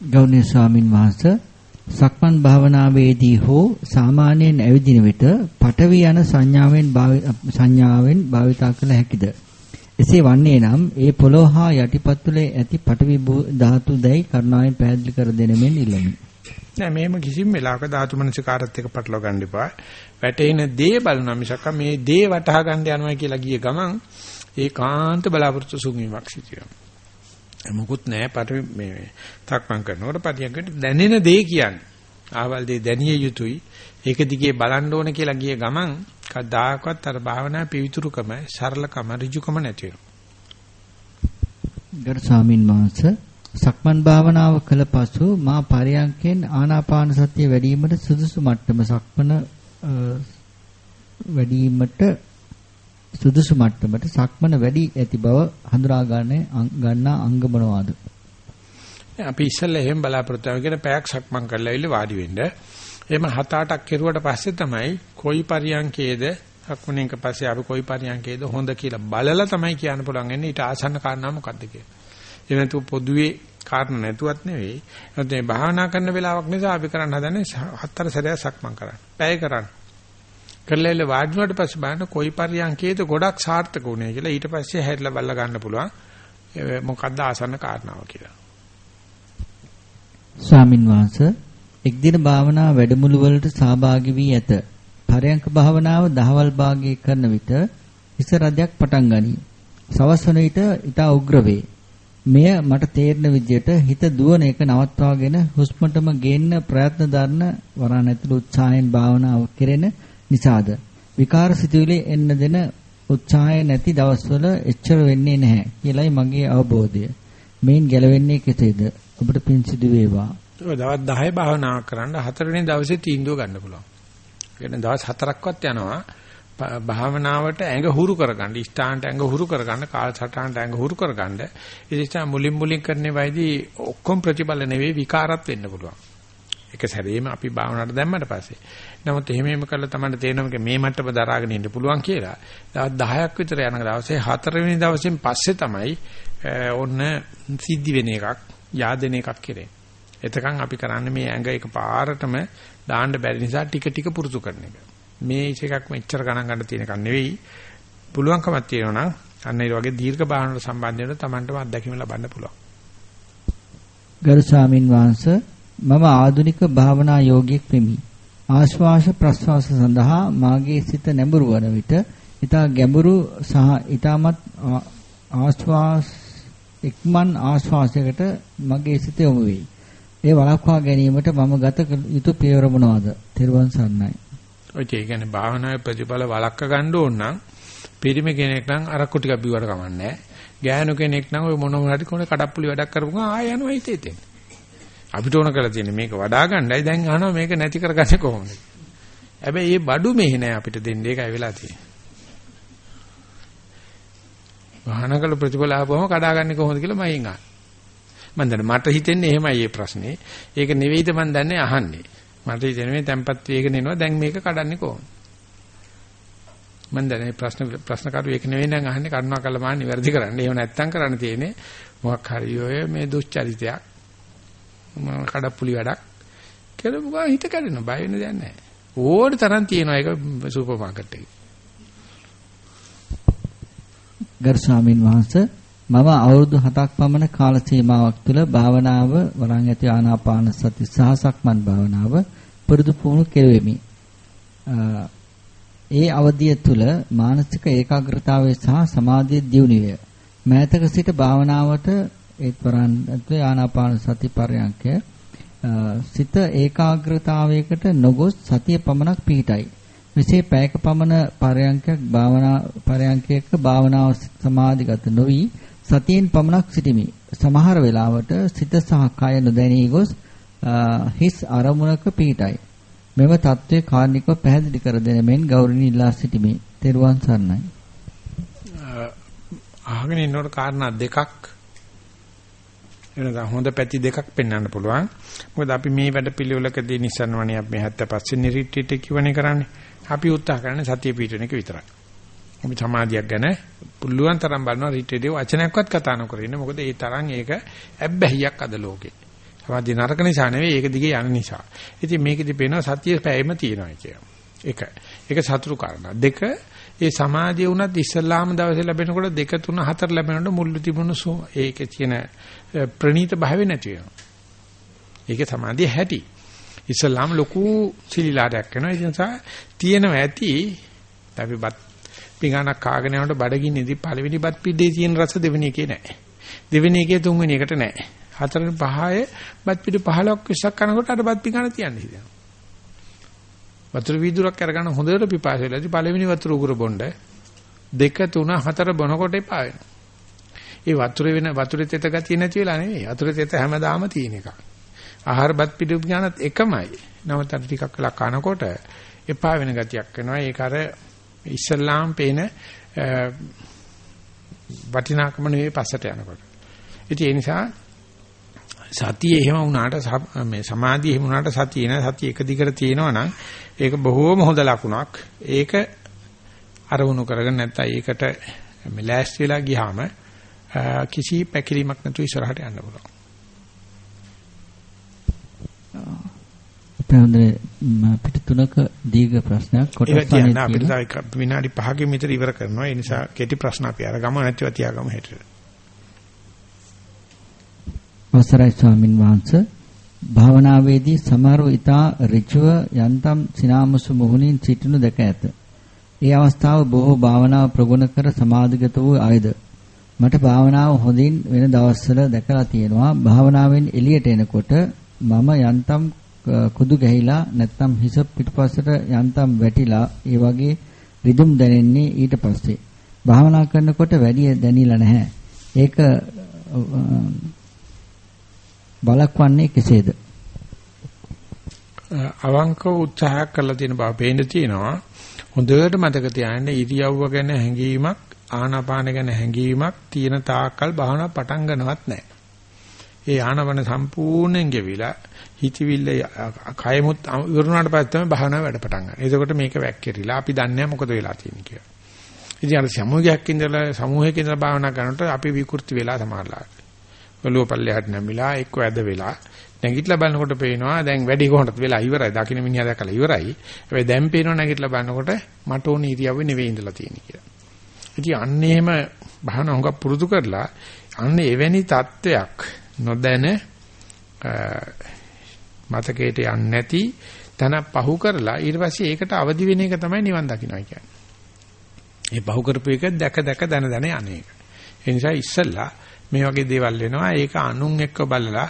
B: ගෞණීය ස්වාමින් වහන්සේ සක්මන් භාවනාවේදී හෝ සාමාන්‍යයෙන් ඇවිදින විට පටවි යන සංඥාවෙන් සංඥාවෙන් භාවිතා කළ හැකිද? එසේ වන්නේ නම් ඒ පොළොව හා යටිපතුලේ ඇති පටවි ධාතු දැයි කරුණාවෙන් පැහැදිලි කර දෙනෙමින් ඉල්ලමි.
A: නෑ මෙහෙම කිසිම වෙලාවක ධාතු මනසිකාරත් එක්ක පටලවා ගන්න එපා. වැටෙන දේ බලනවා මිසක් මේ දේ වටහා ගන්න යනවා කියලා ගිය ගමන් ඒකාන්ත බලාපොරොත්තු සුන්වීමක් සිදුවෙනවා. මොකුත් නෑ පට මේ තක්මන් කරනකොට පටියකට දැනෙන දේ කියන්නේ. ආවල් දේ දැනිය යුතුයි. ඒක දිගේ බලන්න ඕන කියලා ගිය ගමන් කවදාකවත් අර භාවනා පිවිතුරුකම, සරලකම, ඍජුකම නැති වෙනවා.
B: ගරු ස්වාමින් වහන්සේ සක්මන් භාවනාව කළ පසු මා පරයන්කෙන් ආනාපාන සතිය වැඩිවීමට සුදුසු මට්ටම සක්මන වැඩිවීමට සුදුසු මට්ටමට සක්මන වැඩි ඇති බව හඳුනා ගන්නා අංග මොනවාද?
A: අපි ඉස්සෙල්ලා එහෙම බලාපොරොත්තු වෙගෙන පැයක් සක්මන් කරලා ඉල්ල වාඩි වෙන්න. එහෙම හත අටක් කෙරුවට පස්සේ තමයි කොයි පරියන්කේද සක්මණෙන්ක පස්සේ අපි කොයි පරියන්කේද හොඳ කියලා බලලා තමයි කියන්න පුළුවන් එන්නේ ඊට ආසන්න කාරණා මොකද්ද කියලා. ඒ නැතුව පොදුවේ කාරණා නැතුවත් නෙවෙයි. ඒත් මේ භාවනා කරන වෙලාවක් නිසා අපි කරන්න හදන්නේ හතර සැරයක් සක්මන් කරන්න. පැය කරන්න. කරලා ඉල වාඩි වුණාට පස්සේ බලන්න කොයි පරියන්කේද ගොඩක් සාර්ථක වුණේ කියලා ඊට පස්සේ හැරිලා බලලා ගන්න පුළුවන්. මොකද්ද ආසන්න කාරණාව කියලා.
B: ස්වාමින් වහන්සේ එක් දින භාවනා වැඩමුළු වලට සහභාගී වී ඇත. පරයන්ක භාවනාව දහවල් භාගයේ කරන විට හිස රදයක් පටන් ගනී. සවස් වන විට ඊට උග්‍ර වේ. මෙය මට තේරෙන විදිහට හිත දුවන එක නවත්වාගෙන හුස්මටම ගේන්න ප්‍රයත්න දරන වරණ ඇතුළු උත්සාහයෙන් භාවනාව කෙරෙන නිසාද විකාර සිතුවිලි එන්න දෙන උත්සාහය නැති දවස්වල එච්චර වෙන්නේ නැහැ කියලයි මගේ අවබෝධය. මේන් ගැලවෙන්නේ කෙසේද? ඔබට පින් සිදු වේවා.
A: ඔය දවස් 10 භාවනා කරන්න හතරවෙනි දවසේ තීන්දුව ගන්න පුළුවන්. කියන්නේ දවස් හතරක්වත් යනවා භාවනාවට ඇඟ හුරු කරගන්න, ඉෂ්ඨාන්ට ඇඟ හුරු කරගන්න, කාලසටහනට ඇඟ හුරු කරගන්න. ඒ නිසා මුලින් මුලින් කරන්නේ වයිදී ඔක්කොම ප්‍රතිබල නෙවෙයි විකාරත් වෙන්න පුළුවන්. එක සැරේම අපි භාවනාවට දැම්මට පස්සේ. නමුත් එහෙම එහෙම කරලා තමයි තේරෙනවා මේ මට්ටම දරාගෙන ඉන්න පුළුවන් කියලා. දවස් 10ක් විතර යන දවසේ හතරවෙනි දවසෙන් පස්සේ තමයි ඔන්න සිද්ධි වෙන එකක්, yaadෙන එකක් කෙරේ. එතකන් අපි කරන්නේ මේ ඇඟ එක පාරටම දාන්න බැරි නිසා ටික ටික පුරුදු කරන එක. මේ එකක් මෙච්චර ගණන් ගන්න තියෙන එකක් නෙවෙයි. පුළුවන්කමක් තියෙනවා නම් අන්න ඒ වගේ දීර්ඝ භාවනාවට සම්බන්ධ වෙන තමන්ටම අත්දැකීම ලබන්න පුළුවන්.
B: ගරු ස්වාමින් වහන්සේ මම ආධුනික භාවනා යෝගියෙක් වෙමි. ආශ්වාස ප්‍රශ්වාස සඳහා මාගේ සිත නැඹුරු වන විට ඊට ගැඹුරු සහ ඊටමත් ආශ්වාස එක්මන් ආශ්වාසයකට මගේ සිත යොමු වෙයි. ඒ වළක්වා ගැනීමට මම ගත යුතු පියවර මොනවාද? තෙරුවන් සරණයි.
A: ඔය කියන්නේ භාවනාවේ ප්‍රතිඵල වළක්ක ගන්න ඕන නම් පිරිමි කෙනෙක් නම් අරක්කු ටිකක් බිව්වට කමන්නේ ගෑනු කෙනෙක් නම් ඔය මොනවා හරි කොනේ කඩප්පුලි වැඩක් කරපු ගමන් ආය යනවා හිතේ තෙන්. අපිට ඕන කරලා තියෙන්නේ මේක වඩා ගන්නයි දැන් අහනවා මේක නැති කරගන්නේ කොහොමද? හැබැයි මේ බඩු මෙහෙ නෑ අපිට දෙන්නේ ඒකයි වෙලා තියෙන්නේ. වහනකල ප්‍රතිඵල ආවම කඩාගන්නේ කොහොමද කියලා මම අහන්නේ. මම දන්නේ මට හිතෙන්නේ එහෙමයි මේ ප්‍රශ්නේ. ඒක නෙවෙයිද මම දන්නේ අහන්නේ. මට හිතෙන්නේ මේ tempat වේගන එනවා දැන් මේක කඩන්නේ කොහොමද? මම දන්නේ ප්‍රශ්න ප්‍රශ්න කරු ඒක නෙවෙයි නම් අහන්නේ කරුණා කළා මාන්න නිවැරදි කරන්න. එහෙම නැත්තම් කරන්න තියෙන්නේ මොකක් හරි ඔය මේ දුස්චරිතයක්. මම කඩප්පුලි වැඩක් කියලා මොකා හිත කැඩෙනවා බය වෙන්න දෙයක් නැහැ. ඕන තරම් තියෙනවා ඒක සුපර් මාකට් එකේ.
B: ගරු ස්වාමින් වහන්සේ මම අවුරුදු 7ක් පමණ කාල සීමාවක් තුළ භාවනාව වරන් ඇති ආනාපාන සති සහ සක්මන් භාවනාව පුරුදු පුහුණු කෙරුවෙමි. ඒ අවධිය තුළ මානසික ඒකාග්‍රතාවය සහ සමාධිය දියුණු වේ. මෑතක සිට භාවනාවට ඒත් වරන් ඇතුලේ ආනාපාන සති පරයන්කය සිත ඒකාග්‍රතාවයකට නොගොස් සතිය පමණක් පිහිටයි. මෙසේ පැයක පමණ පරයන්කයක් භාවනා පරයන්කයක භාවනාව සමාධිගත නොවි සතියෙන් පමණක් සිටිමි. සමහර වෙලාවට සිත සහ කය නොදැනී ගොස් හිස් අරමුණක පිහිටයි. මෙම தત્ත්වය කාර්නිකව පැහැදිලි කර දෙන මෙන් ගෞරවණීය ඉල්ලා සිටිමි. තෙරුවන් සරණයි.
A: අහගෙන ඉන්නකොට කාරණා දෙකක් එනදා හොඳ පැති දෙකක් පෙන්වන්න පුළුවන්. මොකද අපි මේ වැඩ පිළිවෙලකදී නිසන්වණේ අපි 75 නිරිට්ටිට කියවනේ කරන්නේ. අපි උත්සාහ කරන්නේ සතිය පිටවෙන එක විතරයි. අපි සමාධියක් ගැන පුළුවන් තරම් බලනවා රිට්‍රීටේ වචනයක්වත් කතා නොකර ඉන්න. මොකද ඒ තරම් ඒක ඇබ්බැහියක් අද ලෝකේ. සමාධිය නරක නිසා නෙවෙයි ඒක දිගේ යන නිසා. ඉතින් මේකෙදි පේනවා සතිය පැයම තියෙනවා කියන එක. ඒක සතුරු කාරණා. දෙක ඒ සමාධිය උනත් ඉස්ලාම දවසේ ලැබෙනකොට දෙක තුන හතර ලැබෙනකොට මුල්ලු තිබුණු ඒකේ තියෙන ප්‍රණීත භාවය නැති වෙනවා. ඒකේ සමාධිය හැටි. ඉස්ලාම ලොකු සිලිලාරයක් වෙනවා. ඒ නිසා තියෙනවා ඇති අපි බත් පිඟානක් කාගෙන යනකොට බඩගින්නේදී පළවෙනි බත් පිටේ තියෙන රස දෙවෙනි එකේ නැහැ. දෙවෙනි එකේ තුන්වෙනි එකට නැහැ. හතරෙන් පහේ බත් පිටු 15ක් 20ක් කනකොට අර බත් පිඟාන තියන්න හිතෙනවා. වතුර වීදුරක් අරගෙන හොඳට පිපාස වෙලාදී පළවෙනි වතුර උගුර බොණ්ඩ දෙක තුන හතර බොනකොට එපා වෙනවා. ඒ වතුරේ වෙන වතුරේ තෙත ගතිය නැති වෙලා නෙවෙයි. වතුරේ තෙත හැමදාම තියෙන එකක්. ආහාරපත් පිටු ඥානත් එකමයි. නමුත් අර ටිකක් වෙලා කනකොට එපා වෙන ගතියක් වෙනවා. ඒක අර ඉස්ලාම් පේන වටිනාකම නෙවෙයි පස්සට යනකොට. ඉතින් ඒ නිසා සතිය එහෙම වුණාට මේ සමාධිය එහෙම වුණාට සතිය නෑ සතිය එක දිගට තියෙනවා නම් ඒක බොහෝම හොඳ ලකුණක්. ඒක අරමුණු කරගෙන නැත්නම් ඒකට මේ ලෑස්ති වෙලා ගියාම කිසි පැකිලීමක් නැතුව ඉස්සරහට යන්න පුළුවන්.
B: අපේ පිට තුනක දීර්ඝ ප්‍රශ්නයක්
A: කොටස් තියෙනවා. අපිට තව විනාඩි 5කින් විතර ඉවර කරනවා. ඒ නිසා කෙටි ප්‍රශ්න අපි අරගමු නැතිව තියාගමු හෙටට.
B: අවසරයි ස්වාමින් වහන්සේ භාවනාවේදී සමහරව ඊතා ඍජුව යන්තම් සිනාමසු මුහුණින් සිටිනු දැක ඇත. ඒ අවස්ථාව බොහෝ භාවනාව ප්‍රගුණ කර සමාධිගත වූ අයද මට භාවනාව හොඳින් වෙන දවස්වල දැකලා තියෙනවා. භාවනාවෙන් එළියට එනකොට මම යන්තම් කුදු ගැහිලා නැත්නම් හිස පිටපස්සට යන්තම් වැටිලා ඒ වගේ රිදුම් දැනෙන්නේ ඊට පස්සේ. භාවනා කරනකොට වැඩි දැනිලා නැහැ. ඒක බලක්වන්නේ කෙසේද?
A: අවංක උත්සාහයක් කරලා තියෙන බව පේන්න තියෙනවා. හොඳට මතක තියාගන්න ඉරියව්ව ගැන හැඟීමක් ආනාපාන ගැන හැඟීමක් තියෙන තාක්කල් භාවනා පටන් ගන්නවත් නැහැ. ඒ ආනවන සම්පූර්ණයෙන් ගෙවිලා හිතවිල්ල කයමුත් ඉවරුණාට පස්සේ තමයි භාවනාව වැඩ පටන් ගන්න. එතකොට මේක වැක්කිරිලා අපි දන්නේ මොකද වෙලා තියෙන්නේ කියලා. ඉතින් අර සමූහයක් ඉඳලා සමූහයක ඉඳලා භාවනා කරනකොට අපි විකෘති වෙලා සමානලාට. ඔළුව පල්ලෙහාට නැමිලා එක්ක ඇද වෙලා නැගිටලා බලනකොට පේනවා දැන් වැඩි කොහොමද වෙලා ඉවරයි. දකින්න මිනිහා දැකලා ඉවරයි. හැබැයි දැන් පේනවා නැගිටලා බලනකොට මට ඕන ඉරියව්වේ නෙවෙයි ඉඳලා තියෙන්නේ කියලා. ඉතින් අන්න එහෙම භාවනා හුඟක් පුරුදු කරලා අන්න එවැනි தත්වයක් නොදැන මතකයට යන්නේ නැති තන පහු කරලා ඊට පස්සේ ඒකට අවදි වෙන එක තමයි නිවන් දකින්නයි කියන්නේ. ඒ පහු කරපු එක දැක දැක දන දන යන්නේ. ඒ නිසා ඉස්සල්ලා මේ වගේ දේවල් වෙනවා ඒක අනුන් එක්ක බලලා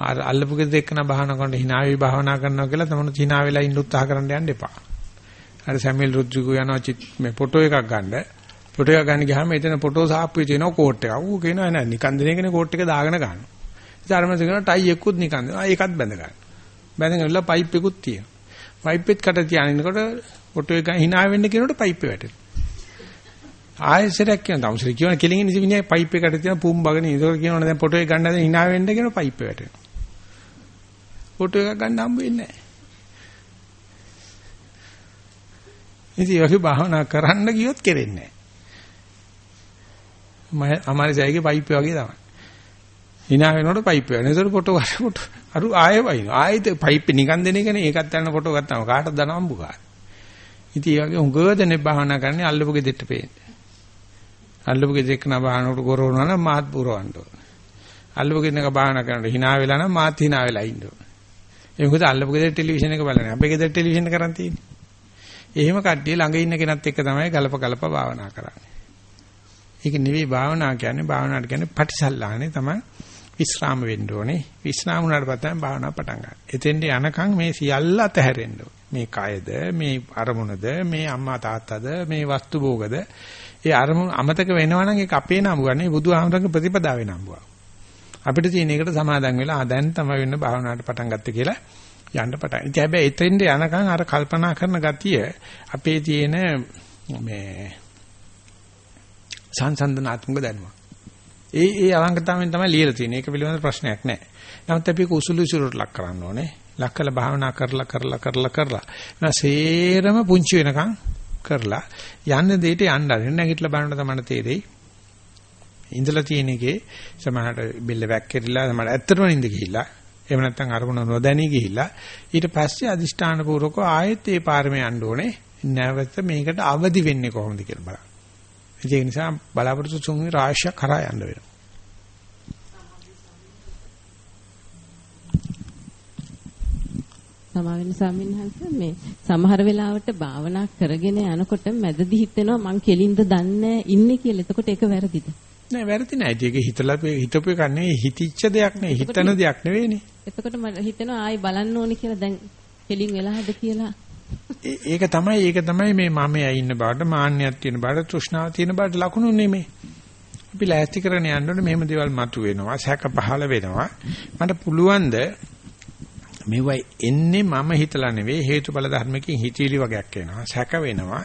A: අර අල්ලපු ගෙදර එක්කන භාවනා කරනකොට hina වෙවි භාවනා කරනවා කියලා තමනුත් hina වෙලා ඉන්න උත්සාහ කරන්න යන්න එපා. අර සැමියල් රුද්‍රිගු යනවා චිත් මේ ෆොටෝ එකක් ගන්න. ෆොටෝ එකක් ගන්න ගියාම එතන ෆොටෝ සාප්පුවේ තියෙනවා කෝට් එකක්. ඌ කියනවා නෑ නිකන් දින එකනේ කෝට් එක දාගෙන ගන්නවා. ඉතින් අර මනස කියනවා ටයි එක්කුත් නිකන්. ආ ඒකත් බැඳ ගන්න. බැඳගෙන ඉල්ල පයිප් එකකුත් තියෙනවා. පයිප් එකත් කට තියානිනකොට ෆොටෝ එක hina වෙන්න කියනකොට පයිප් එක වැටෙනවා. ආයෙසරයක් කියන දවසට කියන කෙලින් ඉන්නේ මිනිහා පයිප් එකට තියෙන පුම් බගන ඉතකොට කියනවනේ දැන් ෆොටෝ එක ගන්න හදන hina වෙන්න කියන පයිප් එක වැටෙනවා. ෆොටෝ එකක් ගන්න හම්බ වෙන්නේ නැහැ. ඉතින් ඒක භාවනා කරන්න ගියොත් කෙරෙන්නේ නැහැ. මම අමාරි සෑයගේ පයිප් වගේ තමයි. hina වෙනකොට පයිප් එක. නේද ෆොටෝ ගන්න ෆොටෝ. අරු ආයෙ වයින්. ආයෙත් පයිප් නිකන් දෙන එකනේ ඒකත් යන ෆොටෝ ගත්තාම කාටද දන අම්බුකාර. ඉතින් ඒ වගේ හුඟ දෙනෙක් භාවනා කරන්නේ අල්ලපු ගෙදෙට්ට පේන්නේ. අල්ලපු ගෙදෙක් නා භාවනකට ගොරවනවා නම් මාත් පුරවන්න ඕන. අල්ලපු ගෙදෙක භාවනා කරනකොට hina වෙලා නම් මාත් hina වෙලා ඉන්න ඕන. ඒ මොකද අල්ලපු ගෙදර ටෙලිවිෂන් එක බලන්නේ. අපේ ගෙදර ටෙලිවිෂන් කරන් තියෙන්නේ. එහෙම කට්ටිය ළඟ ඉන්න කෙනත් එක්ක තමයි ගලප ගලප භාවනා කරන්නේ. ඒක නෙවෙයි භාවනා කියන්නේ භාවනාවට කියන්නේ පටිසල්ලානේ තමයි විස්්‍රාම වෙන්න ඕනේ. විස්්‍රාම වුණාට පස්සේ භාවනාව පටන් ගන්න. එතෙන්ට යනකම් මේ සියල්ල අතහැරෙන්න මේ කයද, මේ අරමුණද, මේ අම්මා තාත්තද, මේ වස්තු භෝගද, ඒ අරමුණ අමතක වෙනවා නම් ඒක අපේ නම්බුවනේ බුදුහාමරගේ ප්‍රතිපදාවේ නම්බුවා. අපිට තියෙන එකට සමාදන් වෙලා ආ දැන් තමයි වෙන්න භාවනාවට පටන් ගත්තේ කියලා යන්න පටන්. ඉතින් හැබැයි එතෙන්ට යනකම් අර කල්පනා කරන ගතිය අපේ තියෙන මේ සංසන්දනාත්මක දැනුම. ඒ ඒ අවංකතාවෙන් තමයි ලියලා තියෙන්නේ. ඒක පිළිබඳ ප්‍රශ්නයක් නැහැ. නමුත් අපි ඒක උසුළු උසුලට ලක් කරන්න ඕනේ. ලක් කළ භාවනා කරලා කරලා කරලා කරලා. නැසේරම පුංචි වෙනකන් කරලා යන්න දෙයට යන්න ආරෙන්න නැගිටලා බලන්න තමයි තේරෙයි. ඉඳලා තියෙන එකේ සමහරට බෙල්ල වැක්කිරිලා සමහර ඇත්තටම නිඳ ගිහිල්ලා එහෙම නැත්නම් අරමුණ නොදැනී ගිහිල්ලා ඊට පස්සේ අදිෂ්ඨාන පූර්වක ආයෙත් ඒ පාරමේ යන්න ඕනේ නැවත මේකට අවදි වෙන්නේ කොහොමද කියලා බලන්න. ඒ නිසා බලාපොරොත්තු තුන්වි රාශියක් කරා යන්න වෙනවා.
D: සමාවෙන්න ස්වාමීන් මේ සමහර වෙලාවට භාවනා කරගෙන යනකොට මැදදී හිතෙනවා මං කෙලින්ද දන්නේ ඉන්නේ කියලා. එතකොට ඒක වැරදිද?
A: නෑ වැරදි නෑ. ඒක හිතලා හිතපු එක නෙවෙයි හිතිච්ච දෙයක් නෙවෙයි හිතන දෙයක් නෙවෙයිනේ.
D: එතකොට මම හිතනවා ආයි බලන්න ඕනේ කියලා දැන් කෙලින් වෙලාද කියලා.
A: ඒක තමයි ඒක තමයි මේ මමයා ඉන්න බාට මාන්නයක් තියෙන බාට තෘෂ්ණාව තියෙන බාට ලකුණු නෙමෙයි. අපි ලෑස්ති කරගෙන යන්න ඕනේ මෙහෙම දේවල් මතුවෙනවා, සැක පහළ වෙනවා. මට පුළුවන් ද මෙවයි එන්නේ මම හිතලා නෙවෙයි හේතුඵල ධර්මකින් හිතීලි වගේක් එනවා සැක වෙනවා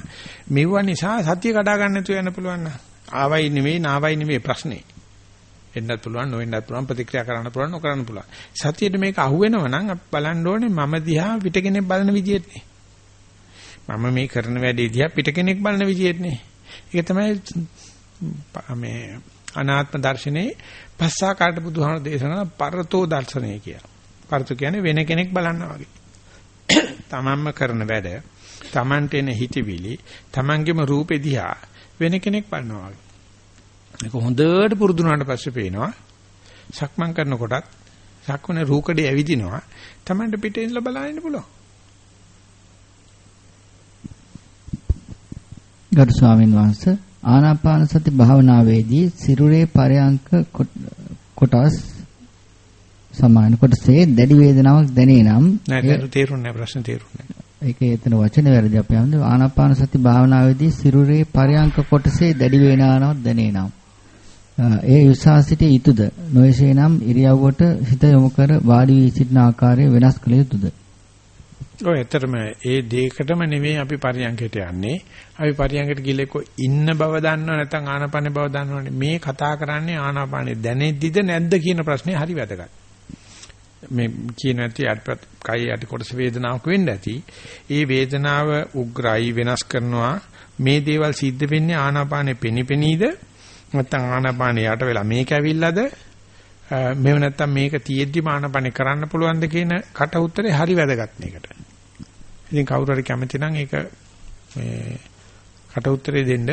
A: මෙව නිසා සතිය කඩා ගන්න නැතුව යන්න පුළුවන් නා ආවයි නෙවෙයි නාවයි නෙවෙයි ප්‍රශ්නේ එන්නත් පුළුවන් නොවෙන්නත් පුළුවන් ප්‍රතික්‍රියා කරන්න පුළුවන් නොකරන්න පුළුවන් සතියේට මේක අහුවෙනවා නම් අපි බලන්න ඕනේ මම දිහා පිටකෙනෙක් බලන විදියටනේ මම මේ කරන වැඩේ දිහා පිටකෙනෙක් බලන විදියටනේ ඒක තමයි මේ අනාත්ම දර්ශනේ පස්සාකාට බුදුහාම දේශනා පරතෝ දර්ශනය කියලා පරතු කියන්නේ වෙන කෙනෙක් බලනවා වගේ. තමන්ම කරන වැඩ, තමන්ට එන හිතවිලි, තමන්ගේම රූපෙ දිහා වෙන කෙනෙක් බලනවා වගේ. මේක හොඳට පුරුදු වුණාට පස්සේ පේනවා සක්මන් කරනකොටත් සක්මනේ රූකඩේ ඇවිදිනවා තමන්ට පිටේ ඉඳලා බලන්න පුළුවන්.
B: ගරු ස්වාමීන් වහන්සේ ආනාපාන සති භාවනාවේදී සිරුරේ පරයන්ක කොටස් සමාන කොටසේ දැඩි වේදනාවක් දැනේ නම්
A: නෑ තේරුන්නේ ප්‍රශ්න තේරුන්නේ
B: ඒකේ එතන වචන වැරදි අපි හඳ ආනාපාන සති භාවනාවේදී සිරුරේ පරයන්ක කොටසේ දැඩි වේදනාවක් දැනේ නම් ඒ විශ්වාසිතේ ඊතුද නොයසේ නම් ඉරියව්වට හිත යොමු කර වාඩි වී සිටින ආකාරය වෙනස් කළ යුතුද
A: ඔය ඇත්තටම ඒ දෙයකටම නෙවෙයි අපි පරියන්කයට යන්නේ. අපි පරියන්කයට ගිහලා එක්ක ඉන්න බව දන්නව නැත්නම් ආනාපානේ බව දන්නවනේ. මේ කතා කරන්නේ ආනාපානේ දැනෙද්දිද නැද්ද කියන ප්‍රශ්නේ හරි වැදගත්. මේ කියන ඇති අත්පත් කය යටි කොටස වේදනාවක් වෙන්න ඇති. ඒ වේදනාව උග්‍රයි වෙනස් කරනවා. මේ දේවල් සිද්ධ වෙන්නේ ආනාපානෙ පෙනිපෙනීද නැත්නම් ආනාපානෙ යට වෙලා මේක ඇවිල්ලාද මෙව නැත්නම් මේක තියෙද්දි ආනාපානෙ කරන්න පුළුවන්ද කියන කට උත්තරේ හරි වැදගත් මේකට. ඉතින් කවුරු හරි කැමති නම් ඒක මේ කට උත්තරේ දෙන්න.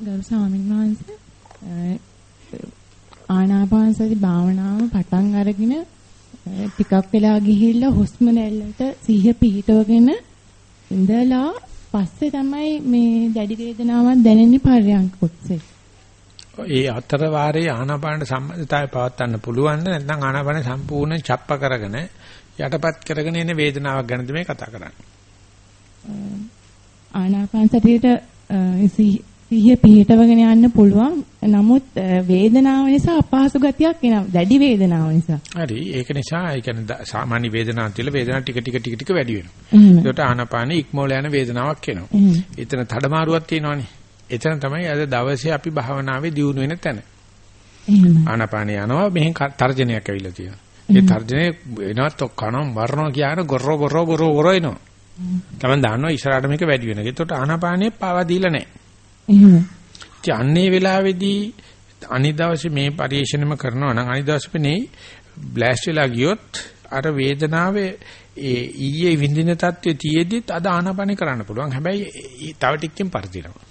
E: ගරු ස්වාමීන් වහන්සේ ආනාපානසති භාවනාව පටන් අරගෙන ටිකක් වෙලා ගිහිල්ලා හුස්ම නැල්ලට සිහිය පිහිටවගෙන ඉඳලා පස්සේ තමයි මේ දැඩි වේදනාවක් දැනෙන්නේ පර්යංක කොටසේ.
A: ඒ අතර වාරයේ ආනාපානට සම්බන්ධතාවය පවත්වන්න පුළුවන් නැත්නම් ආනාපාන සම්පූර්ණ ڇප්ප කරගෙන යටපත් කරගෙන එන වේදනාවක් ගැනද මේ කතා කරන්නේ.
E: ආනාපාන සතියේට සිහිය පිහිටවගෙන යන්න පුළුවන්. නමුත් වේදනාව නිසා අපහසු ගතියක් එනවා. දැඩි වේදනාව නිසා.
A: හරි. ඒක නිසා ඒ කියන්නේ සාමාන්‍ය වේදනාවක් තියලා වේදනාව ටික ටික ටික ටික වැඩි වෙනවා. ඒකට ආනාපානෙ ඉක්මෝල යන වේදනාවක් එනවා. එතන තඩමාරුවක් තියෙනවනේ. එතන තමයි අද දවසේ අපි භාවනාවේ දියුණු වෙන තැන. ආනාපානෙ යනවා මෙහෙන් තර්ජනයක් ඇවිල්ලා තියෙනවා. ඒ තර්ජනේ එනවත් කනම් වරනවා කියන ගොරෝ ගොරෝ ගොරෝ ගොරෝ එනවා. තමයි දන්නවා ඉස්සරහට මේක වැඩි වෙනවා. ඒකට ආනාපානෙ පාවා දීලා නැහැ.
E: එහෙම.
A: අන්නේ වෙලාවේදී අනිදවසේ මේ පරිශ්‍රණයම කරනවා නම් අනිදවසේ මේ බ්ලාස්ට් වෙලා ගියොත් අර වේදනාවේ ඒ ඊයේ විඳින தත්ත්වයේ තියේදිත් අද ආනාපානෙ කරන්න පුළුවන්. හැබැයි තව ටිකකින් පරිදිනවා.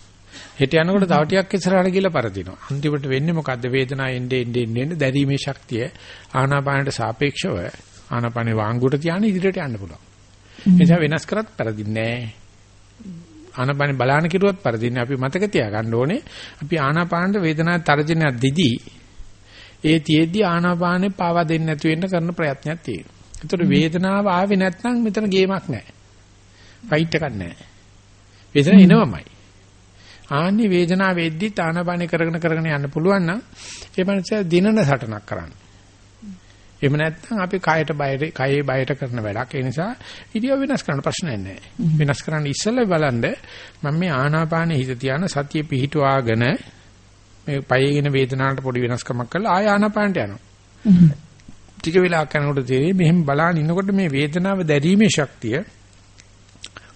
A: හෙට යනකොට තව ටිකක් ඉස්සරහට ගිහලා පරදිනවා. අන්තිමට වෙන්නේ මොකද්ද? වේදනාව එන්නේ එන්නේ එන්නේ දැරීමේ ශක්තිය ආනාපානට සාපේක්ෂව ආනාපානේ වාංගුවට තියාගෙන ඉදිරියට යන්න පුළුවන්. ඒ නිසා වෙනස් කරත් පරදින්නේ නැහැ. ආනාපානේ බලාන කිරුවත් පරදින්නේ අපි මතක තියාගන්න ඕනේ. අපි ආනාපානට වේදනාවේ තර්ජනයක් දිදී ඒ තියෙද්දි ආනාපානේ පාවා දෙන්නේ නැතු වෙන්න කරන ප්‍රයත්නයක් තියෙනවා. ඒතර වේදනාව ආවේ නැත්නම් මෙතන ගේමක් නැහැ. ෆයිට් එකක් නැහැ. වේදනාව එනවමයි. ආන්නේ වේදනාව වෙද්දි තානපානේ කරගෙන කරගෙන යන්න පුළුවන් නම් ඒ මනස දිනන සටනක් කරන්න. එහෙම නැත්නම් අපි කයට බයට කයේ බයට කරන වැඩක්. ඒ නිසා ඉතිය වෙනස් කරන්න ප්‍රශ්නයක් නැහැ. වෙනස් කරන්න ඉස්සෙල්ලා බලන්න මම මේ ආනාපානේ හිත තියාන සතිය පිහිටුවාගෙන මේ පයේගෙන වේදනාවට පොඩි වෙනස්කමක් කරලා ආය ආනාපානට යනවා. ටික වෙලාවක් යනකොට තේරෙයි මෙහෙම බලන් ඉන්නකොට මේ වේදනාව දැරීමේ ශක්තිය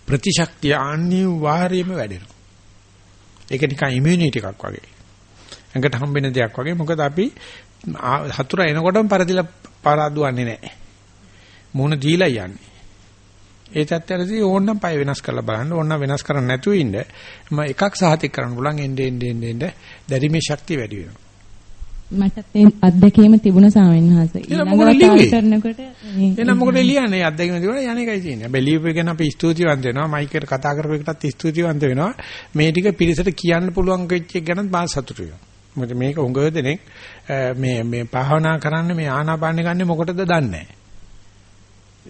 A: ප්‍රතිශක්තිය අනිවාර්යයෙන්ම වැඩෙනවා. ඒක නිකන් ඉමුනිටි එකක් වගේ. ඇඟට හම්බෙන දෙයක් වගේ. මොකද අපි හතුර එනකොටම පරදිලා පාරාදුවන්නේ නැහැ. මූණ දීලා යන්නේ. ඒ තත්ත්වයේදී ඕනනම් පය වෙනස් කරලා බලන්න ඕනනම් වෙනස් කරන්න නැතුව ඉන්න මම එකක් සහතික කරන්න පුළුවන් එන්නේ එන්නේ එන්නේ දැරීමේ ශක්තිය වැඩි වෙනවා.
E: මටත් ඒ අත්දැකීම තිබුණ සාමින්හස ඊළඟට කරනකොට
A: එනම් මොකද ලියන්නේ අත්දැකීම තිබුණා යන්නේ කයි තියෙන්නේ. හැබැයි ලියුපේ ගැන අපි ස්තුතිවන්ත වෙනවා. මයික් එකට කතා කරපු එකටත් ස්තුතිවන්ත වෙනවා. මේ ටික පිරිසට කියන්න පුළුවන් වෙච්ච එක ගැනත් මා සතුටු වෙනවා. මොකද මේක උඟ දෙනෙක් මේ මේ භාවනා කරන්න මේ ආනාපානෙ ගන්න මොකටද දන්නේ.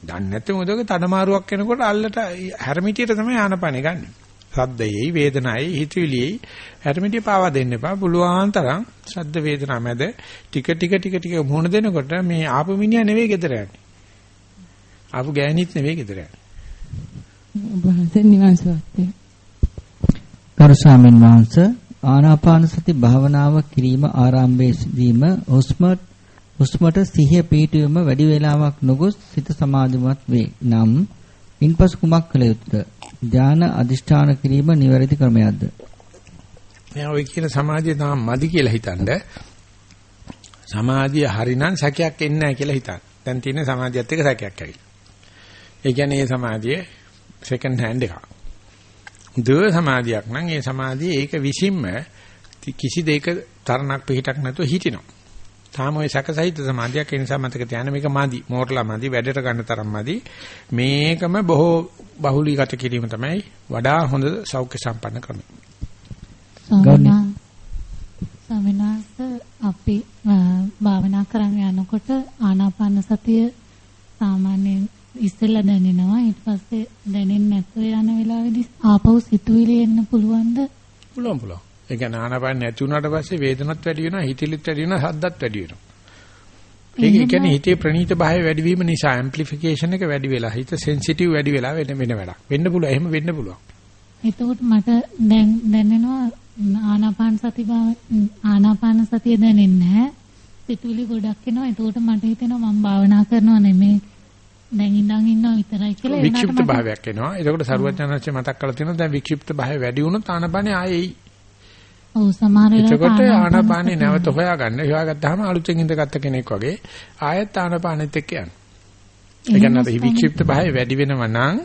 A: දන්නේ නැත්නම් මොකද තඩමාරුවක් එනකොට අල්ලට හැරමිටියට තමයි ආනාපානෙ ගන්න. සද්දයයි වේදනයයි හිතවිලියයි හැරමිටිය පාවා දෙන්න එපා. පුළුවන් තරම් සද්ද වේදනා මැද ටික ටික ටික ටික මුහුණ දෙනකොට මේ ආපු මිනිහා නෙවෙයි ගෙදර යන්නේ. ආපු ගෑණිත් නෙවෙයි ගෙදර යන්නේ.
E: වහන්සේ නිවන් සුවපත්.
B: කරු ස්වාමීන් වහන්සේ ආනාපාන සති භාවනාව කිරීම ආරම්භයේදීම හුස්මට හුස්මට සිහිය පිටවීම වැඩි වේලාවක් නොගොස් සිත සමාධිමත් වේ. නම් ඉන්පසු කුමක් කළ යුතුද? ධාන අදිෂ්ඨාන කිරීම නිවැරදි ක්‍රමයක්ද?
A: මම ඔය කියන සමාධිය තාම මදි කියලා හිතනද සමාධිය හරිනම් සැකයක් එන්නේ නැහැ කියලා හිතන්න. දැන් තියෙන සමාධියත් එක්ක සැකයක් ඇවිල්ලා. ඒ කියන්නේ මේ සමාධිය සෙකන්ඩ් හෑන්ඩ් එකක්. දව සමාධියක් නම් ඒ සමාධිය ඒක විසින්ම කිසි දෙයක තරණක් පිටක් නැතුව හිටිනවා. තාම ওই සැකසහිත සමාධියක් ඒ නිසා මතක තියාගන්න මේක මදි. මෝරලා මදි වැඩට ගන්න තරම් මදි. මේකම බොහෝ බහුලීගත කිරීම තමයි වඩා හොඳ සෞඛ්‍ය සම්පන්න ක්‍රමය.
H: ස්වාමිනාස අපි භාවනා කරන් යනකොට ආනාපාන සතිය සාමාන්‍යයෙන් ඉස්සෙල්ලා දැනෙනවා ඊට පස්සේ දැනෙන්නේ නැතුව යන වෙලාවෙදි ආපහු සිතුවිලි එන්න පුළුවන්ද
A: පුළුවන් පුළුවන් ඒ කියන්නේ ආනාපාන නැති වුණාට පස්සේ වේදනත් වැඩි වෙනවා හිතිලිත් වැඩි වෙනවා සද්දත් වැඩි වෙනවා ඒක කියන්නේ හිතේ ප්‍රනීත භාවය වැඩි වීම නිසා ඇම්ප්ලිෆිකේෂන් එක වැඩි වෙලා හිත සෙන්සිටිව් වැඩි වෙලා වෙන වෙන වැඩක් වෙන්න පුළුවන් එහෙම වෙන්න පුළුවන්
H: එතකොට මට දැන් දැනෙනවා ආනාපාන සති ආනාපාන සතිය දැනෙන්නේ නැහැ. සිතුවිලි ගොඩක් එනවා. එතකොට මට හිතෙනවා මම භාවනා කරනවා නෙමෙයි. දැන් ඉඳන් ඉන්නවා විතරයි කියලා
A: වික්ෂිප්ත භාවයක් එනවා. එතකොට සරුවචනන්සේ මතක් කරලා තියෙනවා දැන් වික්ෂිප්ත භාවය වැඩි වුණොත් ආනාපානේ ආයෙයි.
H: ඔව් සමහර වෙලාවට
A: එතකොට ආනාපානේ නැවත හොයාගන්න. හොයාගත්තාම අලුතෙන් ඉඳගත්ත කෙනෙක් වගේ ආයෙත් ආනාපානෙත් එක්ක යනවා. ඒ කියන්නේ වික්ෂිප්ත භාවය වැඩි වෙනවා නම්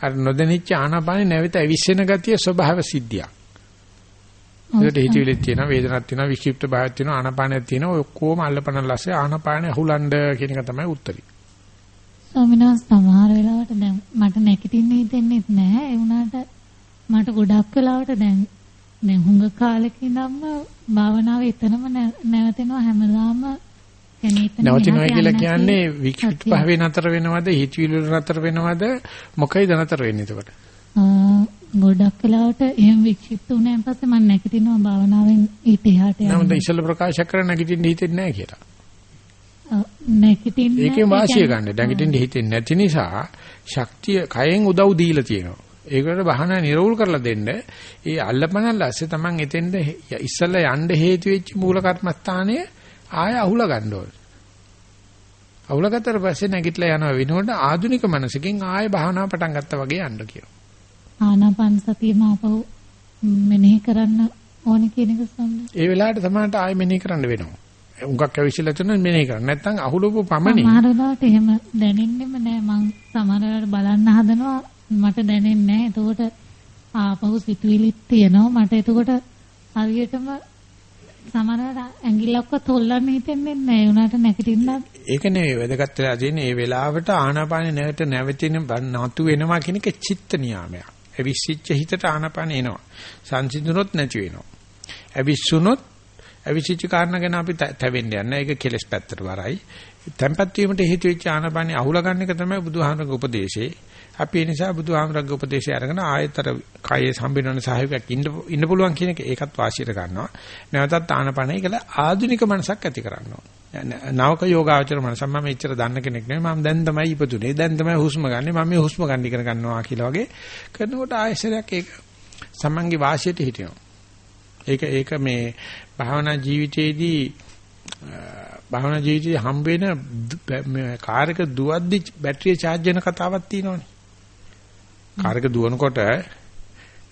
A: අර නොදැනිච්ච ආනාපානේ නැවත ඇවිස්සෙන ගතිය ස්වභාව සිද්ධියක්. ඒකට හිතවිලිත් තියෙනවා, වේදනක් තියෙනවා, වික්ෂිප්ත භාවයක් තියෙනවා, ආනාපානයක් තියෙනවා. ඔක්කොම අල්ලපන ලස්සේ ආනාපානය අහුලන්න කියන එක තමයි උත්තරේ.
H: ස්වාමීන් වහන්සේ සමහර වෙලාවට දැන් මට නැගිටින්න හිතෙන්නේ නැහැ. ඒ වුණාට මට ගොඩක් වෙලාවට දැන් දැන් හුඟ කාලෙක ඉඳන්ම භාවනාව එතනම නැවතෙනවා හැමදාම
A: නැවතිනවා කියලා කියන්නේ වික්ෂිප්ත භාවේ නතර වෙනවද හිතවිලි නතර වෙනවද මොකයිද නතර වෙන්නේ එතකොට
H: ගොඩක් වෙලාවට එහෙම වික්ෂිප්ත වුණාන් පස්සේ මම නැගිටිනවා භාවනාවෙන් ඊට එහාට යනවා.
A: නමුත් ඉස්සෙල්ලා ප්‍රකාශ කරලා නැගිටින්න හිතෙන්නේ නැහැ කියලා.
H: නැගිටින්න
A: ඒකේ වාසිය ගන්න. නැගිටින්න හිතෙන්නේ නැති නිසා ශක්තිය කයෙන් උදව් දීලා තියෙනවා. ඒකට බහන නිරවුල් කරලා දෙන්න ඒ අල්ලපනල් ඇස්සේ Taman එතෙන්ද ඉස්සෙල්ලා යන්න හේතු වෙච්ච මූල කර්මස්ථානය ආය අහුලා ගන්න ඕනේ. අහුලා ගත්තට පස්සේ නැගිටලා යනවා වෙනකොට ආධුනික මනසකින් ආය භාවනාව පටන් ගත්තා වගේ යන්න කියනවා.
H: ආනාපාන සතියම ආපහු මෙනෙහි කරන්න ඕනේ කියන එක සම්බන්ධ.
A: ඒ වෙලාවට තමයි ආය මෙනෙහි කරන්න වෙනවා. උඟක් ඇවිස්සලා තුන මෙනෙහි කරන්න. නැත්නම් අහුලපු පමණින්
H: සමහර වෙලාවට එහෙම දැනෙන්නෙම නෑ. මං සමහර වෙලාවට බලන්න හදනවා මට දැනෙන්නේ නෑ. එතකොට ආපහු සිතුවිලිත් තියෙනවා. මට එතකොට හරියටම සමහරවිට ඇඟිල්ලක්වත් හොල්ලන්න හිතෙන්නේ නැහැ. උනාට නැගිටින්න.
A: ඒක නෙවෙයි වැදගත් වෙලා තියෙන්නේ මේ වෙලාවට ආනාපානෙ නැවත නැවතින නතු වෙනවා කියන එක චිත්ත නියාමයක්. ඇවිස්සිච්ච හිතට ආනාපාන එනවා. සංසිඳුනොත් නැති වෙනවා. ඇවිස්සුනොත් ඇවිසිච්ච කාරණා ගැන අපි තැවෙන්න යන්නේ. ඒක කෙලස් පැත්තට වරයි. tempat වීමට හේතු වෙච්ච ආනාපානිය අහුලා ගන්න එක තමයි බුදුහාමරගේ උපදේශේ. අපි ඒ නිසා බුදුහාමරගේ උපදේශය අරගෙන ආයතර කයේ සම්බිනවන සහයෝගයක් ඉන්න ඉන්න පුළුවන් කියන එක ඒකත් වාසියට ගන්නවා. නැවතත් ආනාපානය කියලා ආධුනික මනසක් ඇති කරනවා. නවක යෝගාචර මනස මම මෙච්චර දන්න කෙනෙක් නෙවෙයි මම දැන් තමයි ඉපදුනේ දැන් තමයි හුස්ම ගන්නෙ මම මේ හුස්ම ගන්න ඉගෙන ගන්නවා කියලා වගේ කරනකොට ආයශරයක් ඒක සමන්ගේ වාසියට හිටිනවා ඒක ඒක මේ භාවනා ජීවිතයේදී භාවනා ජීවිතයේ හම්බ වෙන කාර් එක දුවද්දි බැටරිය charge වෙන කතාවක් තියෙනවනේ. කාර් එක දුවනකොට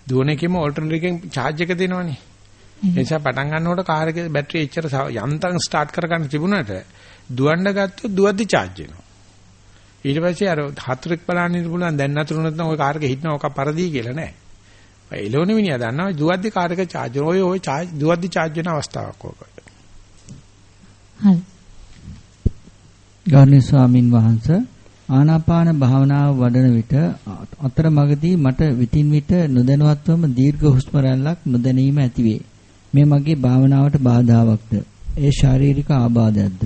A: දුවන එකෙම ඕල්ටර්නේටර් එකෙන් charge එක දෙනවනේ. ඒ නිසා පටන් ගන්නකොට කාර් එකේ බැටරිය එච්චර යන්තම් ස්ටාර්ට් කරගන්න තිබුණාට දුවන්න ගත්තොත් දුවද්දි charge වෙනවා. ඊට පස්සේ අර හතරක් බලන්න ඉන්න පුළුවන් දැන් නතරුනොත් නම් ওই කාර් එක හිටනවා ඔක පරදී කියලා නෑ. එළවණ මිනිහා දන්නවා දුවද්දි කාර් එක charge ඔය ඔය දුවද්දි charge වෙන අවස්ථාවක් ඕක.
B: හරි. ගෞරවනීය ස්වාමින් වහන්සේ ආනාපාන භාවනාව වඩන විට අතරමඟදී මට විටින් විට නොදැනුවත්වම දීර්ඝ හුස්ම රැල්ලක් නොදැනීම ඇතිවේ. මේ මගේ භාවනාවට බාධාවක්ද? ඒ ශාරීරික ආබාධයක්ද?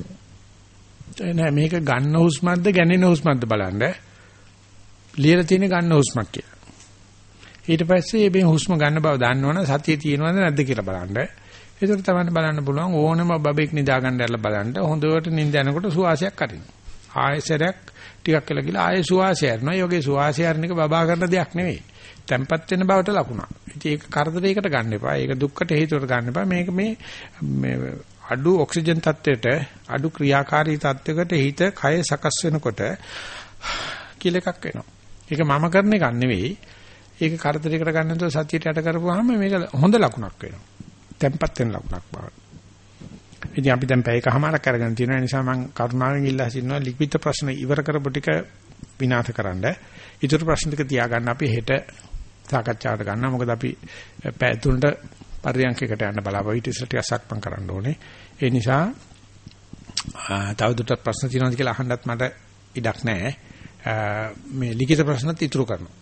A: නෑ මේක ගන්න හුස්මක්ද ගැනෙන හුස්මක්ද බලන්න. ලියලා තියෙන ගන්න හුස්මක් කියලා. ඊට පස්සේ මේ හුස්ම ගන්න බව දන්නවනම් සතිය තියෙනවද නැද්ද කියලා බලන්න. ඒකට තමයි බලන්න පුළුවන් ඕනම බබෙක් නිදා ගන්න ඇරලා බලන්න හොඳට නිින්ද යනකොට සුවාසයක් අරිනවා. ආයෙසරයක් ටිකක් වෙලා ගිහලා ආයෙ සුවාසය අරිනවා. ඒ වගේ සුවාසය අරින එක බබා කරන දෙයක් නෙවෙයි. තැම්පත් වෙන බවට ලකුණක්. ඉතින් ඒක කරදරයකට ගන්න එපා. ඒක දුක්කට හේතුවට ගන්න එපා. මේක මේ මේ අඩු ඔක්සිජන් තත්ත්වයට අඩු ක්‍රියාකාරී තත්ත්වයකට හිත කය සකස් වෙනකොට කියලා එකක් වෙනවා. ඒක මම කරන එකක් නෙවෙයි. ඒක කරදරයකට ගන්න නැතුව සතියට යට කරපුවාම මේක හොඳ ලකුණක් වෙනවා. තැම්පත් වෙන ලකුණක් බව. ඉතින් අපි දැන් පැයකමාරක් අරගෙන තියෙන නිසා මම කරුණාවෙන් ඉල්ලා සිටිනවා ලිඛිත ප්‍රශ්න ඉවර කරපු ටික විනාශකරනද ඊටු ප්‍රශ්න ටික තියාගන්න අපි හෙට සාකච්ඡාවට ගන්නවා. මොකද අපි පැය තුනට පරියන්කයකට යන්න බලාපොරොත්තු ඊට ඉස්සෙල්ලා ටිකක් සක්මන් කරන්න ඕනේ. ඒ නිසා තවදුරටත් ප්‍රශ්න තියෙනවද කියලා අහන්නත් මට ඉඩක් නැහැ. මේ ලිඛිත ප්‍රශ්නත් ඉතුරු කරනවා.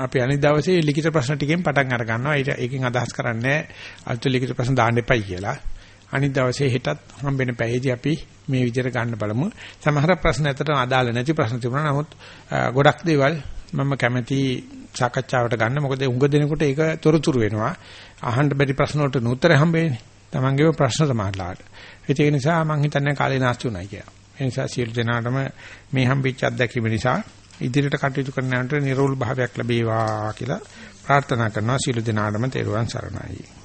A: අපි අනිත් දවසේ ලිඛිත ප්‍රශ්න ටිකෙන් පටන් අර ගන්නවා. ඒකෙන් අදහස් කරන්නේ අලුත් ලිඛිත ප්‍රශ්න දාන්න එපයි කියලා. අනිත් දවසේ හෙටත් හම්බෙන පැයේදී අපි මේ විදිහට ගන්න බලමු. සමහර ප්‍රශ්න ඇත්තටම අදාළ නැති ප්‍රශ්න තිබුණා. නමුත් ගොඩක් දේවල් මම කැමැති සාකච්ඡාවට ගන්න. මොකද උඟ දෙනකොට ඒක තොරතුරු වෙනවා. අහන්න බැරි ප්‍රශ්න වලට උත්තර හම්බෙන්නේ. Tamangeම ප්‍රශ්න සමහරලාට. ඒක නිසා මම හිතන්නේ කාලේ නාස්ති උනායි කියලා. ඒ නිසා සියලු දෙනාටම මේ හම්බෙච්ච අත්දැකීම නිසා ඉදිරියට කටයුතු කරන්නට නිර්වෘල් භාවයක් ලැබේවා කියලා ප්‍රාර්ථනා කරනවා සියලු දෙනාටම තෙරුවන් සරණයි.